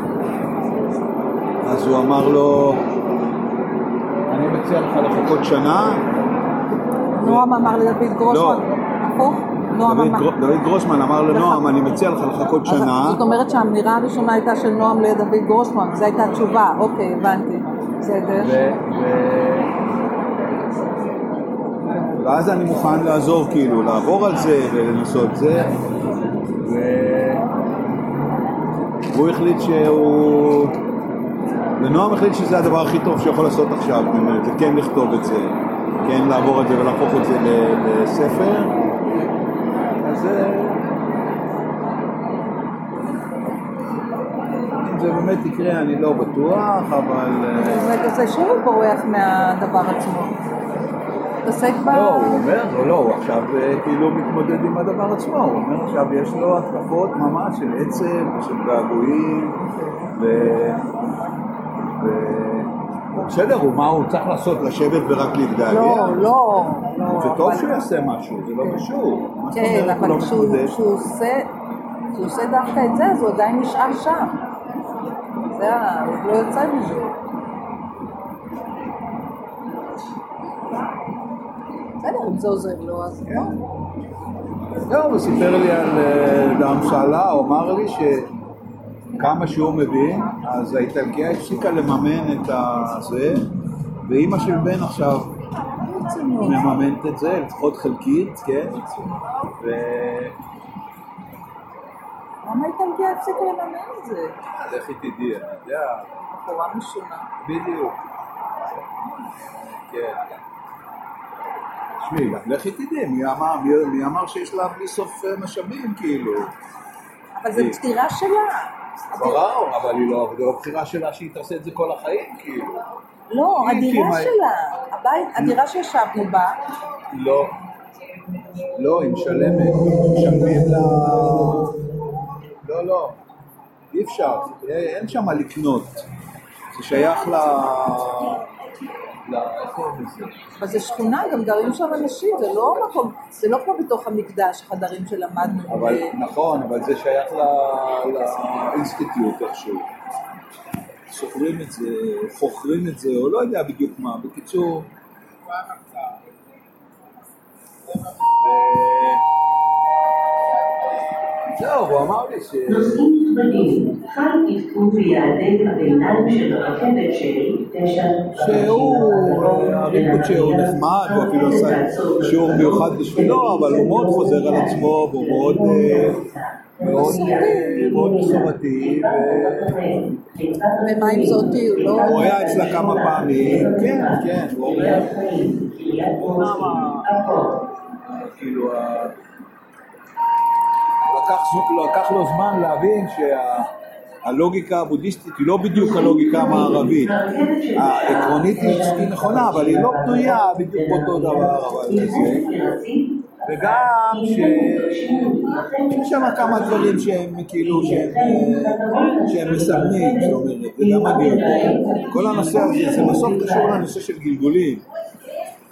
אז הוא אמר לו, אני מציע לך לחכות שנה. נועם אמר לדוד גרוסמן, הפוך? דוד, אמר... גר- דוד גרוסמן אמר לנועם, אני מציע לך לחכות שנה. זאת אומרת שהאמירה הראשונה הייתה של נועם לדוד גרוסמן, זו הייתה התשובה, אוקיי, הבנתי. בסדר. ואז אני מוכן לעזור, כאילו, לעבור על זה ולנסות זה. והוא החליט שהוא... ונועם החליט שזה הדבר הכי טוב שיכול לעשות עכשיו, זה כן לכתוב את זה, כן לעבור את זה ולהפוך את זה לספר. אז אם זה באמת יקרה אני לא בטוח, אבל... באמת, זה שוב בורח מהדבר עצמו. מתעסק ב... לא, הוא אומר, לא, לא, הוא עכשיו אה, כאילו מתמודד עם הדבר עצמו, הוא אומר עכשיו יש לו התקפות ממש של עצב, של געגועים, ו... ו... בסדר, מה הוא צריך לעשות? לשבת ורק להתגעגע? לא, לא, לא. זה טוב שהוא יעשה משהו, זה לא קשור. מה זאת כן, הוא לא אבל כשהוא עושה דווקא את זה, אז הוא עדיין נשאר שם. זה ה... לא יוצא מזה. בסדר, אם זה עוזר לו, אז לא. לא, הוא סיפר לי על אה, בהמשלה, הוא אמר לי שכמה שהוא מבין, אז האיטלקיה הפסיקה לממן את הזה, ואימא של בן עכשיו מממנת את זה, לפחות חלקית, כן? ו... למה איטלקיה הפסיקה לממן את זה? לכי תדעי, אני יודע, בחורה משונה. בדיוק. כן. תשמעי, לכי תדעי, מי אמר- שיש לה בלי סוף אה, משאבים, כאילו? אבל זו בחירה שלה. ברור, אבל היא לא, זה לא בחירה שלה שהיא תעשה את זה כל החיים, כאילו. לא, הדירה שלה. הבית, הדירה שישבנו בה, לא. לא, היא משלמת, משלמים לה... לא, לא. אי אפשר, אין שם לקנות. זה שייך ל... ל... איך קוראים לזה? אבל זה שכונה, גם גרים שם אנשים, זה לא מקום, זה לא כמו בתוך המקדש, החדרים שלמדנו. אבל, ב- נכון, אבל זה שייך לאינסטיטוט איכשהו. סוחרים את זה, חוכרים את זה, או לא יודע בדיוק מה. בקיצור... זהו, הוא אמר לי ש... נוסעים נכבדים, חל עדכון ביעדי הביניים של רכבת שלי, תשע... שהוא, הריקוד שהוא נחמד, הוא אפילו עשה שיעור מיוחד בשבילו, אבל הוא מאוד חוזר על עצמו, והוא מאוד אה, מאוד אה, מאוד מסורתי, ו- ומה עם זאתי, הוא לא... הוא היה אצלה כמה פעמים, כן, כן, הוא אומר, כאילו, לקח לקח לו זמן להבין שהלוגיקה הבודהיסטית היא לא בדיוק הלוגיקה המערבית. העקרונית היא נכונה, אבל היא לא בנויה בדיוק אותו דבר. וגם שיש שם כמה דברים שהם כאילו, שהם, מסמנים, זאת אומרת, וגם אני יודע. כל הנושא הזה, זה בסוף קשור לנושא של גלגולים.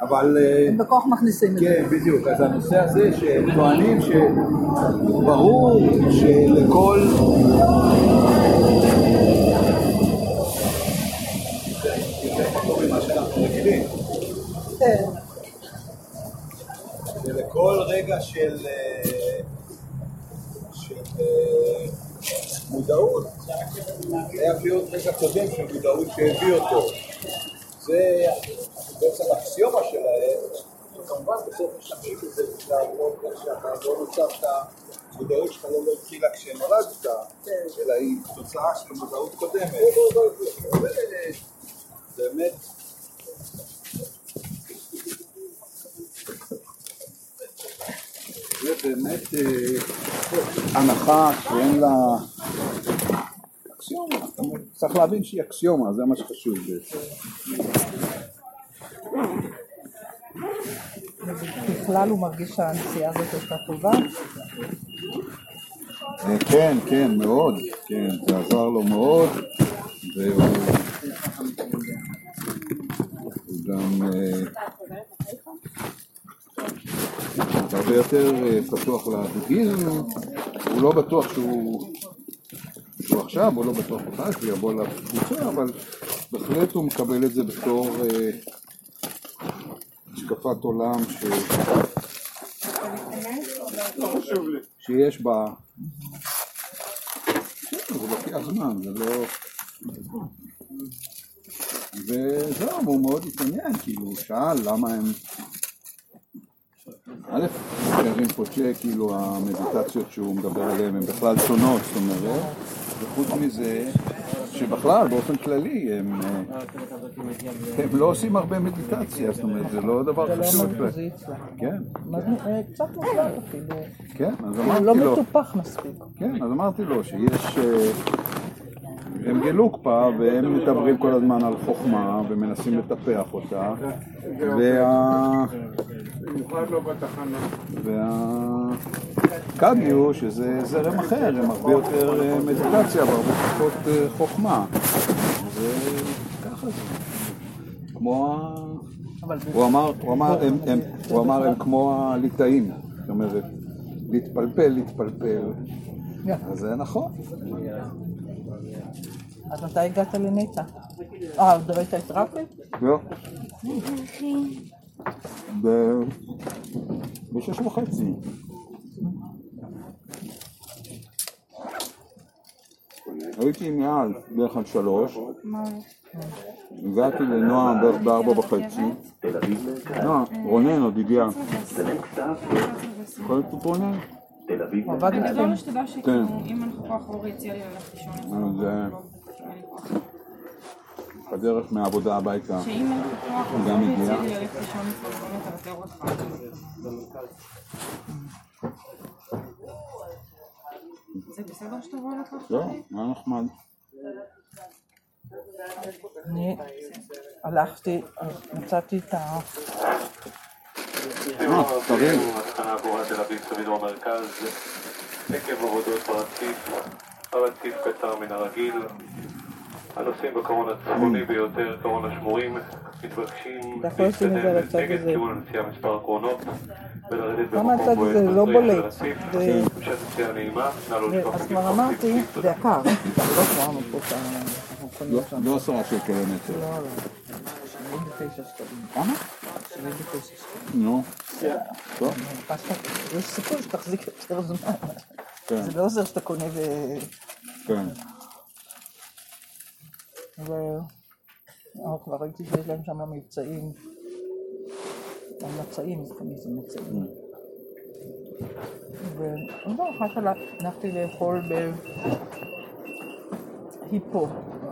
אבל... אה, הם בכוח מכניסים את זה. כן, בדיוק. אז הנושא הזה שהם טוענים שברור שלכל... שלכל רגע של, אה, של אה, מודעות, חייב להיות רגע קודם של מודעות שהביא אותו. זה בעצם האקסיומה שלהם, וכמובן בסוף משתמשים בזה לעבוד כך שאתה לא נוצרת, המודעות שלך לא התחילה כשנולדת, אלא היא תוצאה של מודעות קודמת. זה באמת זה באמת אה, הנחה שאין לה אקסיומה, צריך להבין שהיא אקסיומה, זה מה שחשוב בעצם. בכלל הוא מרגיש שהנסיעה הזאת הייתה טובה. אה, כן, כן, מאוד, כן, זה עזר לו מאוד, והוא הוא גם אה, הרבה יותר אה, פתוח לבודהיזם, הוא לא בטוח שהוא עכשיו, הוא לא בטוח בכלל שהוא יבוא לקבוצה, אבל בהחלט הוא מקבל את זה בתור השקפת עולם ש... שיש בה... זה לוקח זמן, זה לא... וזהו, הוא מאוד התעניין, כאילו, הוא שאל למה הם... א', שרים פוצ'ה, כאילו המדיטציות שהוא מדבר עליהן הן בכלל שונות, זאת אומרת, וחוץ מזה, שבכלל, באופן כללי, הם, אה, הם לא עושים הרבה מדיטציה, זאת אומרת, זה לא דבר חשוב. כן, קצת מוחלט אפילו. כן, אז הוא אמרתי לא לו, מטופח מספיק. כן, אז אמרתי לו שיש... הם גלוקפא והם מדברים כל הזמן על חוכמה ומנסים לטפח אותה וה... והקדיו שזה זרם אחר, הם הרבה יותר אה, מדיטציה והרבה פחות אה, חוכמה. זה ככה זה. כמו ה... הוא אמר, הוא אמר, הם, הם, הוא אמר, הם כמו הליטאים, זאת אומרת, להתפלפל, להתפלפל, אז זה נכון. אז מתי הגעת לנטע? אה, עוד ראית את רפי? לא, ב- בשש וחצי. הייתי עם יעל בערך עד שלוש, הגעתי לנועם בערך בארבע וחצי. נועם, רונן עוד הגיע. יכול להיות רונן? הוא עבד בגדול איתכם? שתדע כן. אם לך כוח אורי הציע לי ללכת לישון אה, בדרך מהעבודה הביתה שאם אין לך גם הגיע. אבל זה בסדר שתבוא לקחת לא? היה נחמד. אני הלכתי, מצאתי את ה... אה, תל אביב עקב עבודות הרציף קצר מן הרגיל. הנוסעים בקרון הצפוני ביותר, קרון השמורים, מתבקשים את זה הצד נגד. כיוון הנסיעה מספר קרונות ולרדת במקום הזה לא בו בולט? רציף. זה- המשך נסיעה נעימה, נא לא לשכוח אז כבר אמרתי, זה יקר, לא שמענו פה את ה... אנחנו קונים לא- שם. לא עשרה שקל למטר. לא, לא. 79 שקלים. כמה? 79 שקלים. נו, טוב. יש סיכוי שתחזיק יותר זמן. כן. זה לא עוזר שאתה קונה ו... כן. ו... אה, כבר ראיתי שיש להם שם מבצעים. המצעים, זה תמיד זה מצעים. וזהו, אחר כך הלכתי לאכול בהיפו,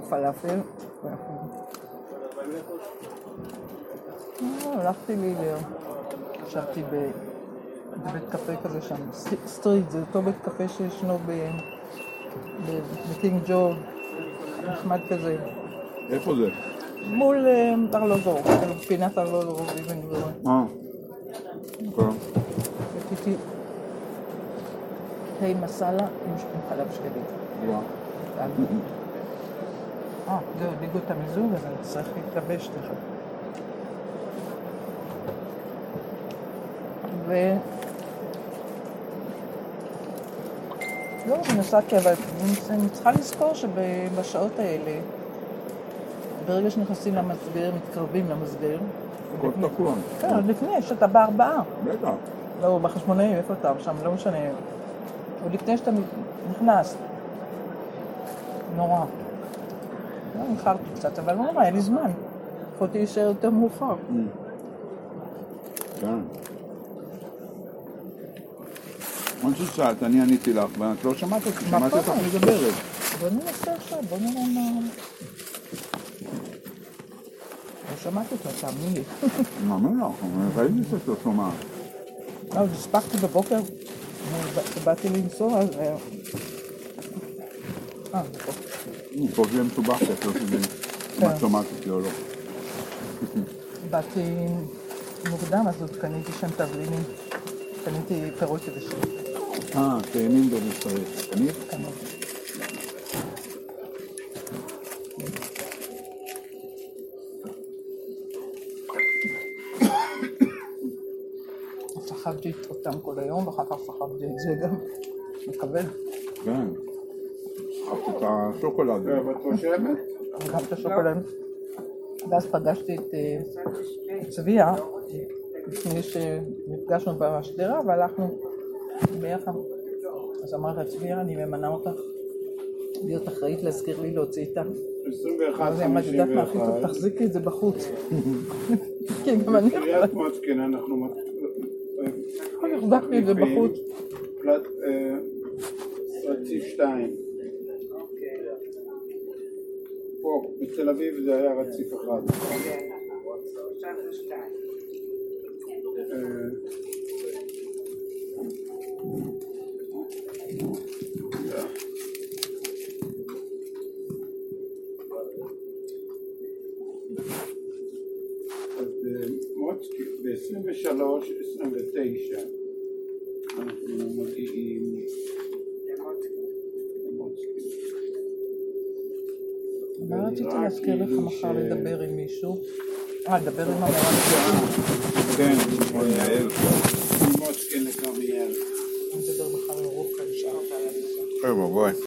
פלאפל. אה, הלכתי לי, ל- ישבתי ב- בבית קפה כזה שם, סטריט, זה אותו בית קפה שישנו בקינג ג'ורג', נחמד כזה, איפה זה? מול אה, ארלוזור, כאילו פינת ארלוזור, אבן גבירון. אה, כן. שתיתי תה מסאלה עם חלב שקדי. וואו. אה, זהו, הדליגו את המיזוג, אז אני צריך להתלבש תכף. ו... לא, ונסעתי, אבל אני צריכה לזכור שבשעות האלה, ברגע שנכנסים למסגר, מתקרבים למסגר, הכל תקוע. כן, עוד לפני, שאתה בארבעה. בטח. לא, בחשמונאים, איפה אתה? שם, לא משנה. עוד לפני שאתה נכנס. נורא. לא, איחרתי קצת, אבל לא נורא, אין לי זמן. יכולתי להישאר יותר מאוחר. כן. מה ששאלת, אני עניתי לך, ואת לא שמעת אותי, שמעתי אותך נכון. מדברת. בוא ננסה עכשיו, בוא נראה מה... לא שמעתי אותו, תאמין לי. מאמין לך, ראיתי שאת לא שומעת. לא, אז הספקתי בבוקר, כשבאתי לנסוע, אז... אה, אה, פה. זה מסובך, שאת לא תדעי אם את שומעת אותי או לא. באתי מוקדם, אז עוד קניתי שם תבלינים. קניתי פירות יבשים. אה, תאנים במספרית. קנית? סחבתי אותם כל היום, ואחר כך סחבתי את זה גם. מקבל. כן. סחבתי את השוקולד. ואת רושמת? גם את השוקולד. ואז פגשתי את אה, צביה, לפני שנפגשנו בשדרה, והלכנו ביחד. אז אמרת לה, צביה, אני ממנה אותך להיות אחראית להזכיר לי להוציא את ה... 21, אז היא את יודעת מה הכי טוב? 51. תחזיקי את זה בחוץ. כי גם אני קריית מוצקין אנחנו... החזקתי את זה בחוץ. פלט- אה, רציף 2. פה, בתל אביב זה היה רציף אחד. אה, אז במוצקין, ב-23, 29, אנחנו מגיעים. מה רציתי להזכיר לך כאילו מחר לדבר עם מישהו? אה, לדבר עם המורה. כן, או עם יעל. מוצקין לכרמיאל. בכלל עם רובקה, נשאר אותה על ואבוי.